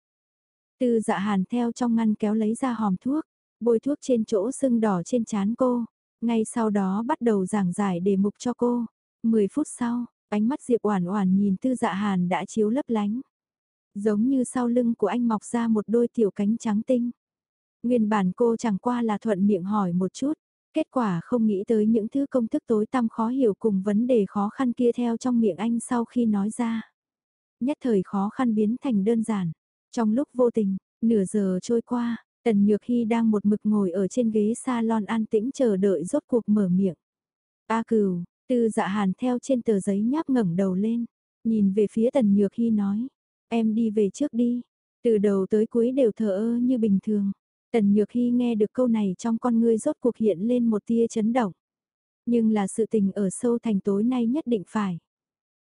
Speaker 1: Tư Dạ Hàn theo trong ngăn kéo lấy ra hòm thuốc, bôi thuốc trên chỗ sưng đỏ trên trán cô, ngay sau đó bắt đầu giảng giải đề mục cho cô. 10 phút sau, ánh mắt Diệp Oản Oản nhìn Tư Dạ Hàn đã chiếu lấp lánh. Giống như sau lưng của anh mọc ra một đôi tiểu cánh trắng tinh. Nguyên bản cô chẳng qua là thuận miệng hỏi một chút, kết quả không nghĩ tới những thứ công thức tối tăm khó hiểu cùng vấn đề khó khăn kia theo trong miệng anh sau khi nói ra. Nhất thời khó khăn biến thành đơn giản. Trong lúc vô tình, nửa giờ trôi qua, Tần Nhược Hy đang một mực ngồi ở trên ghế salon an tĩnh chờ đợi rốt cuộc mở miệng. A cừu, tư dạ hàn theo trên tờ giấy nháp ngẩng đầu lên, nhìn về phía Tần Nhược Hy nói, em đi về trước đi, từ đầu tới cuối đều thờ ơ như bình thường. Tần Nhược Hy nghe được câu này trong con ngươi rốt cuộc hiện lên một tia chấn động. Nhưng là sự tình ở sâu thành tối nay nhất định phải.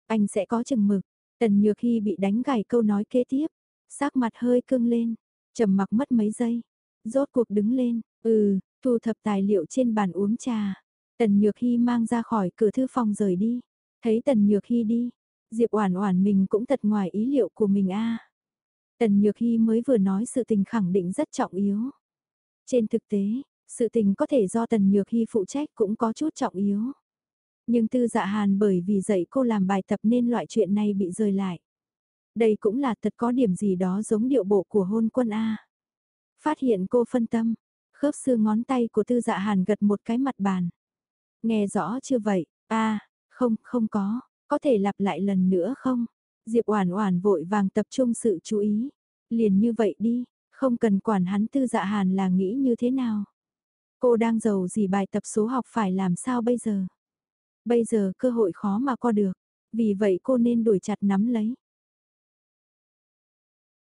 Speaker 1: Anh sẽ có chừng mực. Tần Nhược Hy bị đánh gãy câu nói kế tiếp. sắc mặt hơi cương lên trầm mặc mất mấy giây. Rốt cuộc đứng lên. Ừ, thu thập tài liệu trên bàn uống trà. Tần Nhược Hy mang ra khỏi cửa thư phòng rời đi. Thấy Tần Nhược Hy đi. Diệp Oản Oản mình cũng thật ngoài ý liệu của mình a. Tần Nhược Hy mới vừa nói sự tình khẳng định rất trọng yếu. Trên thực tế, sự tình có thể do Tần Nhược Hy phụ trách cũng có chút trọng yếu. Nhưng Tư Dạ Hàn bởi vì dạy cô làm bài tập nên loại chuyện này bị rời lại. Đây cũng là thật có điểm gì đó giống điệu bộ của hôn quân A. Phát hiện cô phân tâm, khớp xương ngón tay của Tư Dạ Hàn gật một cái mặt bàn. Nghe rõ chưa vậy? A, không, không có, có thể lặp lại lần nữa không? Diệp Oản Oản vội vàng tập trung sự chú ý. Liền như vậy đi, không cần quản hắn Tư Dạ Hàn là nghĩ như thế nào. Cô đang giàu gì bài tập số học phải làm sao bây giờ? Bây giờ cơ hội khó mà có được, vì vậy cô nên đuổi chặt nắm lấy.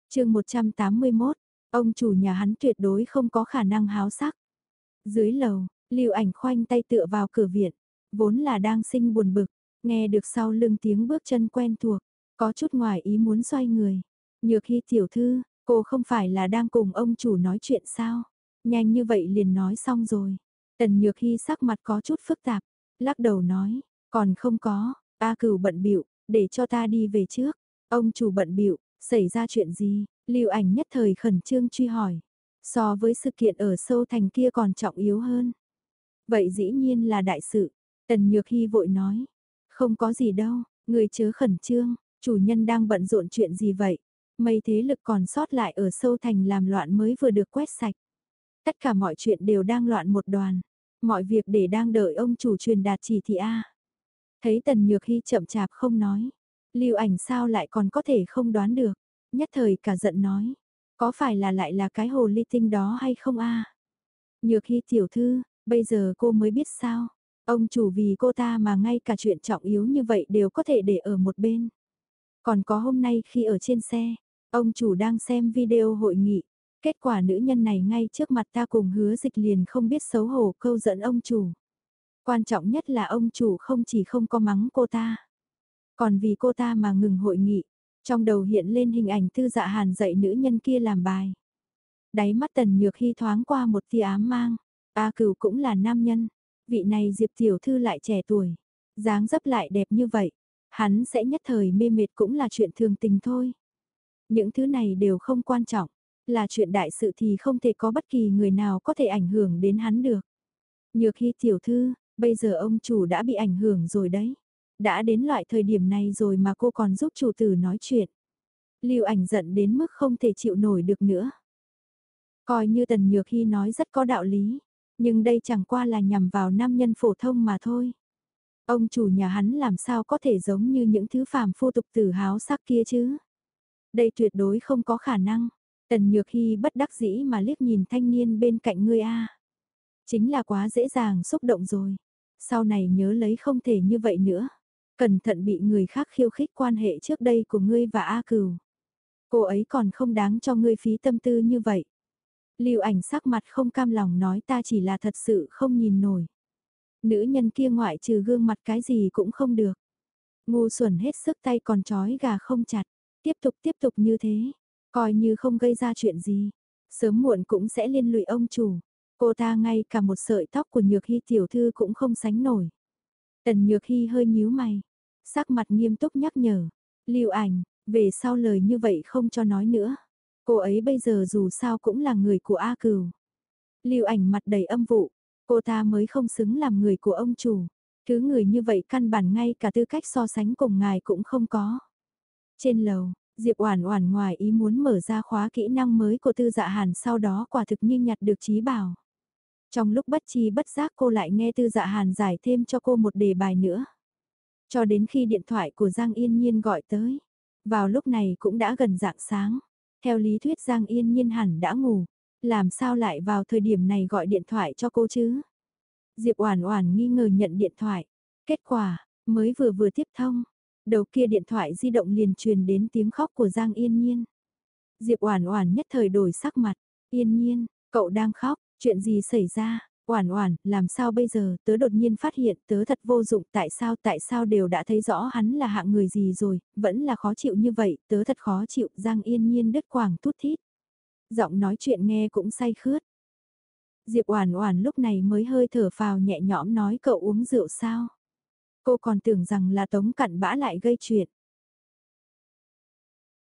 Speaker 1: Chương 181, ông chủ nhà hắn tuyệt đối không có khả năng háo sắc. Dưới lầu, Lưu Ảnh khoanh tay tựa vào cửa viện, vốn là đang sinh buồn bực, nghe được sau lưng tiếng bước chân quen thuộc, có chút ngoài ý muốn xoay người. Nhược hy tiểu thư, cô không phải là đang cùng ông chủ nói chuyện sao? Nhanh như vậy liền nói xong rồi. Tần Nhược hy sắc mặt có chút phức tạp, lắc đầu nói, còn không có, A Cửu bận bịu, để cho ta đi về trước. Ông chủ bận bịu, xảy ra chuyện gì? Lưu Ảnh nhất thời khẩn trương truy hỏi. So với sự kiện ở sâu thành kia còn trọng yếu hơn. Vậy dĩ nhiên là đại sự. Tần Nhược Hy vội nói. Không có gì đâu, người chớ khẩn trương, chủ nhân đang bận rộn chuyện gì vậy? Mấy thế lực còn sót lại ở sâu thành làm loạn mới vừa được quét sạch. Tất cả mọi chuyện đều đang loạn một đoàn. Mọi việc để đang đợi ông chủ truyền đạt chỉ thị A. Thấy Tần Nhược Hy chậm chạp không nói. Lưu ảnh sao lại còn có thể không đoán được. Nhất thời cả giận nói. Có phải là lại là cái hồ ly tinh đó hay không A? Nhược Hy tiểu thư, bây giờ cô mới biết sao. Ông chủ vì cô ta mà ngay cả chuyện trọng yếu như vậy đều có thể để ở một bên. Còn có hôm nay khi ở trên xe, ông chủ đang xem video hội nghị. Kết quả nữ nhân này ngay trước mặt ta cùng hứa dịch liền không biết xấu hổ câu giận ông chủ. Quan trọng nhất là ông chủ không chỉ không có mắng cô ta. Còn vì cô ta mà ngừng hội nghị, trong đầu hiện lên hình ảnh tư dạ hàn dạy nữ nhân kia làm bài. Đáy mắt tần nhược khi thoáng qua một tia ám mang. A cửu cũng là nam nhân, vị này Diệp Tiểu Thư lại trẻ tuổi, dáng dấp lại đẹp như vậy, hắn sẽ nhất thời mê mệt cũng là chuyện thường tình thôi. Những thứ này đều không quan trọng, là chuyện đại sự thì không thể có bất kỳ người nào có thể ảnh hưởng đến hắn được. Nhược khi Tiểu Thư, bây giờ ông chủ đã bị ảnh hưởng rồi đấy. Đã đến loại thời điểm này rồi mà cô còn giúp chủ tử nói chuyện. Lưu ảnh giận đến mức không thể chịu nổi được nữa. Coi như Tần Nhược Hy nói rất có đạo lý. Nhưng đây chẳng qua là nhằm vào nam nhân phổ thông mà thôi. Ông chủ nhà hắn làm sao có thể giống như những thứ phàm phu tục tử háo sắc kia chứ? Đây tuyệt đối không có khả năng. Tần Nhược Hy bất đắc dĩ mà liếc nhìn thanh niên bên cạnh ngươi a. Chính là quá dễ dàng xúc động rồi. Sau này nhớ lấy không thể như vậy nữa. Cẩn thận bị người khác khiêu khích quan hệ trước đây của ngươi và A Cửu. Cô ấy còn không đáng cho ngươi phí tâm tư như vậy. Lưu ảnh sắc mặt không cam lòng nói ta chỉ là thật sự không nhìn nổi. Nữ nhân kia ngoại trừ gương mặt cái gì cũng không được. Ngu xuẩn hết sức tay còn chói gà không chặt. Tiếp tục tiếp tục như thế, coi như không gây ra chuyện gì, sớm muộn cũng sẽ liên lụy ông chủ. Cô ta ngay cả một sợi tóc của Nhược Hy tiểu thư cũng không sánh nổi. Tần Nhược Hy hơi nhíu mày, sắc mặt nghiêm túc nhắc nhở. Lưu ảnh, về sau lời như vậy không cho nói nữa. Cô ấy bây giờ dù sao cũng là người của A Cửu. Lưu ảnh mặt đầy âm vụ, cô ta mới không xứng làm người của ông chủ. Thứ người như vậy căn bản ngay cả tư cách so sánh cùng ngài cũng không có. Trên lầu, Diệp Oản Oản ngoài ý muốn mở ra khóa kỹ năng mới của Tư Dạ Hàn sau đó quả thực như nhặt được trí bảo. Trong lúc bất chi bất giác cô lại nghe Tư Dạ Hàn giải thêm cho cô một đề bài nữa. Cho đến khi điện thoại của Giang Yên Nhiên gọi tới. Vào lúc này cũng đã gần dạng sáng. Theo lý thuyết Giang Yên Nhiên hẳn đã ngủ. Làm sao lại vào thời điểm này gọi điện thoại cho cô chứ? Diệp Oản Oản nghi ngờ nhận điện thoại. Kết quả, mới vừa vừa tiếp thông, đầu kia điện thoại di động liền truyền đến tiếng khóc của Giang Yên Nhiên. Diệp Oản Oản nhất thời đổi sắc mặt, "Yên Nhiên, cậu đang khóc, chuyện gì xảy ra?" Oản Oản, làm sao bây giờ, tớ đột nhiên phát hiện tớ thật vô dụng, tại sao tại sao đều đã thấy rõ hắn là hạng người gì rồi, vẫn là khó chịu như vậy, tớ thật khó chịu, Giang Yên Nhiên đứt quảng thút thít. Giọng nói chuyện nghe cũng say khướt. Diệp Oản Oản lúc này mới hơi thở phào nhẹ nhõm nói cậu uống rượu sao? Cô còn tưởng rằng là Tống Cặn bã lại gây chuyện.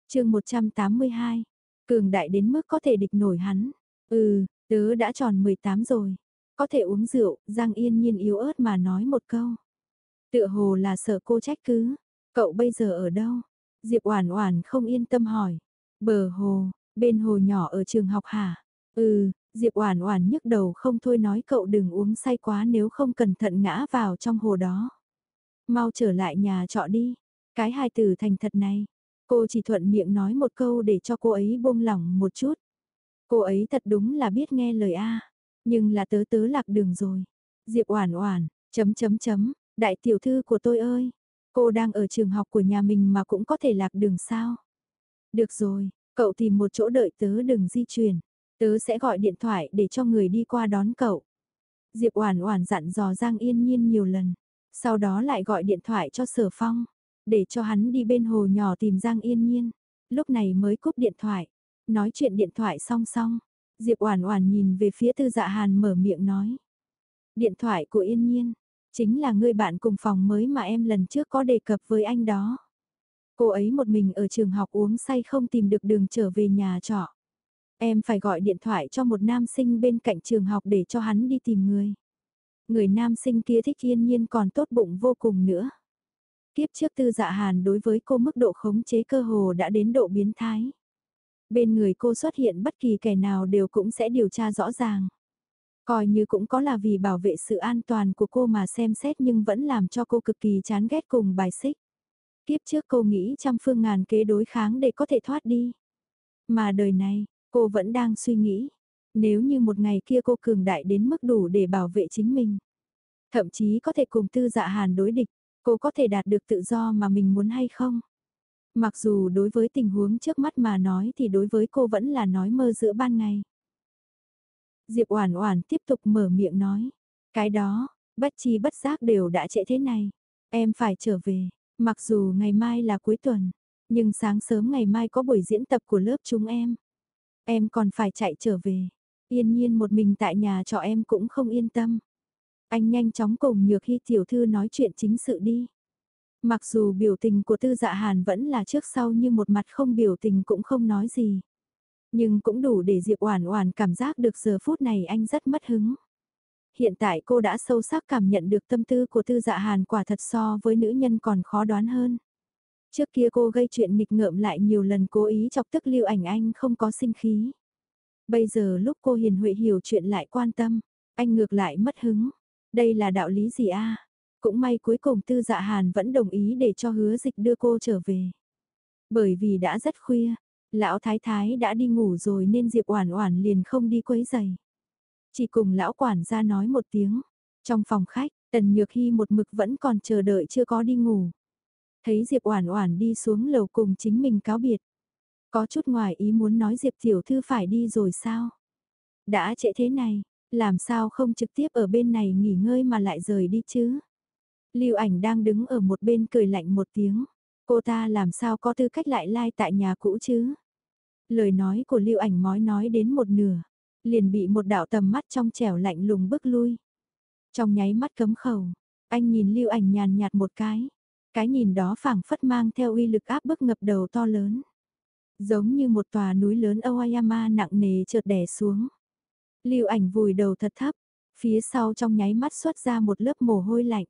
Speaker 1: Chương 182. Cường đại đến mức có thể địch nổi hắn. Ừ, tớ đã tròn 18 rồi, có thể uống rượu, Giang Yên Nhiên yếu ớt mà nói một câu. Tựa hồ là sợ cô trách cứ, cậu bây giờ ở đâu? Diệp Oản Oản không yên tâm hỏi. Bờ hồ, bên hồ nhỏ ở trường học hả? Ừ, Diệp Oản Oản nhức đầu không thôi nói cậu đừng uống say quá nếu không cẩn thận ngã vào trong hồ đó. Mau trở lại nhà trọ đi. Cái hài tử thành thật này. Cô chỉ thuận miệng nói một câu để cho cô ấy buông lỏng một chút. Cô ấy thật đúng là biết nghe lời a. Nhưng là tớ tớ lạc đường rồi. Diệp Oản Oản, chấm chấm chấm, đại tiểu thư của tôi ơi, cô đang ở trường học của nhà mình mà cũng có thể lạc đường sao? Được rồi, cậu tìm một chỗ đợi tớ đừng di chuyển. Tớ sẽ gọi điện thoại để cho người đi qua đón cậu. Diệp Oản Oản dặn dò Giang Yên Nhiên nhiều lần, sau đó lại gọi điện thoại cho Sở Phong, để cho hắn đi bên hồ nhỏ tìm Giang Yên Nhiên. Lúc này mới cúp điện thoại, nói chuyện điện thoại song song, Diệp Oản Oản nhìn về phía Tư Dạ Hàn mở miệng nói. Điện thoại của Yên Nhiên, chính là người bạn cùng phòng mới mà em lần trước có đề cập với anh đó. Cô ấy một mình ở trường học uống say không tìm được đường trở về nhà trọ. Em phải gọi điện thoại cho một nam sinh bên cạnh trường học để cho hắn đi tìm người. Người nam sinh kia thích yên nhiên còn tốt bụng vô cùng nữa. Kiếp trước tư dạ hàn đối với cô mức độ khống chế cơ hồ đã đến độ biến thái. Bên người cô xuất hiện bất kỳ kẻ nào đều cũng sẽ điều tra rõ ràng. Coi như cũng có là vì bảo vệ sự an toàn của cô mà xem xét nhưng vẫn làm cho cô cực kỳ chán ghét cùng bài xích. Kiếp trước cô nghĩ trăm phương ngàn kế đối kháng để có thể thoát đi. Mà đời này, cô vẫn đang suy nghĩ. Nếu như một ngày kia cô cường đại đến mức đủ để bảo vệ chính mình. Thậm chí có thể cùng tư dạ hàn đối địch, cô có thể đạt được tự do mà mình muốn hay không? Mặc dù đối với tình huống trước mắt mà nói thì đối với cô vẫn là nói mơ giữa ban ngày. Diệp Oản Oản tiếp tục mở miệng nói, cái đó, bất chi bất giác đều đã trễ thế này, em phải trở về, mặc dù ngày mai là cuối tuần, nhưng sáng sớm ngày mai có buổi diễn tập của lớp chúng em. Em còn phải chạy trở về, yên nhiên một mình tại nhà trọ em cũng không yên tâm. Anh nhanh chóng cùng Nhược Hy tiểu thư nói chuyện chính sự đi. Mặc dù biểu tình của tư dạ hàn vẫn là trước sau như một mặt không biểu tình cũng không nói gì. Nhưng cũng đủ để Diệp Oản Oản cảm giác được giờ phút này anh rất mất hứng. Hiện tại cô đã sâu sắc cảm nhận được tâm tư của tư dạ hàn quả thật so với nữ nhân còn khó đoán hơn. Trước kia cô gây chuyện nghịch ngợm lại nhiều lần cố ý chọc tức lưu ảnh anh không có sinh khí. Bây giờ lúc cô hiền huệ hiểu chuyện lại quan tâm, anh ngược lại mất hứng. Đây là đạo lý gì a? Cũng may cuối cùng tư dạ hàn vẫn đồng ý để cho hứa dịch đưa cô trở về. Bởi vì đã rất khuya, lão thái thái đã đi ngủ rồi nên Diệp Oản Oản liền không đi quấy giày. Chỉ cùng lão quản gia nói một tiếng. Trong phòng khách, Tần Nhược Hi một mực vẫn còn chờ đợi chưa có đi ngủ. Thấy Diệp Oản Oản đi xuống lầu cùng chính mình cáo biệt. Có chút ngoài ý muốn nói Diệp tiểu thư phải đi rồi sao? Đã trễ thế này, làm sao không trực tiếp ở bên này nghỉ ngơi mà lại rời đi chứ? Lưu ảnh đang đứng ở một bên cười lạnh một tiếng. Cô ta làm sao có tư cách lại lai like tại nhà cũ chứ? Lời nói của lưu ảnh mói nói đến một nửa, liền bị một đạo tầm mắt trong trẻo lạnh lùng bước lui. Trong nháy mắt cấm khẩu, anh nhìn lưu ảnh nhàn nhạt một cái. Cái nhìn đó phảng phất mang theo uy lực áp bức ngập đầu to lớn. Giống như một tòa núi lớn Aoyama nặng nề chợt đè xuống. Lưu ảnh vùi đầu thật thấp, phía sau trong nháy mắt xuất ra một lớp mồ hôi lạnh.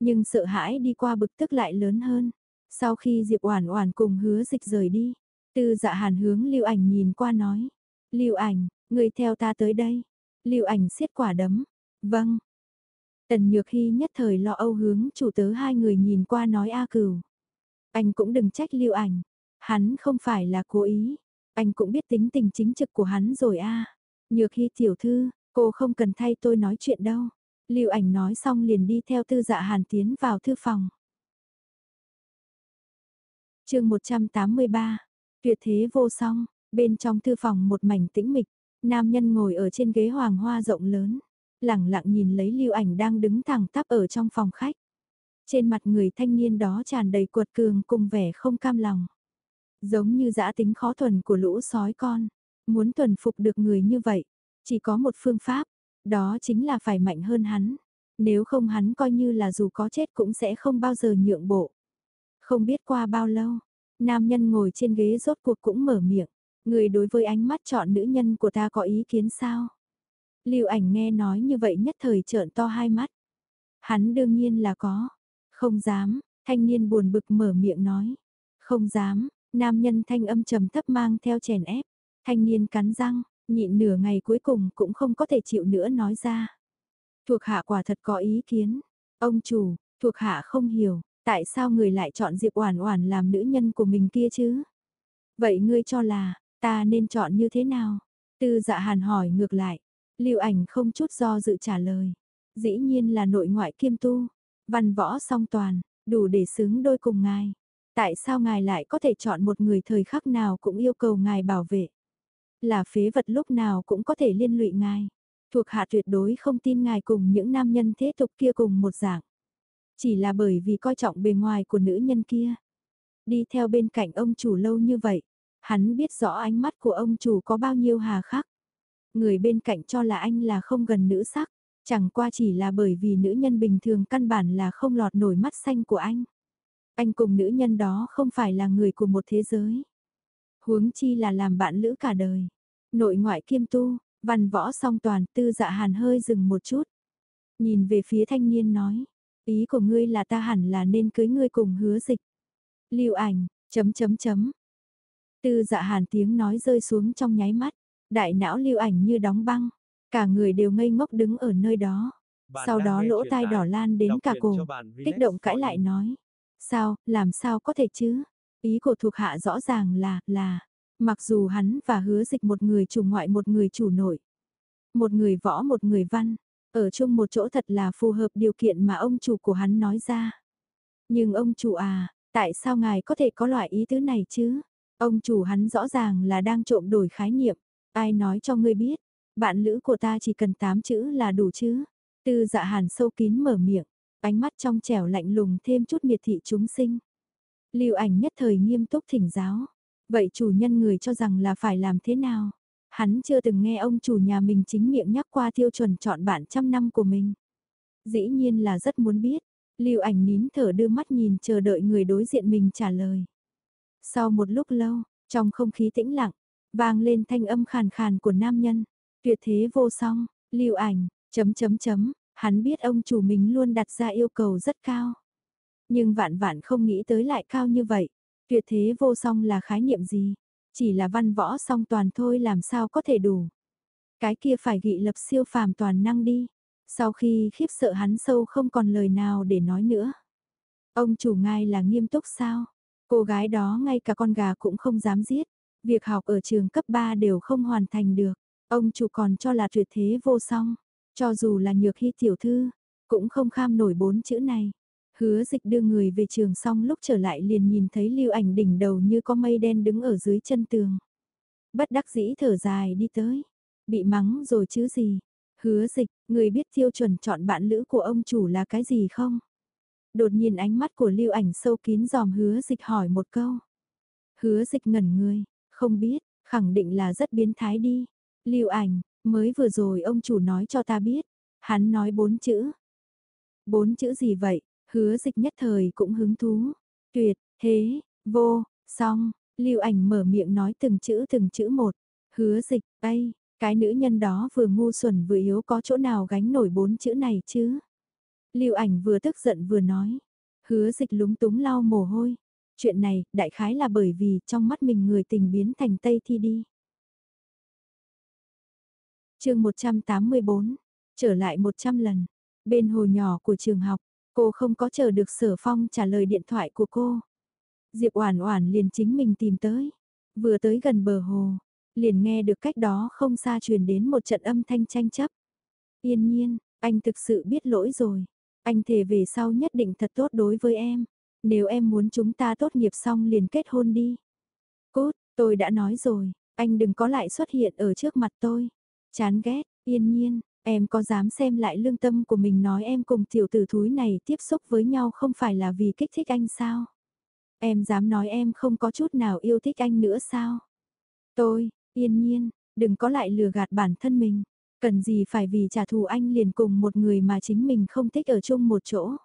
Speaker 1: Nhưng sợ hãi đi qua bực tức lại lớn hơn. Sau khi Diệp Oản Oản cùng hứa dịch rời đi, Tư Dạ Hàn hướng Lưu Ảnh nhìn qua nói: "Lưu Ảnh, người theo ta tới đây." Lưu Ảnh siết quả đấm: "Vâng." Tần Nhược Hy nhất thời lo âu hướng chủ tớ hai người nhìn qua nói A Cửu. Anh cũng đừng trách Lưu Ảnh, hắn không phải là cố ý, anh cũng biết tính tình chính trực của hắn rồi a. Nhược Hy tiểu thư, cô không cần thay tôi nói chuyện đâu. Lưu Ảnh nói xong liền đi theo Tư Dạ Hàn tiến vào thư phòng. Chương 183. Tuyệt thế vô song, bên trong thư phòng một mảnh tĩnh mịch, nam nhân ngồi ở trên ghế hoàng hoa rộng lớn lẳng lặng nhìn lấy lưu ảnh đang đứng thẳng tắp ở trong phòng khách. Trên mặt người thanh niên đó tràn đầy cuột cường cùng vẻ không cam lòng. Giống như dã tính khó thuần của lũ sói con, muốn thuần phục được người như vậy, chỉ có một phương pháp, đó chính là phải mạnh hơn hắn. Nếu không hắn coi như là dù có chết cũng sẽ không bao giờ nhượng bộ. Không biết qua bao lâu, nam nhân ngồi trên ghế rốt cuộc cũng mở miệng. Người đối với ánh mắt chọn nữ nhân của ta có ý kiến sao? Lưu ảnh nghe nói như vậy nhất thời trợn to hai mắt. Hắn đương nhiên là có. Không dám, thanh niên buồn bực mở miệng nói. Không dám, nam nhân thanh âm trầm thấp mang theo chèn ép. Thanh niên cắn răng, nhịn nửa ngày cuối cùng cũng không có thể chịu nữa nói ra. Thuộc hạ quả thật có ý kiến. Ông chủ, thuộc hạ không hiểu, tại sao người lại chọn Diệp Oản Oản làm nữ nhân của mình kia chứ? Vậy ngươi cho là, ta nên chọn như thế nào? Tư dạ hàn hỏi ngược lại, Lưu ảnh không chút do dự trả lời. Dĩ nhiên là nội ngoại kiêm tu, văn võ song toàn, đủ để xứng đôi cùng ngài. Tại sao ngài lại có thể chọn một người thời khắc nào cũng yêu cầu ngài bảo vệ? Là phế vật lúc nào cũng có thể liên lụy ngài. Thuộc hạ tuyệt đối không tin ngài cùng những nam nhân thế tục kia cùng một dạng. Chỉ là bởi vì coi trọng bề ngoài của nữ nhân kia. Đi theo bên cạnh ông chủ lâu như vậy, hắn biết rõ ánh mắt của ông chủ có bao nhiêu hà khắc. Người bên cạnh cho là anh là không gần nữ sắc, chẳng qua chỉ là bởi vì nữ nhân bình thường căn bản là không lọt nổi mắt xanh của anh. Anh cùng nữ nhân đó không phải là người của một thế giới. Huống chi là làm bạn lữ cả đời. Nội ngoại kiêm tu, văn võ song toàn tư dạ hàn hơi dừng một chút. Nhìn về phía thanh niên nói, ý của ngươi là ta hẳn là nên cưới ngươi cùng hứa dịch. Lưu ảnh, chấm chấm chấm. Tư dạ hàn tiếng nói rơi xuống trong nháy mắt. Đại não lưu ảnh như đóng băng, cả người đều ngây ngốc đứng ở nơi đó. Sau đó lỗ tai đỏ lan đến cả cổ, kích động cãi lại nói. Sao, làm sao có thể chứ? Ý của thuộc hạ rõ ràng là, là, mặc dù hắn và hứa dịch một người chủ ngoại một người chủ nội. Một người võ một người văn, ở chung một chỗ thật là phù hợp điều kiện mà ông chủ của hắn nói ra. Nhưng ông chủ à, tại sao ngài có thể có loại ý tứ này chứ? Ông chủ hắn rõ ràng là đang trộm đổi khái niệm. Ai nói cho ngươi biết, bạn lữ của ta chỉ cần 8 chữ là đủ chứ. Tư dạ hàn sâu kín mở miệng, ánh mắt trong trẻo lạnh lùng thêm chút miệt thị chúng sinh. Lưu ảnh nhất thời nghiêm túc thỉnh giáo. Vậy chủ nhân người cho rằng là phải làm thế nào? Hắn chưa từng nghe ông chủ nhà mình chính miệng nhắc qua tiêu chuẩn chọn bạn trăm năm của mình. Dĩ nhiên là rất muốn biết. Lưu ảnh nín thở đưa mắt nhìn chờ đợi người đối diện mình trả lời. Sau một lúc lâu, trong không khí tĩnh lặng, Vang lên thanh âm khàn khàn của nam nhân. Tuyệt thế vô song, lưu ảnh, chấm chấm chấm, hắn biết ông chủ mình luôn đặt ra yêu cầu rất cao. Nhưng vạn vạn không nghĩ tới lại cao như vậy. Tuyệt thế vô song là khái niệm gì? Chỉ là văn võ song toàn thôi làm sao có thể đủ. Cái kia phải gị lập siêu phàm toàn năng đi. Sau khi khiếp sợ hắn sâu không còn lời nào để nói nữa. Ông chủ ngài là nghiêm túc sao? Cô gái đó ngay cả con gà cũng không dám giết. Việc học ở trường cấp 3 đều không hoàn thành được, ông chủ còn cho là tuyệt thế vô song, cho dù là nhược hy tiểu thư, cũng không kham nổi bốn chữ này. Hứa dịch đưa người về trường xong lúc trở lại liền nhìn thấy lưu ảnh đỉnh đầu như có mây đen đứng ở dưới chân tường. Bất đắc dĩ thở dài đi tới, bị mắng rồi chứ gì. Hứa dịch, người biết tiêu chuẩn chọn bạn lữ của ông chủ là cái gì không? Đột nhiên ánh mắt của lưu ảnh sâu kín dòm hứa dịch hỏi một câu. Hứa dịch ngẩn người, không biết, khẳng định là rất biến thái đi. Lưu ảnh, mới vừa rồi ông chủ nói cho ta biết. Hắn nói bốn chữ. Bốn chữ gì vậy? Hứa dịch nhất thời cũng hứng thú. Tuyệt, thế, vô, xong, lưu ảnh mở miệng nói từng chữ từng chữ một. Hứa dịch, bay, cái nữ nhân đó vừa ngu xuẩn vừa yếu có chỗ nào gánh nổi bốn chữ này chứ? Lưu ảnh vừa tức giận vừa nói. Hứa dịch lúng túng lau mồ hôi. Chuyện này, đại khái là bởi vì trong mắt mình người tình biến thành Tây Thi đi. chương 184, trở lại 100 lần. Bên hồ nhỏ của trường học, cô không có chờ được sở phong trả lời điện thoại của cô. Diệp Oản Oản liền chính mình tìm tới. Vừa tới gần bờ hồ, liền nghe được cách đó không xa truyền đến một trận âm thanh tranh chấp. Yên nhiên, anh thực sự biết lỗi rồi. Anh thề về sau nhất định thật tốt đối với em. Nếu em muốn chúng ta tốt nghiệp xong liền kết hôn đi. Cốt, tôi đã nói rồi, anh đừng có lại xuất hiện ở trước mặt tôi. Chán ghét, yên nhiên, em có dám xem lại lương tâm của mình nói em cùng tiểu tử thúi này tiếp xúc với nhau không phải là vì kích thích anh sao? Em dám nói em không có chút nào yêu thích anh nữa sao? Tôi, yên nhiên, đừng có lại lừa gạt bản thân mình. Cần gì phải vì trả thù anh liền cùng một người mà chính mình không thích ở chung một chỗ.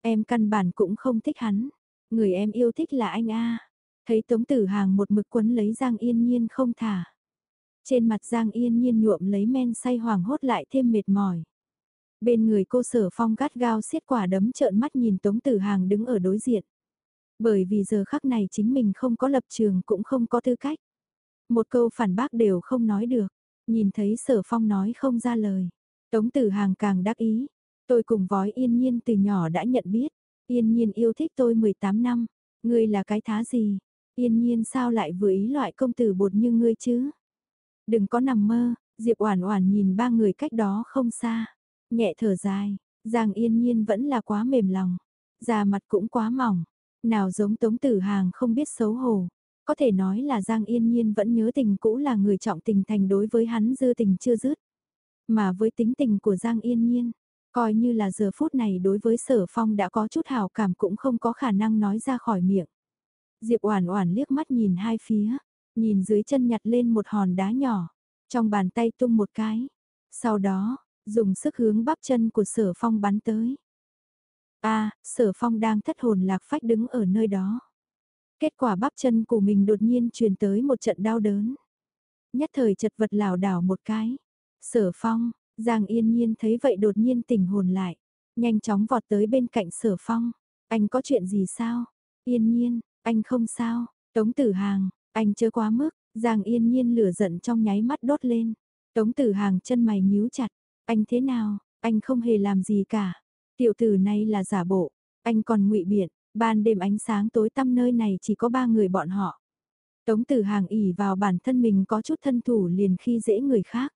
Speaker 1: Em căn bản cũng không thích hắn. Người em yêu thích là anh A. Thấy Tống Tử Hàng một mực quấn lấy Giang Yên Nhiên không thả. Trên mặt Giang Yên Nhiên nhuộm lấy men say hoàng hốt lại thêm mệt mỏi. Bên người cô sở phong gắt gao xiết quả đấm trợn mắt nhìn Tống Tử Hàng đứng ở đối diện. Bởi vì giờ khắc này chính mình không có lập trường cũng không có tư cách. Một câu phản bác đều không nói được. Nhìn thấy sở phong nói không ra lời. Tống tử hàng càng đắc ý. Tôi cùng vói yên nhiên từ nhỏ đã nhận biết. Yên nhiên yêu thích tôi 18 năm. Ngươi là cái thá gì? Yên nhiên sao lại vừa ý loại công tử bột như ngươi chứ? Đừng có nằm mơ, Diệp Oản Oản nhìn ba người cách đó không xa, nhẹ thở dài, Giang Yên Nhiên vẫn là quá mềm lòng, da mặt cũng quá mỏng, nào giống Tống Tử Hàng không biết xấu hổ, có thể nói là Giang Yên Nhiên vẫn nhớ tình cũ là người trọng tình thành đối với hắn dư tình chưa dứt. Mà với tính tình của Giang Yên Nhiên, coi như là giờ phút này đối với sở phong đã có chút hảo cảm cũng không có khả năng nói ra khỏi miệng. Diệp Oản Oản liếc mắt nhìn hai phía, nhìn dưới chân nhặt lên một hòn đá nhỏ, trong bàn tay tung một cái. Sau đó, dùng sức hướng bắp chân của sở phong bắn tới. a sở phong đang thất hồn lạc phách đứng ở nơi đó. Kết quả bắp chân của mình đột nhiên truyền tới một trận đau đớn. Nhất thời chật vật lảo đảo một cái. Sở phong, Giang yên nhiên thấy vậy đột nhiên tỉnh hồn lại. Nhanh chóng vọt tới bên cạnh sở phong. Anh có chuyện gì sao? Yên nhiên, anh không sao. Tống tử hàng, anh chớ quá mức. Giang yên nhiên lửa giận trong nháy mắt đốt lên. Tống tử hàng chân mày nhíu chặt. Anh thế nào? Anh không hề làm gì cả. Tiểu tử này là giả bộ. Anh còn ngụy biện. Ban đêm ánh sáng tối tăm nơi này chỉ có ba người bọn họ. Tống tử hàng ỉ vào bản thân mình có chút thân thủ liền khi dễ người khác.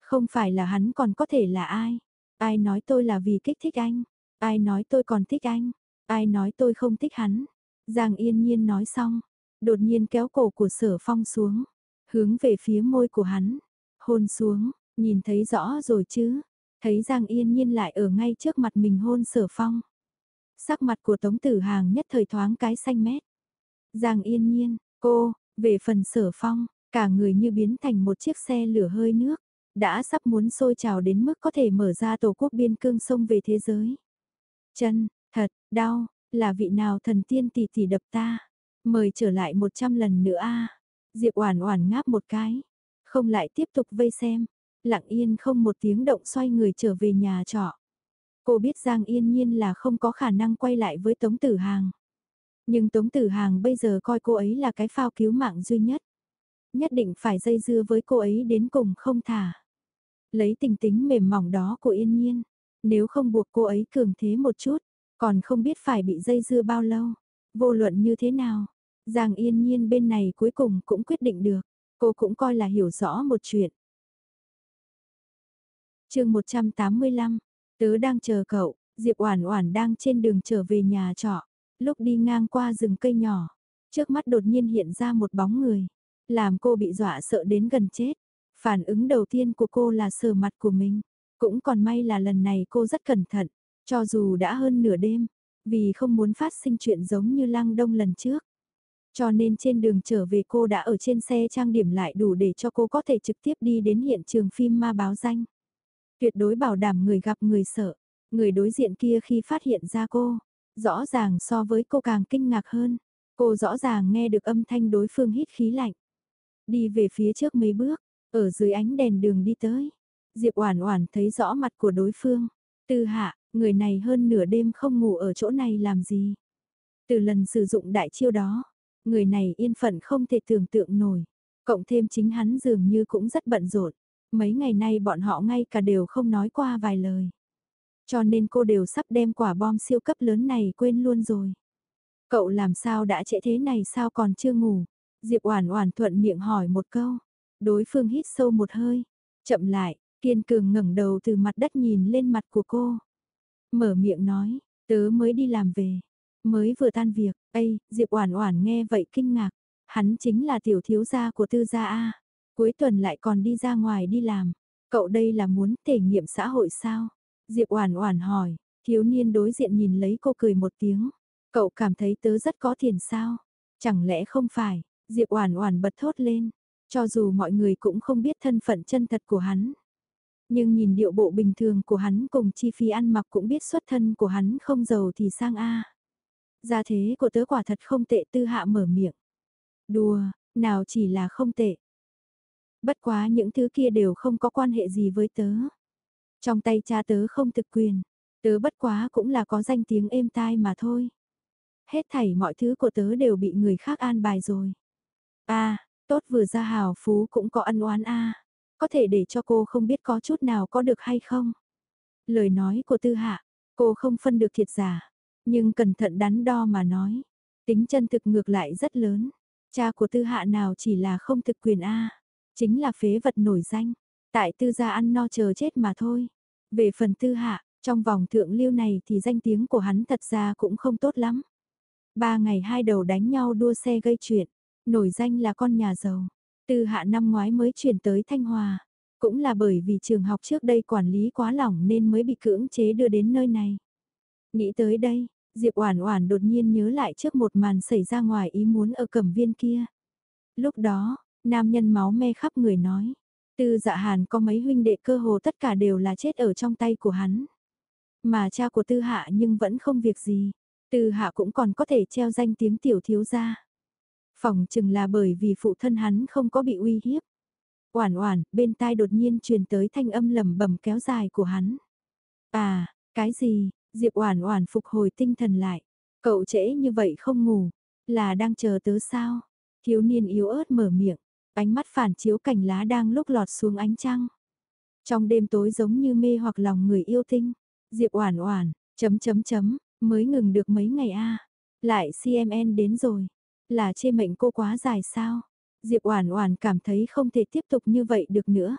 Speaker 1: Không phải là hắn còn có thể là ai. Ai nói tôi là vì kích thích anh. Ai nói tôi còn thích anh. Ai nói tôi không thích hắn. Giang yên nhiên nói xong. Đột nhiên kéo cổ của sở phong xuống. Hướng về phía môi của hắn. Hôn xuống. Nhìn thấy rõ rồi chứ. Thấy Giang yên nhiên lại ở ngay trước mặt mình hôn sở phong. Sắc mặt của Tống Tử Hàng nhất thời thoáng cái xanh mét. Giang yên nhiên, cô, về phần sở phong, cả người như biến thành một chiếc xe lửa hơi nước, đã sắp muốn sôi trào đến mức có thể mở ra tổ quốc biên cương sông về thế giới. Chân, thật, đau, là vị nào thần tiên tỷ tỷ đập ta, mời trở lại một trăm lần nữa a Diệp Oản Oản ngáp một cái, không lại tiếp tục vây xem, lặng yên không một tiếng động xoay người trở về nhà trọ. Cô biết Giang Yên Nhiên là không có khả năng quay lại với Tống Tử Hàng. Nhưng Tống Tử Hàng bây giờ coi cô ấy là cái phao cứu mạng duy nhất. Nhất định phải dây dưa với cô ấy đến cùng không thả. Lấy tình tính mềm mỏng đó của Yên Nhiên. Nếu không buộc cô ấy cường thế một chút, còn không biết phải bị dây dưa bao lâu. Vô luận như thế nào, Giang Yên Nhiên bên này cuối cùng cũng quyết định được. Cô cũng coi là hiểu rõ một chuyện. chương 185 Tớ đang chờ cậu, Diệp Oản Oản đang trên đường trở về nhà trọ, lúc đi ngang qua rừng cây nhỏ, trước mắt đột nhiên hiện ra một bóng người, làm cô bị dọa sợ đến gần chết. Phản ứng đầu tiên của cô là sờ mặt của mình, cũng còn may là lần này cô rất cẩn thận, cho dù đã hơn nửa đêm, vì không muốn phát sinh chuyện giống như lăng đông lần trước. Cho nên trên đường trở về cô đã ở trên xe trang điểm lại đủ để cho cô có thể trực tiếp đi đến hiện trường phim ma báo danh. Tuyệt đối bảo đảm người gặp người sợ. Người đối diện kia khi phát hiện ra cô, rõ ràng so với cô càng kinh ngạc hơn. Cô rõ ràng nghe được âm thanh đối phương hít khí lạnh. Đi về phía trước mấy bước, ở dưới ánh đèn đường đi tới. Diệp Oản Oản thấy rõ mặt của đối phương. Tư Hạ, người này hơn nửa đêm không ngủ ở chỗ này làm gì? Từ lần sử dụng đại chiêu đó, người này yên phận không thể tưởng tượng nổi. Cộng thêm chính hắn dường như cũng rất bận rộn. Mấy ngày nay bọn họ ngay cả đều không nói qua vài lời. Cho nên cô đều sắp đem quả bom siêu cấp lớn này quên luôn rồi. Cậu làm sao đã trễ thế này sao còn chưa ngủ? Diệp Oản Oản thuận miệng hỏi một câu. Đối phương hít sâu một hơi, chậm lại, kiên cường ngẩng đầu từ mặt đất nhìn lên mặt của cô. Mở miệng nói, tớ mới đi làm về, mới vừa tan việc, ây, Diệp Oản Oản nghe vậy kinh ngạc, hắn chính là tiểu thiếu gia của Tư gia a, cuối tuần lại còn đi ra ngoài đi làm, cậu đây là muốn thể nghiệm xã hội sao? Diệp Oản Oản hỏi, thiếu niên đối diện nhìn lấy cô cười một tiếng, cậu cảm thấy tớ rất có tiền sao? Chẳng lẽ không phải? Diệp Oản Oản bật thốt lên, cho dù mọi người cũng không biết thân phận chân thật của hắn. Nhưng nhìn điệu bộ bình thường của hắn cùng chi phí ăn mặc cũng biết xuất thân của hắn không giàu thì sang A. Gia thế của tớ quả thật không tệ tư hạ mở miệng. Đùa, nào chỉ là không tệ. Bất quá những thứ kia đều không có quan hệ gì với tớ. Trong tay cha tớ không thực quyền, tớ bất quá cũng là có danh tiếng êm tai mà thôi. Hết thảy mọi thứ của tớ đều bị người khác an bài rồi. a tốt vừa ra hào phú cũng có ân oán a có thể để cho cô không biết có chút nào có được hay không. Lời nói của tư hạ, cô không phân được thiệt giả, nhưng cẩn thận đắn đo mà nói, tính chân thực ngược lại rất lớn. Cha của tư hạ nào chỉ là không thực quyền A, chính là phế vật nổi danh, tại tư gia ăn no chờ chết mà thôi. Về phần tư hạ, trong vòng thượng lưu này thì danh tiếng của hắn thật ra cũng không tốt lắm. Ba ngày hai đầu đánh nhau đua xe gây chuyện, nổi danh là con nhà giàu. Tư hạ năm ngoái mới chuyển tới Thanh Hòa, cũng là bởi vì trường học trước đây quản lý quá lỏng nên mới bị cưỡng chế đưa đến nơi này. Nghĩ tới đây, Diệp Oản Oản đột nhiên nhớ lại trước một màn xảy ra ngoài ý muốn ở Cẩm Viên kia. Lúc đó, nam nhân máu me khắp người nói, Tư Dạ Hàn có mấy huynh đệ cơ hồ tất cả đều là chết ở trong tay của hắn. Mà cha của Tư Hạ nhưng vẫn không việc gì, Tư Hạ cũng còn có thể treo danh tiếng tiểu thiếu gia. Phòng chừng là bởi vì phụ thân hắn không có bị uy hiếp. Oản oản, bên tai đột nhiên truyền tới thanh âm lầm bầm kéo dài của hắn. À, cái gì? Diệp oản oản phục hồi tinh thần lại. Cậu trễ như vậy không ngủ, là đang chờ tớ sao? Thiếu niên yếu ớt mở miệng, ánh mắt phản chiếu cảnh lá đang lúc lọt xuống ánh trăng. Trong đêm tối giống như mê hoặc lòng người yêu tinh. Diệp oản oản, chấm chấm chấm, mới ngừng được mấy ngày a. Lại CMN đến rồi. Là chê mệnh cô quá dài sao? Diệp Oản Oản cảm thấy không thể tiếp tục như vậy được nữa.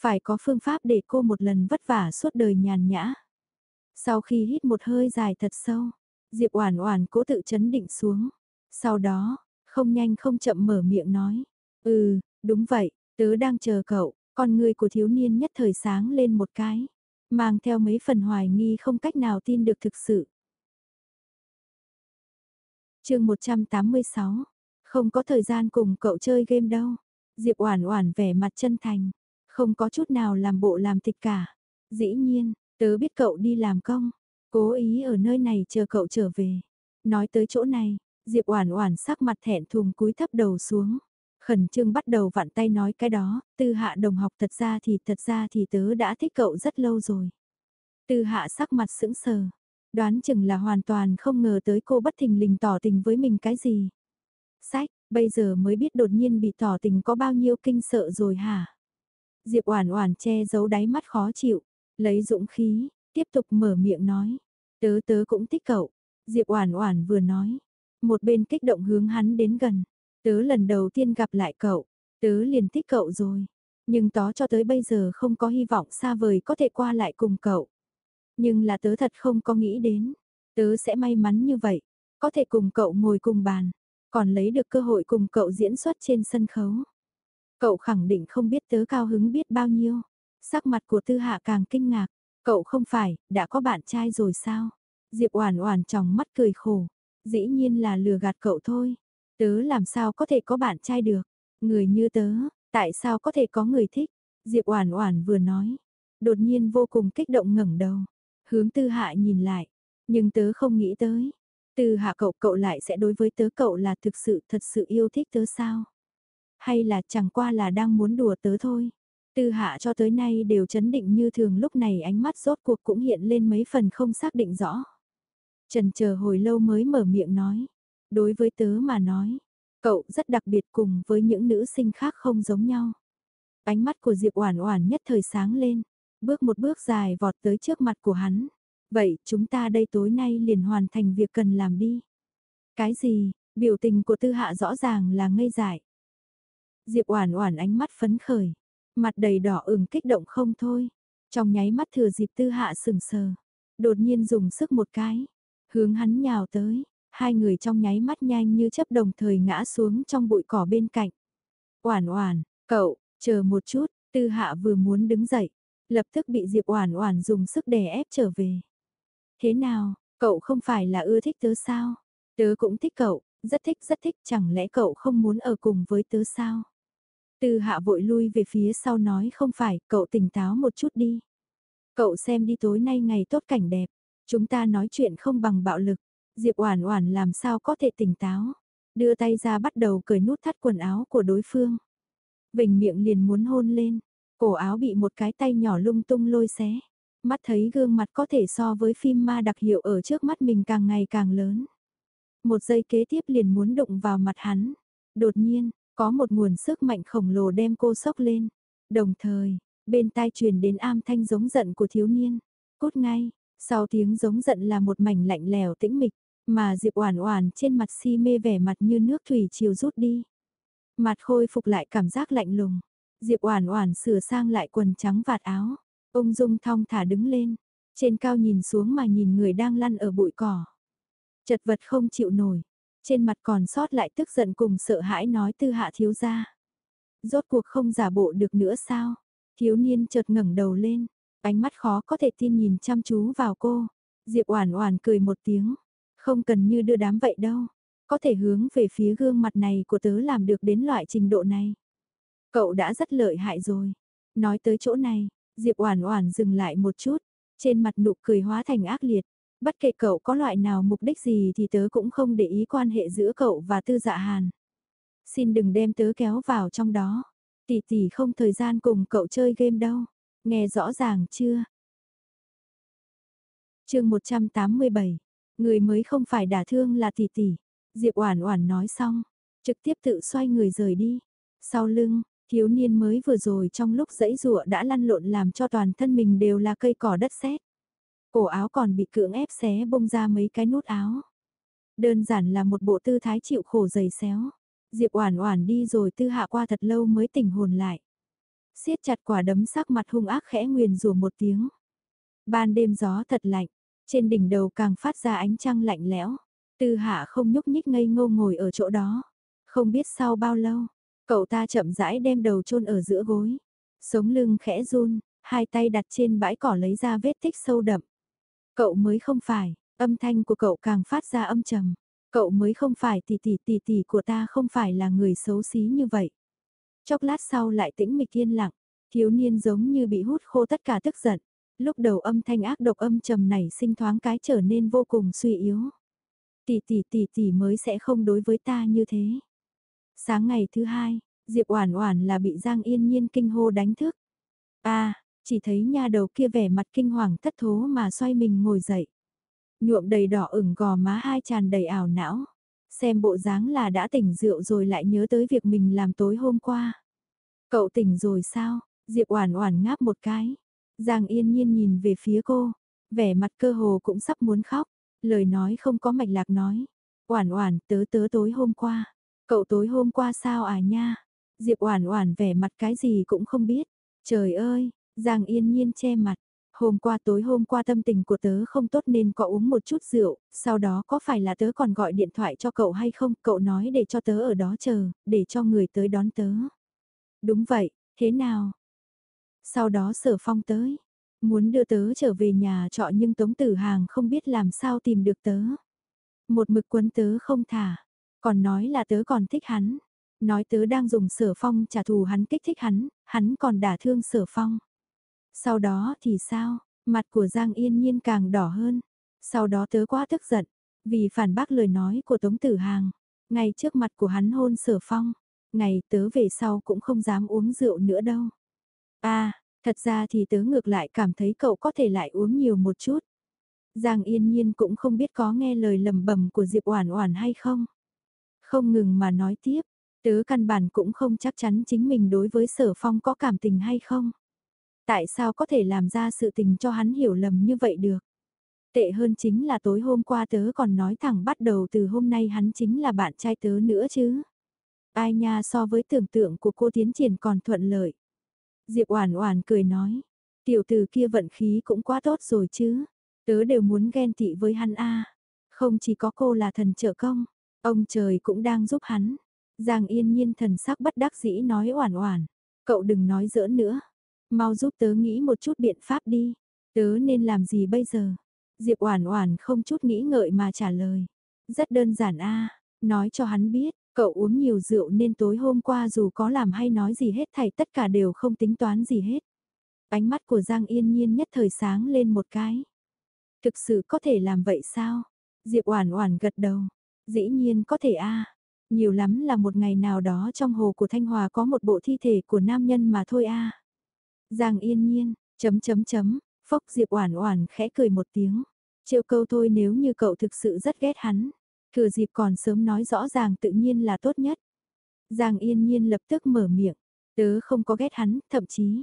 Speaker 1: Phải có phương pháp để cô một lần vất vả suốt đời nhàn nhã. Sau khi hít một hơi dài thật sâu, Diệp Oản Oản cố tự chấn định xuống. Sau đó, không nhanh không chậm mở miệng nói, "Ừ, đúng vậy, tớ đang chờ cậu." Con người của thiếu niên nhất thời sáng lên một cái, mang theo mấy phần hoài nghi không cách nào tin được thực sự chương 186, không có thời gian cùng cậu chơi game đâu. Diệp Oản Oản vẻ mặt chân thành, không có chút nào làm bộ làm tịch cả. Dĩ nhiên, tớ biết cậu đi làm công, cố ý ở nơi này chờ cậu trở về. Nói tới chỗ này, Diệp Oản Oản sắc mặt thẹn thùng cúi thấp đầu xuống. Khẩn trương bắt đầu vặn tay nói cái đó, Tư Hạ đồng học thật ra thì thật ra thì tớ đã thích cậu rất lâu rồi. Tư Hạ sắc mặt sững sờ, Đoán chừng là hoàn toàn không ngờ tới cô bất thình lình tỏ tình với mình cái gì. Sách, bây giờ mới biết đột nhiên bị tỏ tình có bao nhiêu kinh sợ rồi hả? Diệp Oản Oản che giấu đáy mắt khó chịu, lấy dũng khí, tiếp tục mở miệng nói, "Tớ tớ cũng thích cậu." Diệp Oản Oản vừa nói, một bên kích động hướng hắn đến gần, "Tớ lần đầu tiên gặp lại cậu, tớ liền thích cậu rồi, nhưng tớ cho tới bây giờ không có hy vọng xa vời có thể qua lại cùng cậu." Nhưng là tớ thật không có nghĩ đến, tớ sẽ may mắn như vậy, có thể cùng cậu ngồi cùng bàn, còn lấy được cơ hội cùng cậu diễn xuất trên sân khấu. Cậu khẳng định không biết tớ cao hứng biết bao nhiêu. Sắc mặt của tư hạ càng kinh ngạc, cậu không phải, đã có bạn trai rồi sao? Diệp Oản Oản tròng mắt cười khổ, dĩ nhiên là lừa gạt cậu thôi. Tớ làm sao có thể có bạn trai được, người như tớ, tại sao có thể có người thích? Diệp Oản Oản vừa nói, đột nhiên vô cùng kích động ngẩng đầu, hướng Tư Hạ nhìn lại, nhưng tớ không nghĩ tới, Tư Hạ cậu cậu lại sẽ đối với tớ cậu là thực sự thật sự yêu thích tớ sao? Hay là chẳng qua là đang muốn đùa tớ thôi? Tư Hạ cho tới nay đều chấn định như thường lúc này ánh mắt rốt cuộc cũng hiện lên mấy phần không xác định rõ. Trần chờ hồi lâu mới mở miệng nói, đối với tớ mà nói, cậu rất đặc biệt cùng với những nữ sinh khác không giống nhau. Ánh mắt của Diệp Oản Oản nhất thời sáng lên, bước một bước dài vọt tới trước mặt của hắn. Vậy, chúng ta đây tối nay liền hoàn thành việc cần làm đi. Cái gì? Biểu tình của Tư Hạ rõ ràng là ngây dại. Diệp Oản Oản ánh mắt phấn khởi, mặt đầy đỏ ửng kích động không thôi. Trong nháy mắt thừa dịp Tư Hạ sững sờ, đột nhiên dùng sức một cái, hướng hắn nhào tới, hai người trong nháy mắt nhanh như chớp đồng thời ngã xuống trong bụi cỏ bên cạnh. Oản Oản, cậu, chờ một chút, Tư Hạ vừa muốn đứng dậy, lập tức bị Diệp Oản Oản dùng sức đè ép trở về. Thế nào, cậu không phải là ưa thích tớ sao? Tớ cũng thích cậu, rất thích rất thích, chẳng lẽ cậu không muốn ở cùng với tớ sao? Tư Hạ vội lui về phía sau nói không phải, cậu tỉnh táo một chút đi. Cậu xem đi tối nay ngày tốt cảnh đẹp, chúng ta nói chuyện không bằng bạo lực. Diệp Oản Oản làm sao có thể tỉnh táo? Đưa tay ra bắt đầu cởi nút thắt quần áo của đối phương. Vành miệng liền muốn hôn lên, cổ áo bị một cái tay nhỏ lung tung lôi xé. Mắt thấy gương mặt có thể so với phim ma đặc hiệu ở trước mắt mình càng ngày càng lớn. Một giây kế tiếp liền muốn đụng vào mặt hắn. Đột nhiên, có một nguồn sức mạnh khổng lồ đem cô sốc lên. Đồng thời, bên tai truyền đến am thanh giống giận của thiếu niên. Cốt ngay, sau tiếng giống giận là một mảnh lạnh lèo tĩnh mịch, mà Diệp Oản Oản trên mặt si mê vẻ mặt như nước thủy chiều rút đi. Mặt khôi phục lại cảm giác lạnh lùng. Diệp Oản Oản sửa sang lại quần trắng vạt áo, ung dung thong thả đứng lên, trên cao nhìn xuống mà nhìn người đang lăn ở bụi cỏ. Chật vật không chịu nổi, trên mặt còn sót lại tức giận cùng sợ hãi nói Tư Hạ thiếu gia. Rốt cuộc không giả bộ được nữa sao? Thiếu niên chợt ngẩng đầu lên, ánh mắt khó có thể tin nhìn chăm chú vào cô. Diệp Oản Oản cười một tiếng, không cần như đưa đám vậy đâu, có thể hướng về phía gương mặt này của tớ làm được đến loại trình độ này. Cậu đã rất lợi hại rồi. Nói tới chỗ này, Diệp Oản Oản dừng lại một chút, trên mặt nụ cười hóa thành ác liệt. Bất kể cậu có loại nào mục đích gì thì tớ cũng không để ý quan hệ giữa cậu và Tư Dạ Hàn. Xin đừng đem tớ kéo vào trong đó. Tỷ tỷ không thời gian cùng cậu chơi game đâu. Nghe rõ ràng chưa? Chương 187. Người mới không phải đả thương là tỷ tỷ. Diệp Oản Oản nói xong, trực tiếp tự xoay người rời đi. Sau lưng, thiếu niên mới vừa rồi trong lúc dãy rụa đã lăn lộn làm cho toàn thân mình đều là cây cỏ đất sét. Cổ áo còn bị cưỡng ép xé bung ra mấy cái nút áo. Đơn giản là một bộ tư thái chịu khổ dày xéo. Diệp Oản Oản đi rồi tư hạ qua thật lâu mới tỉnh hồn lại. Siết chặt quả đấm sắc mặt hung ác khẽ nguyền rủa một tiếng. Ban đêm gió thật lạnh, trên đỉnh đầu càng phát ra ánh trăng lạnh lẽo. Tư hạ không nhúc nhích ngây ngô ngồi ở chỗ đó. Không biết sau bao lâu, cậu ta chậm rãi đem đầu chôn ở giữa gối. Sống lưng khẽ run, hai tay đặt trên bãi cỏ lấy ra vết tích sâu đậm. Cậu mới không phải, âm thanh của cậu càng phát ra âm trầm. Cậu mới không phải tỷ tỷ tỷ tỷ của ta không phải là người xấu xí như vậy. Chốc lát sau lại tĩnh mịch yên lặng, thiếu niên giống như bị hút khô tất cả tức giận. Lúc đầu âm thanh ác độc âm trầm này sinh thoáng cái trở nên vô cùng suy yếu. Tỷ tỷ tỷ tỷ mới sẽ không đối với ta như thế. Sáng ngày thứ hai, Diệp Oản Oản là bị Giang Yên Nhiên kinh hô đánh thức. A, chỉ thấy nha đầu kia vẻ mặt kinh hoàng thất thố mà xoay mình ngồi dậy. Nhuộm đầy đỏ ửng gò má hai tràn đầy ảo não. Xem bộ dáng là đã tỉnh rượu rồi lại nhớ tới việc mình làm tối hôm qua. Cậu tỉnh rồi sao? Diệp Oản Oản ngáp một cái. Giang Yên Nhiên nhìn về phía cô, vẻ mặt cơ hồ cũng sắp muốn khóc, lời nói không có mạch lạc nói. Oản Oản, tớ tớ tối hôm qua. Cậu tối hôm qua sao à nha? Diệp Oản Oản vẻ mặt cái gì cũng không biết. Trời ơi, Giang Yên Nhiên che mặt. Hôm qua tối hôm qua tâm tình của tớ không tốt nên có uống một chút rượu, sau đó có phải là tớ còn gọi điện thoại cho cậu hay không? Cậu nói để cho tớ ở đó chờ, để cho người tới đón tớ. Đúng vậy, thế nào? Sau đó sở phong tới. Muốn đưa tớ trở về nhà trọ nhưng Tống Tử Hàng không biết làm sao tìm được tớ. Một mực quấn tớ không thả, còn nói là tớ còn thích hắn. Nói tớ đang dùng sở phong trả thù hắn kích thích hắn, hắn còn đả thương sở phong. Sau đó thì sao, mặt của Giang Yên Nhiên càng đỏ hơn. Sau đó tớ quá tức giận, vì phản bác lời nói của Tống Tử Hàng. Ngay trước mặt của hắn hôn sở phong. Ngày tớ về sau cũng không dám uống rượu nữa đâu. À, thật ra thì tớ ngược lại cảm thấy cậu có thể lại uống nhiều một chút. Giang Yên Nhiên cũng không biết có nghe lời lầm bầm của Diệp Oản Oản hay không. Không ngừng mà nói tiếp, tớ căn bản cũng không chắc chắn chính mình đối với Sở Phong có cảm tình hay không. Tại sao có thể làm ra sự tình cho hắn hiểu lầm như vậy được? Tệ hơn chính là tối hôm qua tớ còn nói thẳng bắt đầu từ hôm nay hắn chính là bạn trai tớ nữa chứ. Ai nha so với tưởng tượng của cô tiến triển còn thuận lợi. Diệp Oản Oản cười nói, tiểu tử kia vận khí cũng quá tốt rồi chứ. Tớ đều muốn ghen tị với hắn a. Không chỉ có cô là thần trợ công, ông trời cũng đang giúp hắn. Giang Yên Nhiên thần sắc bất đắc dĩ nói Oản Oản, cậu đừng nói giỡn nữa, mau giúp tớ nghĩ một chút biện pháp đi. Tớ nên làm gì bây giờ? Diệp Oản Oản không chút nghĩ ngợi mà trả lời. Rất đơn giản a, nói cho hắn biết, cậu uống nhiều rượu nên tối hôm qua dù có làm hay nói gì hết thảy tất cả đều không tính toán gì hết. Ánh mắt của Giang Yên Nhiên nhất thời sáng lên một cái. Thực sự có thể làm vậy sao? Diệp Oản Oản gật đầu. Dĩ nhiên có thể a. Nhiều lắm là một ngày nào đó trong hồ của Thanh Hòa có một bộ thi thể của nam nhân mà thôi a. Giang Yên Nhiên, chấm chấm chấm, Phốc Diệp Oản Oản khẽ cười một tiếng. Trêu câu thôi nếu như cậu thực sự rất ghét hắn. Thừa dịp còn sớm nói rõ ràng tự nhiên là tốt nhất. Giang Yên Nhiên lập tức mở miệng. Tớ không có ghét hắn, thậm chí.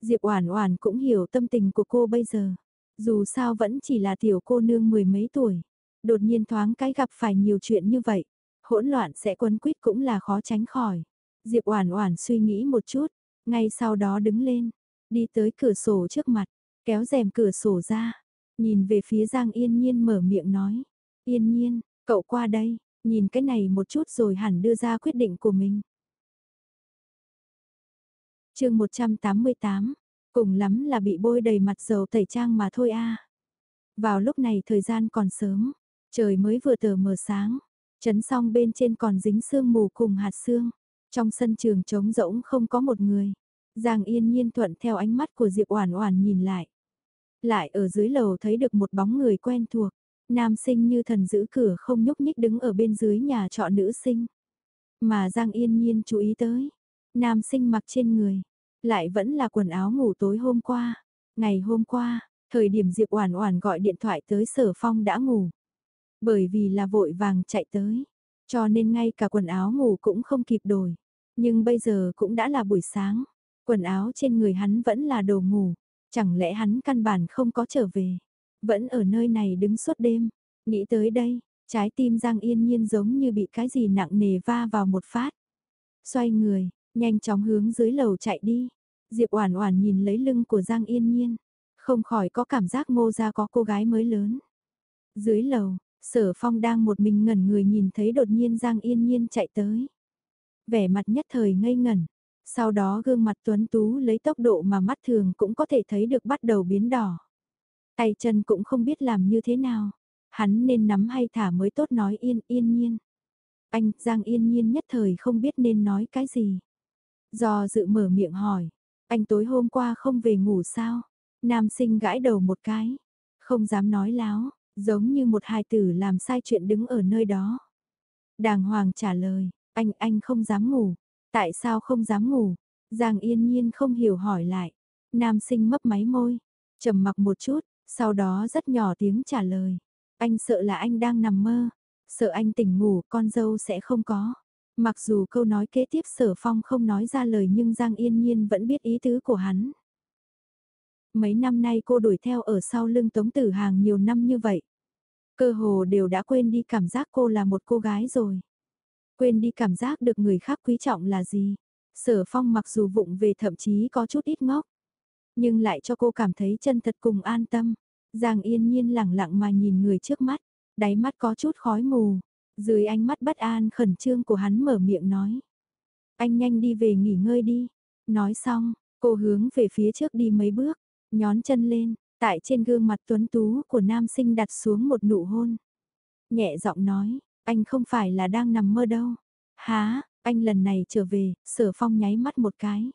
Speaker 1: Diệp Oản Oản cũng hiểu tâm tình của cô bây giờ. Dù sao vẫn chỉ là tiểu cô nương mười mấy tuổi. Đột nhiên thoáng cái gặp phải nhiều chuyện như vậy. Hỗn loạn sẽ quấn quýt cũng là khó tránh khỏi. Diệp Oản Oản suy nghĩ một chút, ngay sau đó đứng lên, đi tới cửa sổ trước mặt, kéo rèm cửa sổ ra, nhìn về phía Giang Yên Nhiên mở miệng nói, Yên Nhiên, cậu qua đây, nhìn cái này một chút rồi hẳn đưa ra quyết định của mình. chương 188, cùng lắm là bị bôi đầy mặt dầu tẩy trang mà thôi a Vào lúc này thời gian còn sớm, trời mới vừa tờ mờ sáng, chấn xong bên trên còn dính sương mù cùng hạt sương, trong sân trường trống rỗng không có một người. Giang yên nhiên thuận theo ánh mắt của Diệp Oản Oản nhìn lại. Lại ở dưới lầu thấy được một bóng người quen thuộc, nam sinh như thần giữ cửa không nhúc nhích đứng ở bên dưới nhà trọ nữ sinh. Mà Giang yên nhiên chú ý tới, nam sinh mặc trên người, lại vẫn là quần áo ngủ tối hôm qua. Ngày hôm qua, thời điểm Diệp Oản Oản gọi điện thoại tới Sở Phong đã ngủ. Bởi vì là vội vàng chạy tới, cho nên ngay cả quần áo ngủ cũng không kịp đổi. Nhưng bây giờ cũng đã là buổi sáng, Quần áo trên người hắn vẫn là đồ ngủ, chẳng lẽ hắn căn bản không có trở về, vẫn ở nơi này đứng suốt đêm, nghĩ tới đây, trái tim Giang Yên Nhiên giống như bị cái gì nặng nề va vào một phát. Xoay người, nhanh chóng hướng dưới lầu chạy đi, Diệp Oản Oản nhìn lấy lưng của Giang Yên Nhiên, không khỏi có cảm giác ngô gia có cô gái mới lớn. Dưới lầu, Sở Phong đang một mình ngẩn người nhìn thấy đột nhiên Giang Yên Nhiên chạy tới. Vẻ mặt nhất thời ngây ngẩn, sau đó gương mặt tuấn tú lấy tốc độ mà mắt thường cũng có thể thấy được bắt đầu biến đỏ. Tay chân cũng không biết làm như thế nào. Hắn nên nắm hay thả mới tốt nói yên yên nhiên. Anh, Giang yên nhiên nhất thời không biết nên nói cái gì. Do dự mở miệng hỏi. Anh tối hôm qua không về ngủ sao? Nam sinh gãi đầu một cái. Không dám nói láo, giống như một hài tử làm sai chuyện đứng ở nơi đó. Đàng hoàng trả lời, anh, anh không dám ngủ. Tại sao không dám ngủ? Giang yên nhiên không hiểu hỏi lại. Nam sinh mấp máy môi, trầm mặc một chút, sau đó rất nhỏ tiếng trả lời. Anh sợ là anh đang nằm mơ, sợ anh tỉnh ngủ con dâu sẽ không có. Mặc dù câu nói kế tiếp sở phong không nói ra lời nhưng Giang yên nhiên vẫn biết ý tứ của hắn. Mấy năm nay cô đuổi theo ở sau lưng tống tử hàng nhiều năm như vậy. Cơ hồ đều đã quên đi cảm giác cô là một cô gái rồi quên đi cảm giác được người khác quý trọng là gì. Sở phong mặc dù vụng về thậm chí có chút ít ngốc, nhưng lại cho cô cảm thấy chân thật cùng an tâm. Giang yên nhiên lặng lặng mà nhìn người trước mắt, đáy mắt có chút khói mù, dưới ánh mắt bất an khẩn trương của hắn mở miệng nói. Anh nhanh đi về nghỉ ngơi đi. Nói xong, cô hướng về phía trước đi mấy bước, nhón chân lên, tại trên gương mặt tuấn tú của nam sinh đặt xuống một nụ hôn. Nhẹ giọng nói, anh không phải là đang nằm mơ đâu. Há, anh lần này trở về, sở phong nháy mắt một cái.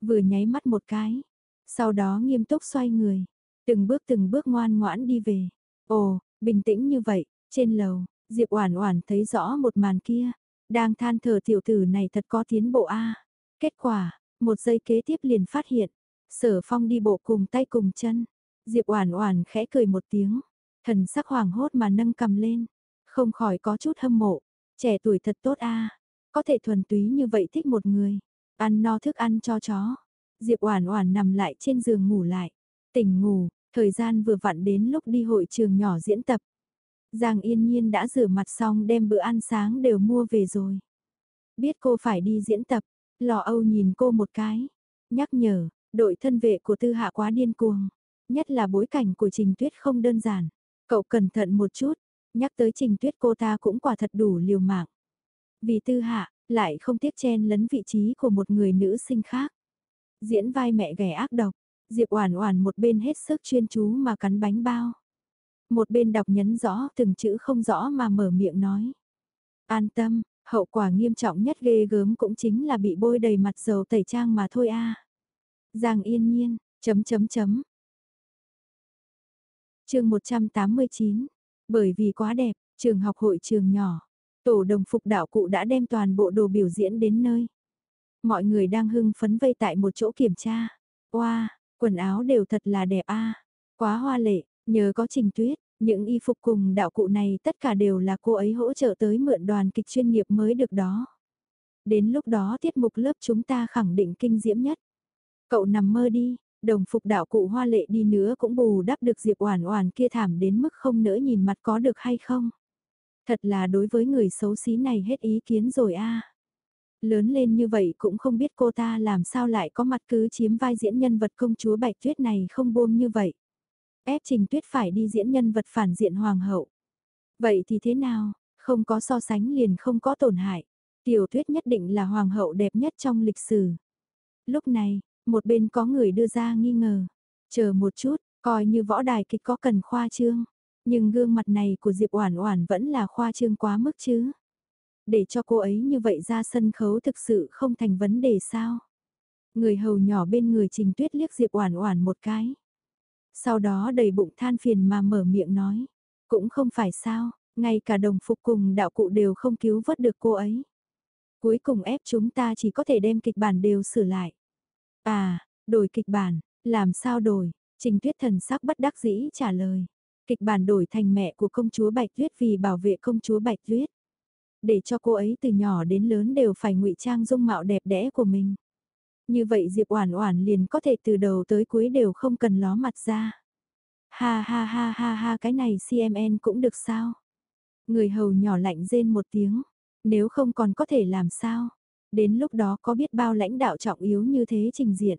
Speaker 1: Vừa nháy mắt một cái. Sau đó nghiêm túc xoay người. Từng bước từng bước ngoan ngoãn đi về. Ồ, bình tĩnh như vậy, trên lầu, Diệp Oản Oản thấy rõ một màn kia, đang than thở tiểu tử này thật có tiến bộ a. Kết quả, một giây kế tiếp liền phát hiện, Sở Phong đi bộ cùng tay cùng chân. Diệp Oản Oản khẽ cười một tiếng, thần sắc hoàng hốt mà nâng cầm lên, không khỏi có chút hâm mộ, trẻ tuổi thật tốt a, có thể thuần túy như vậy thích một người, ăn no thức ăn cho chó. Diệp Oản Oản nằm lại trên giường ngủ lại, tỉnh ngủ, thời gian vừa vặn đến lúc đi hội trường nhỏ diễn tập. Giang Yên Nhiên đã rửa mặt xong đem bữa ăn sáng đều mua về rồi. Biết cô phải đi diễn tập, lò âu nhìn cô một cái, nhắc nhở, đội thân vệ của tư hạ quá điên cuồng, nhất là bối cảnh của Trình Tuyết không đơn giản. Cậu cẩn thận một chút, nhắc tới Trình Tuyết cô ta cũng quả thật đủ liều mạng. Vì tư hạ, lại không tiếc chen lấn vị trí của một người nữ sinh khác. Diễn vai mẹ ghẻ ác độc, Diệp Oản Oản một bên hết sức chuyên chú mà cắn bánh bao. Một bên đọc nhấn rõ từng chữ không rõ mà mở miệng nói. An tâm, hậu quả nghiêm trọng nhất ghê gớm cũng chính là bị bôi đầy mặt dầu tẩy trang mà thôi a. Giang yên nhiên, chấm chấm chấm. chương 189, bởi vì quá đẹp, trường học hội trường nhỏ, tổ đồng phục đạo cụ đã đem toàn bộ đồ biểu diễn đến nơi. Mọi người đang hưng phấn vây tại một chỗ kiểm tra. Wow, quần áo đều thật là đẹp a quá hoa lệ, nhờ có trình tuyết, những y phục cùng đạo cụ này tất cả đều là cô ấy hỗ trợ tới mượn đoàn kịch chuyên nghiệp mới được đó. Đến lúc đó tiết mục lớp chúng ta khẳng định kinh diễm nhất. Cậu nằm mơ đi, đồng phục đạo cụ hoa lệ đi nữa cũng bù đắp được Diệp Oản Oản kia thảm đến mức không nỡ nhìn mặt có được hay không. Thật là đối với người xấu xí này hết ý kiến rồi a. Lớn lên như vậy cũng không biết cô ta làm sao lại có mặt cứ chiếm vai diễn nhân vật công chúa Bạch Tuyết này không buông như vậy. Ép Trình Tuyết phải đi diễn nhân vật phản diện hoàng hậu. Vậy thì thế nào, không có so sánh liền không có tổn hại. Tiểu Tuyết nhất định là hoàng hậu đẹp nhất trong lịch sử. Lúc này, một bên có người đưa ra nghi ngờ. Chờ một chút, coi như võ đài kịch có cần khoa trương. Nhưng gương mặt này của Diệp Oản Oản vẫn là khoa trương quá mức chứ. Để cho cô ấy như vậy ra sân khấu thực sự không thành vấn đề sao? Người hầu nhỏ bên người Trình Tuyết liếc Diệp Oản Oản một cái. Sau đó đầy bụng than phiền mà mở miệng nói, cũng không phải sao, ngay cả đồng phục cùng đạo cụ đều không cứu vớt được cô ấy. Cuối cùng ép chúng ta chỉ có thể đem kịch bản đều sửa lại. À, đổi kịch bản, làm sao đổi? Trình Tuyết thần sắc bất đắc dĩ trả lời. Kịch bản đổi thành mẹ của công chúa Bạch Tuyết vì bảo vệ công chúa Bạch Tuyết. Để cho cô ấy từ nhỏ đến lớn đều phải ngụy trang dung mạo đẹp đẽ của mình. Như vậy Diệp Oản Oản liền có thể từ đầu tới cuối đều không cần ló mặt ra. Ha ha ha ha ha cái này CMN cũng được sao? Người hầu nhỏ lạnh rên một tiếng, nếu không còn có thể làm sao? Đến lúc đó có biết bao lãnh đạo trọng yếu như thế trình diện.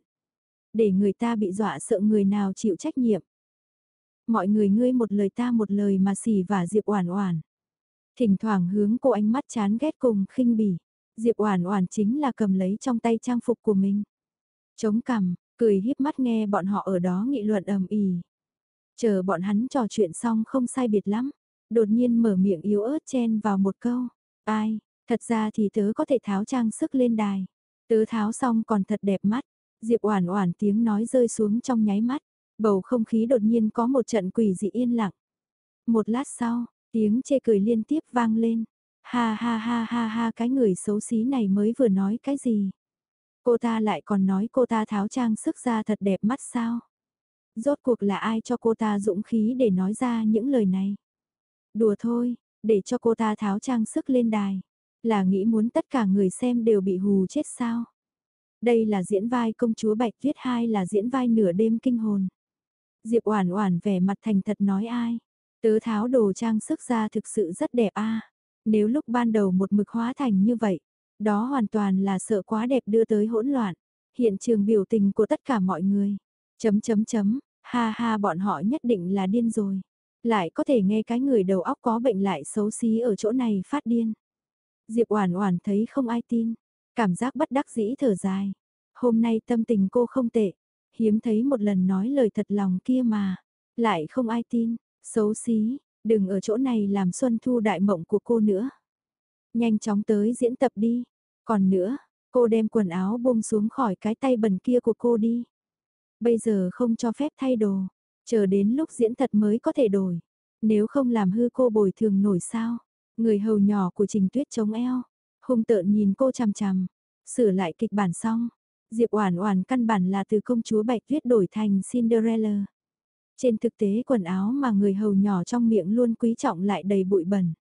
Speaker 1: Để người ta bị dọa sợ người nào chịu trách nhiệm. Mọi người ngươi một lời ta một lời mà xỉ và Diệp Oản Oản. Thỉnh thoảng hướng cô ánh mắt chán ghét cùng khinh bỉ. Diệp Oản Oản chính là cầm lấy trong tay trang phục của mình. Chống cằm, cười híp mắt nghe bọn họ ở đó nghị luận ầm ĩ. Chờ bọn hắn trò chuyện xong không sai biệt lắm, đột nhiên mở miệng yếu ớt chen vào một câu. Ai, thật ra thì tớ có thể tháo trang sức lên đài. Tớ tháo xong còn thật đẹp mắt. Diệp Oản Oản tiếng nói rơi xuống trong nháy mắt, bầu không khí đột nhiên có một trận quỷ dị yên lặng. Một lát sau, tiếng chê cười liên tiếp vang lên. Ha ha ha ha ha cái người xấu xí này mới vừa nói cái gì? Cô ta lại còn nói cô ta tháo trang sức ra thật đẹp mắt sao? Rốt cuộc là ai cho cô ta dũng khí để nói ra những lời này? Đùa thôi, để cho cô ta tháo trang sức lên đài. Là nghĩ muốn tất cả người xem đều bị hù chết sao? Đây là diễn vai công chúa Bạch Tuyết hai là diễn vai nửa đêm kinh hồn. Diệp Oản Oản vẻ mặt thành thật nói ai? Tớ tháo đồ trang sức ra thực sự rất đẹp a. Nếu lúc ban đầu một mực hóa thành như vậy, đó hoàn toàn là sợ quá đẹp đưa tới hỗn loạn. Hiện trường biểu tình của tất cả mọi người. Chấm chấm chấm, ha ha bọn họ nhất định là điên rồi. Lại có thể nghe cái người đầu óc có bệnh lại xấu xí ở chỗ này phát điên. Diệp Oản Oản thấy không ai tin, cảm giác bất đắc dĩ thở dài. Hôm nay tâm tình cô không tệ, Hiếm thấy một lần nói lời thật lòng kia mà, lại không ai tin, xấu xí, đừng ở chỗ này làm xuân thu đại mộng của cô nữa. Nhanh chóng tới diễn tập đi, còn nữa, cô đem quần áo buông xuống khỏi cái tay bẩn kia của cô đi. Bây giờ không cho phép thay đồ, chờ đến lúc diễn thật mới có thể đổi. Nếu không làm hư cô bồi thường nổi sao. Người hầu nhỏ của Trình Tuyết chống eo, hung tợn nhìn cô chằm chằm, sửa lại kịch bản xong. Diệp Oản Oản căn bản là từ công chúa Bạch Tuyết đổi thành Cinderella. Trên thực tế quần áo mà người hầu nhỏ trong miệng luôn quý trọng lại đầy bụi bẩn.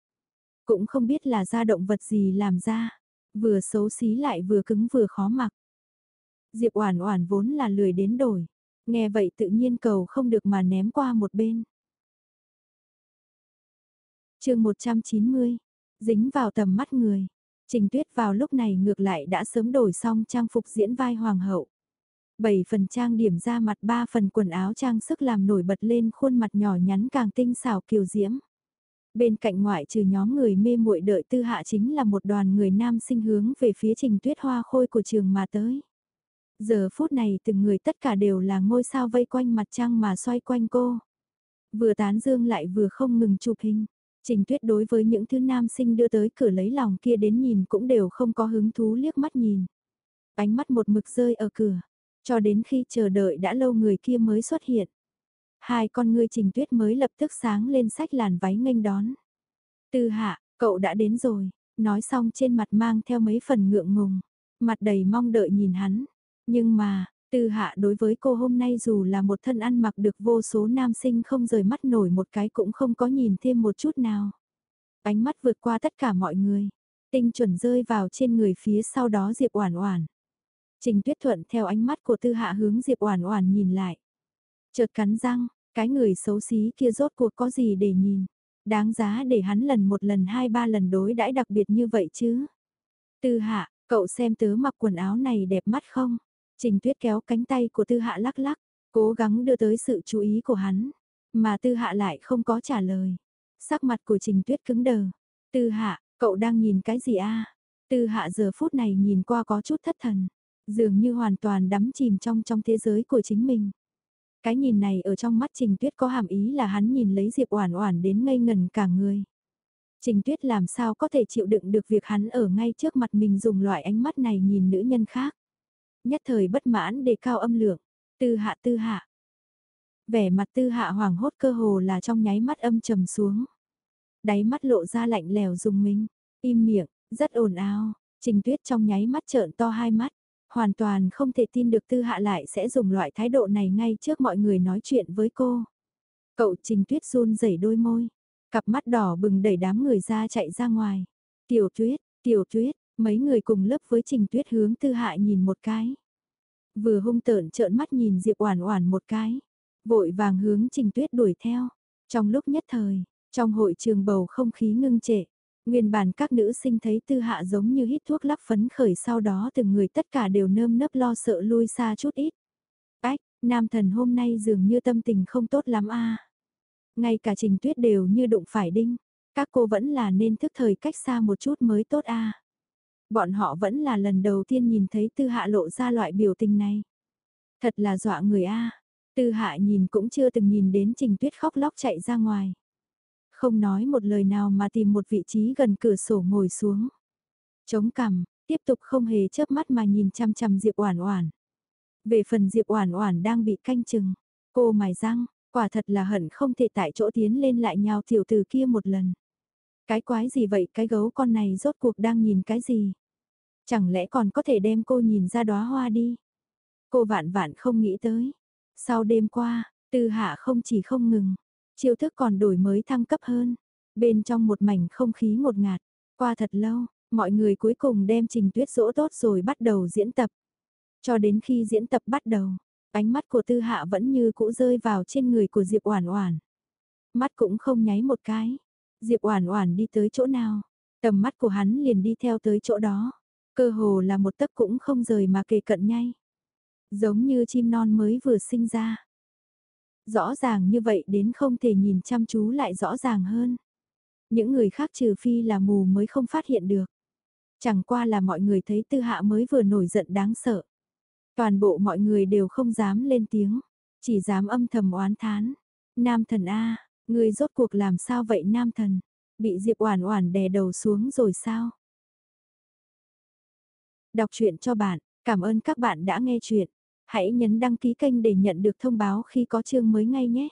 Speaker 1: Cũng không biết là da động vật gì làm ra, vừa xấu xí lại vừa cứng vừa khó mặc. Diệp Oản Oản vốn là lười đến đổi, nghe vậy tự nhiên cầu không được mà ném qua một bên. Chương 190. Dính vào tầm mắt người. Trình Tuyết vào lúc này ngược lại đã sớm đổi xong trang phục diễn vai hoàng hậu. 7 phần trang điểm ra mặt 3 phần quần áo trang sức làm nổi bật lên khuôn mặt nhỏ nhắn càng tinh xảo kiều diễm. Bên cạnh ngoại trừ nhóm người mê muội đợi tư hạ chính là một đoàn người nam sinh hướng về phía trình tuyết hoa khôi của trường mà tới. Giờ phút này từng người tất cả đều là ngôi sao vây quanh mặt trăng mà xoay quanh cô. Vừa tán dương lại vừa không ngừng chụp hình. Trình tuyết đối với những thứ nam sinh đưa tới cửa lấy lòng kia đến nhìn cũng đều không có hứng thú liếc mắt nhìn. Ánh mắt một mực rơi ở cửa, cho đến khi chờ đợi đã lâu người kia mới xuất hiện. Hai con ngươi trình tuyết mới lập tức sáng lên sách làn váy nghênh đón. Tư hạ, cậu đã đến rồi, nói xong trên mặt mang theo mấy phần ngượng ngùng, mặt đầy mong đợi nhìn hắn. Nhưng mà, tư hạ đối với cô hôm nay dù là một thân ăn mặc được vô số nam sinh không rời mắt nổi một cái cũng không có nhìn thêm một chút nào. Ánh mắt vượt qua tất cả mọi người, tinh chuẩn rơi vào trên người phía sau đó Diệp Oản Oản. Trình Tuyết Thuận theo ánh mắt của Tư Hạ hướng Diệp Oản Oản nhìn lại. Chợt cắn răng, cái người xấu xí kia rốt cuộc có gì để nhìn. Đáng giá để hắn lần một lần hai ba lần đối đãi đặc biệt như vậy chứ. Tư Hạ, cậu xem tớ mặc quần áo này đẹp mắt không? Trình Tuyết kéo cánh tay của Tư Hạ lắc lắc, cố gắng đưa tới sự chú ý của hắn, mà Tư Hạ lại không có trả lời. Sắc mặt của Trình Tuyết cứng đờ. Tư Hạ, cậu đang nhìn cái gì a? Tư Hạ giờ phút này nhìn qua có chút thất thần, dường như hoàn toàn đắm chìm trong trong thế giới của chính mình. Cái nhìn này ở trong mắt Trình Tuyết có hàm ý là hắn nhìn lấy Diệp Oản Oản đến ngây ngần cả người. Trình Tuyết làm sao có thể chịu đựng được việc hắn ở ngay trước mặt mình dùng loại ánh mắt này nhìn nữ nhân khác nhất thời bất mãn để cao âm lượng. Tư hạ tư hạ. Vẻ mặt tư hạ hoảng hốt cơ hồ là trong nháy mắt âm trầm xuống. Đáy mắt lộ ra lạnh lèo dùng mình, im miệng, rất ồn ào, trình tuyết trong nháy mắt trợn to hai mắt. Hoàn toàn không thể tin được tư hạ lại sẽ dùng loại thái độ này ngay trước mọi người nói chuyện với cô. Cậu trình tuyết run rẩy đôi môi, cặp mắt đỏ bừng đẩy đám người ra chạy ra ngoài. Tiểu tuyết, tiểu tuyết, Mấy người cùng lớp với Trình Tuyết hướng Tư Hạ nhìn một cái. Vừa hung tợn trợn mắt nhìn Diệp Oản Oản một cái, vội vàng hướng Trình Tuyết đuổi theo. Trong lúc nhất thời, trong hội trường bầu không khí ngưng trệ, nguyên bản các nữ sinh thấy Tư Hạ giống như hít thuốc lắc phấn khởi sau đó từng người tất cả đều nơm nớp lo sợ lui xa chút ít. Ách, nam thần hôm nay dường như tâm tình không tốt lắm a. Ngay cả Trình Tuyết đều như đụng phải đinh, các cô vẫn là nên thức thời cách xa một chút mới tốt a. Bọn họ vẫn là lần đầu tiên nhìn thấy tư hạ lộ ra loại biểu tình này. Thật là dọa người a Tư hạ nhìn cũng chưa từng nhìn đến trình tuyết khóc lóc chạy ra ngoài. Không nói một lời nào mà tìm một vị trí gần cửa sổ ngồi xuống. Chống cằm, tiếp tục không hề chớp mắt mà nhìn chăm chăm Diệp Oản Oản. Về phần Diệp Oản Oản đang bị canh chừng, cô mài răng, quả thật là hận không thể tại chỗ tiến lên lại nhào tiểu tử kia một lần. Cái quái gì vậy, cái gấu con này rốt cuộc đang nhìn cái gì? Chẳng lẽ còn có thể đem cô nhìn ra đóa hoa đi? Cô vạn vạn không nghĩ tới. Sau đêm qua, tư hạ không chỉ không ngừng, chiêu thức còn đổi mới thăng cấp hơn. Bên trong một mảnh không khí ngột ngạt, qua thật lâu, mọi người cuối cùng đem trình tuyết dỗ tốt rồi bắt đầu diễn tập. Cho đến khi diễn tập bắt đầu, ánh mắt của tư hạ vẫn như cũ rơi vào trên người của Diệp Oản Oản. Mắt cũng không nháy một cái. Diệp Oản Oản đi tới chỗ nào, tầm mắt của hắn liền đi theo tới chỗ đó. Cơ hồ là một tấc cũng không rời mà kề cận nhay. Giống như chim non mới vừa sinh ra. Rõ ràng như vậy đến không thể nhìn chăm chú lại rõ ràng hơn. Những người khác trừ phi là mù mới không phát hiện được. Chẳng qua là mọi người thấy tư hạ mới vừa nổi giận đáng sợ. Toàn bộ mọi người đều không dám lên tiếng, chỉ dám âm thầm oán thán. Nam thần A, người rốt cuộc làm sao vậy nam thần? Bị Diệp Oản Oản đè đầu xuống rồi sao? Đọc truyện cho bạn, cảm ơn các bạn đã nghe truyện. Hãy nhấn đăng ký kênh để nhận được thông báo khi có chương mới ngay nhé.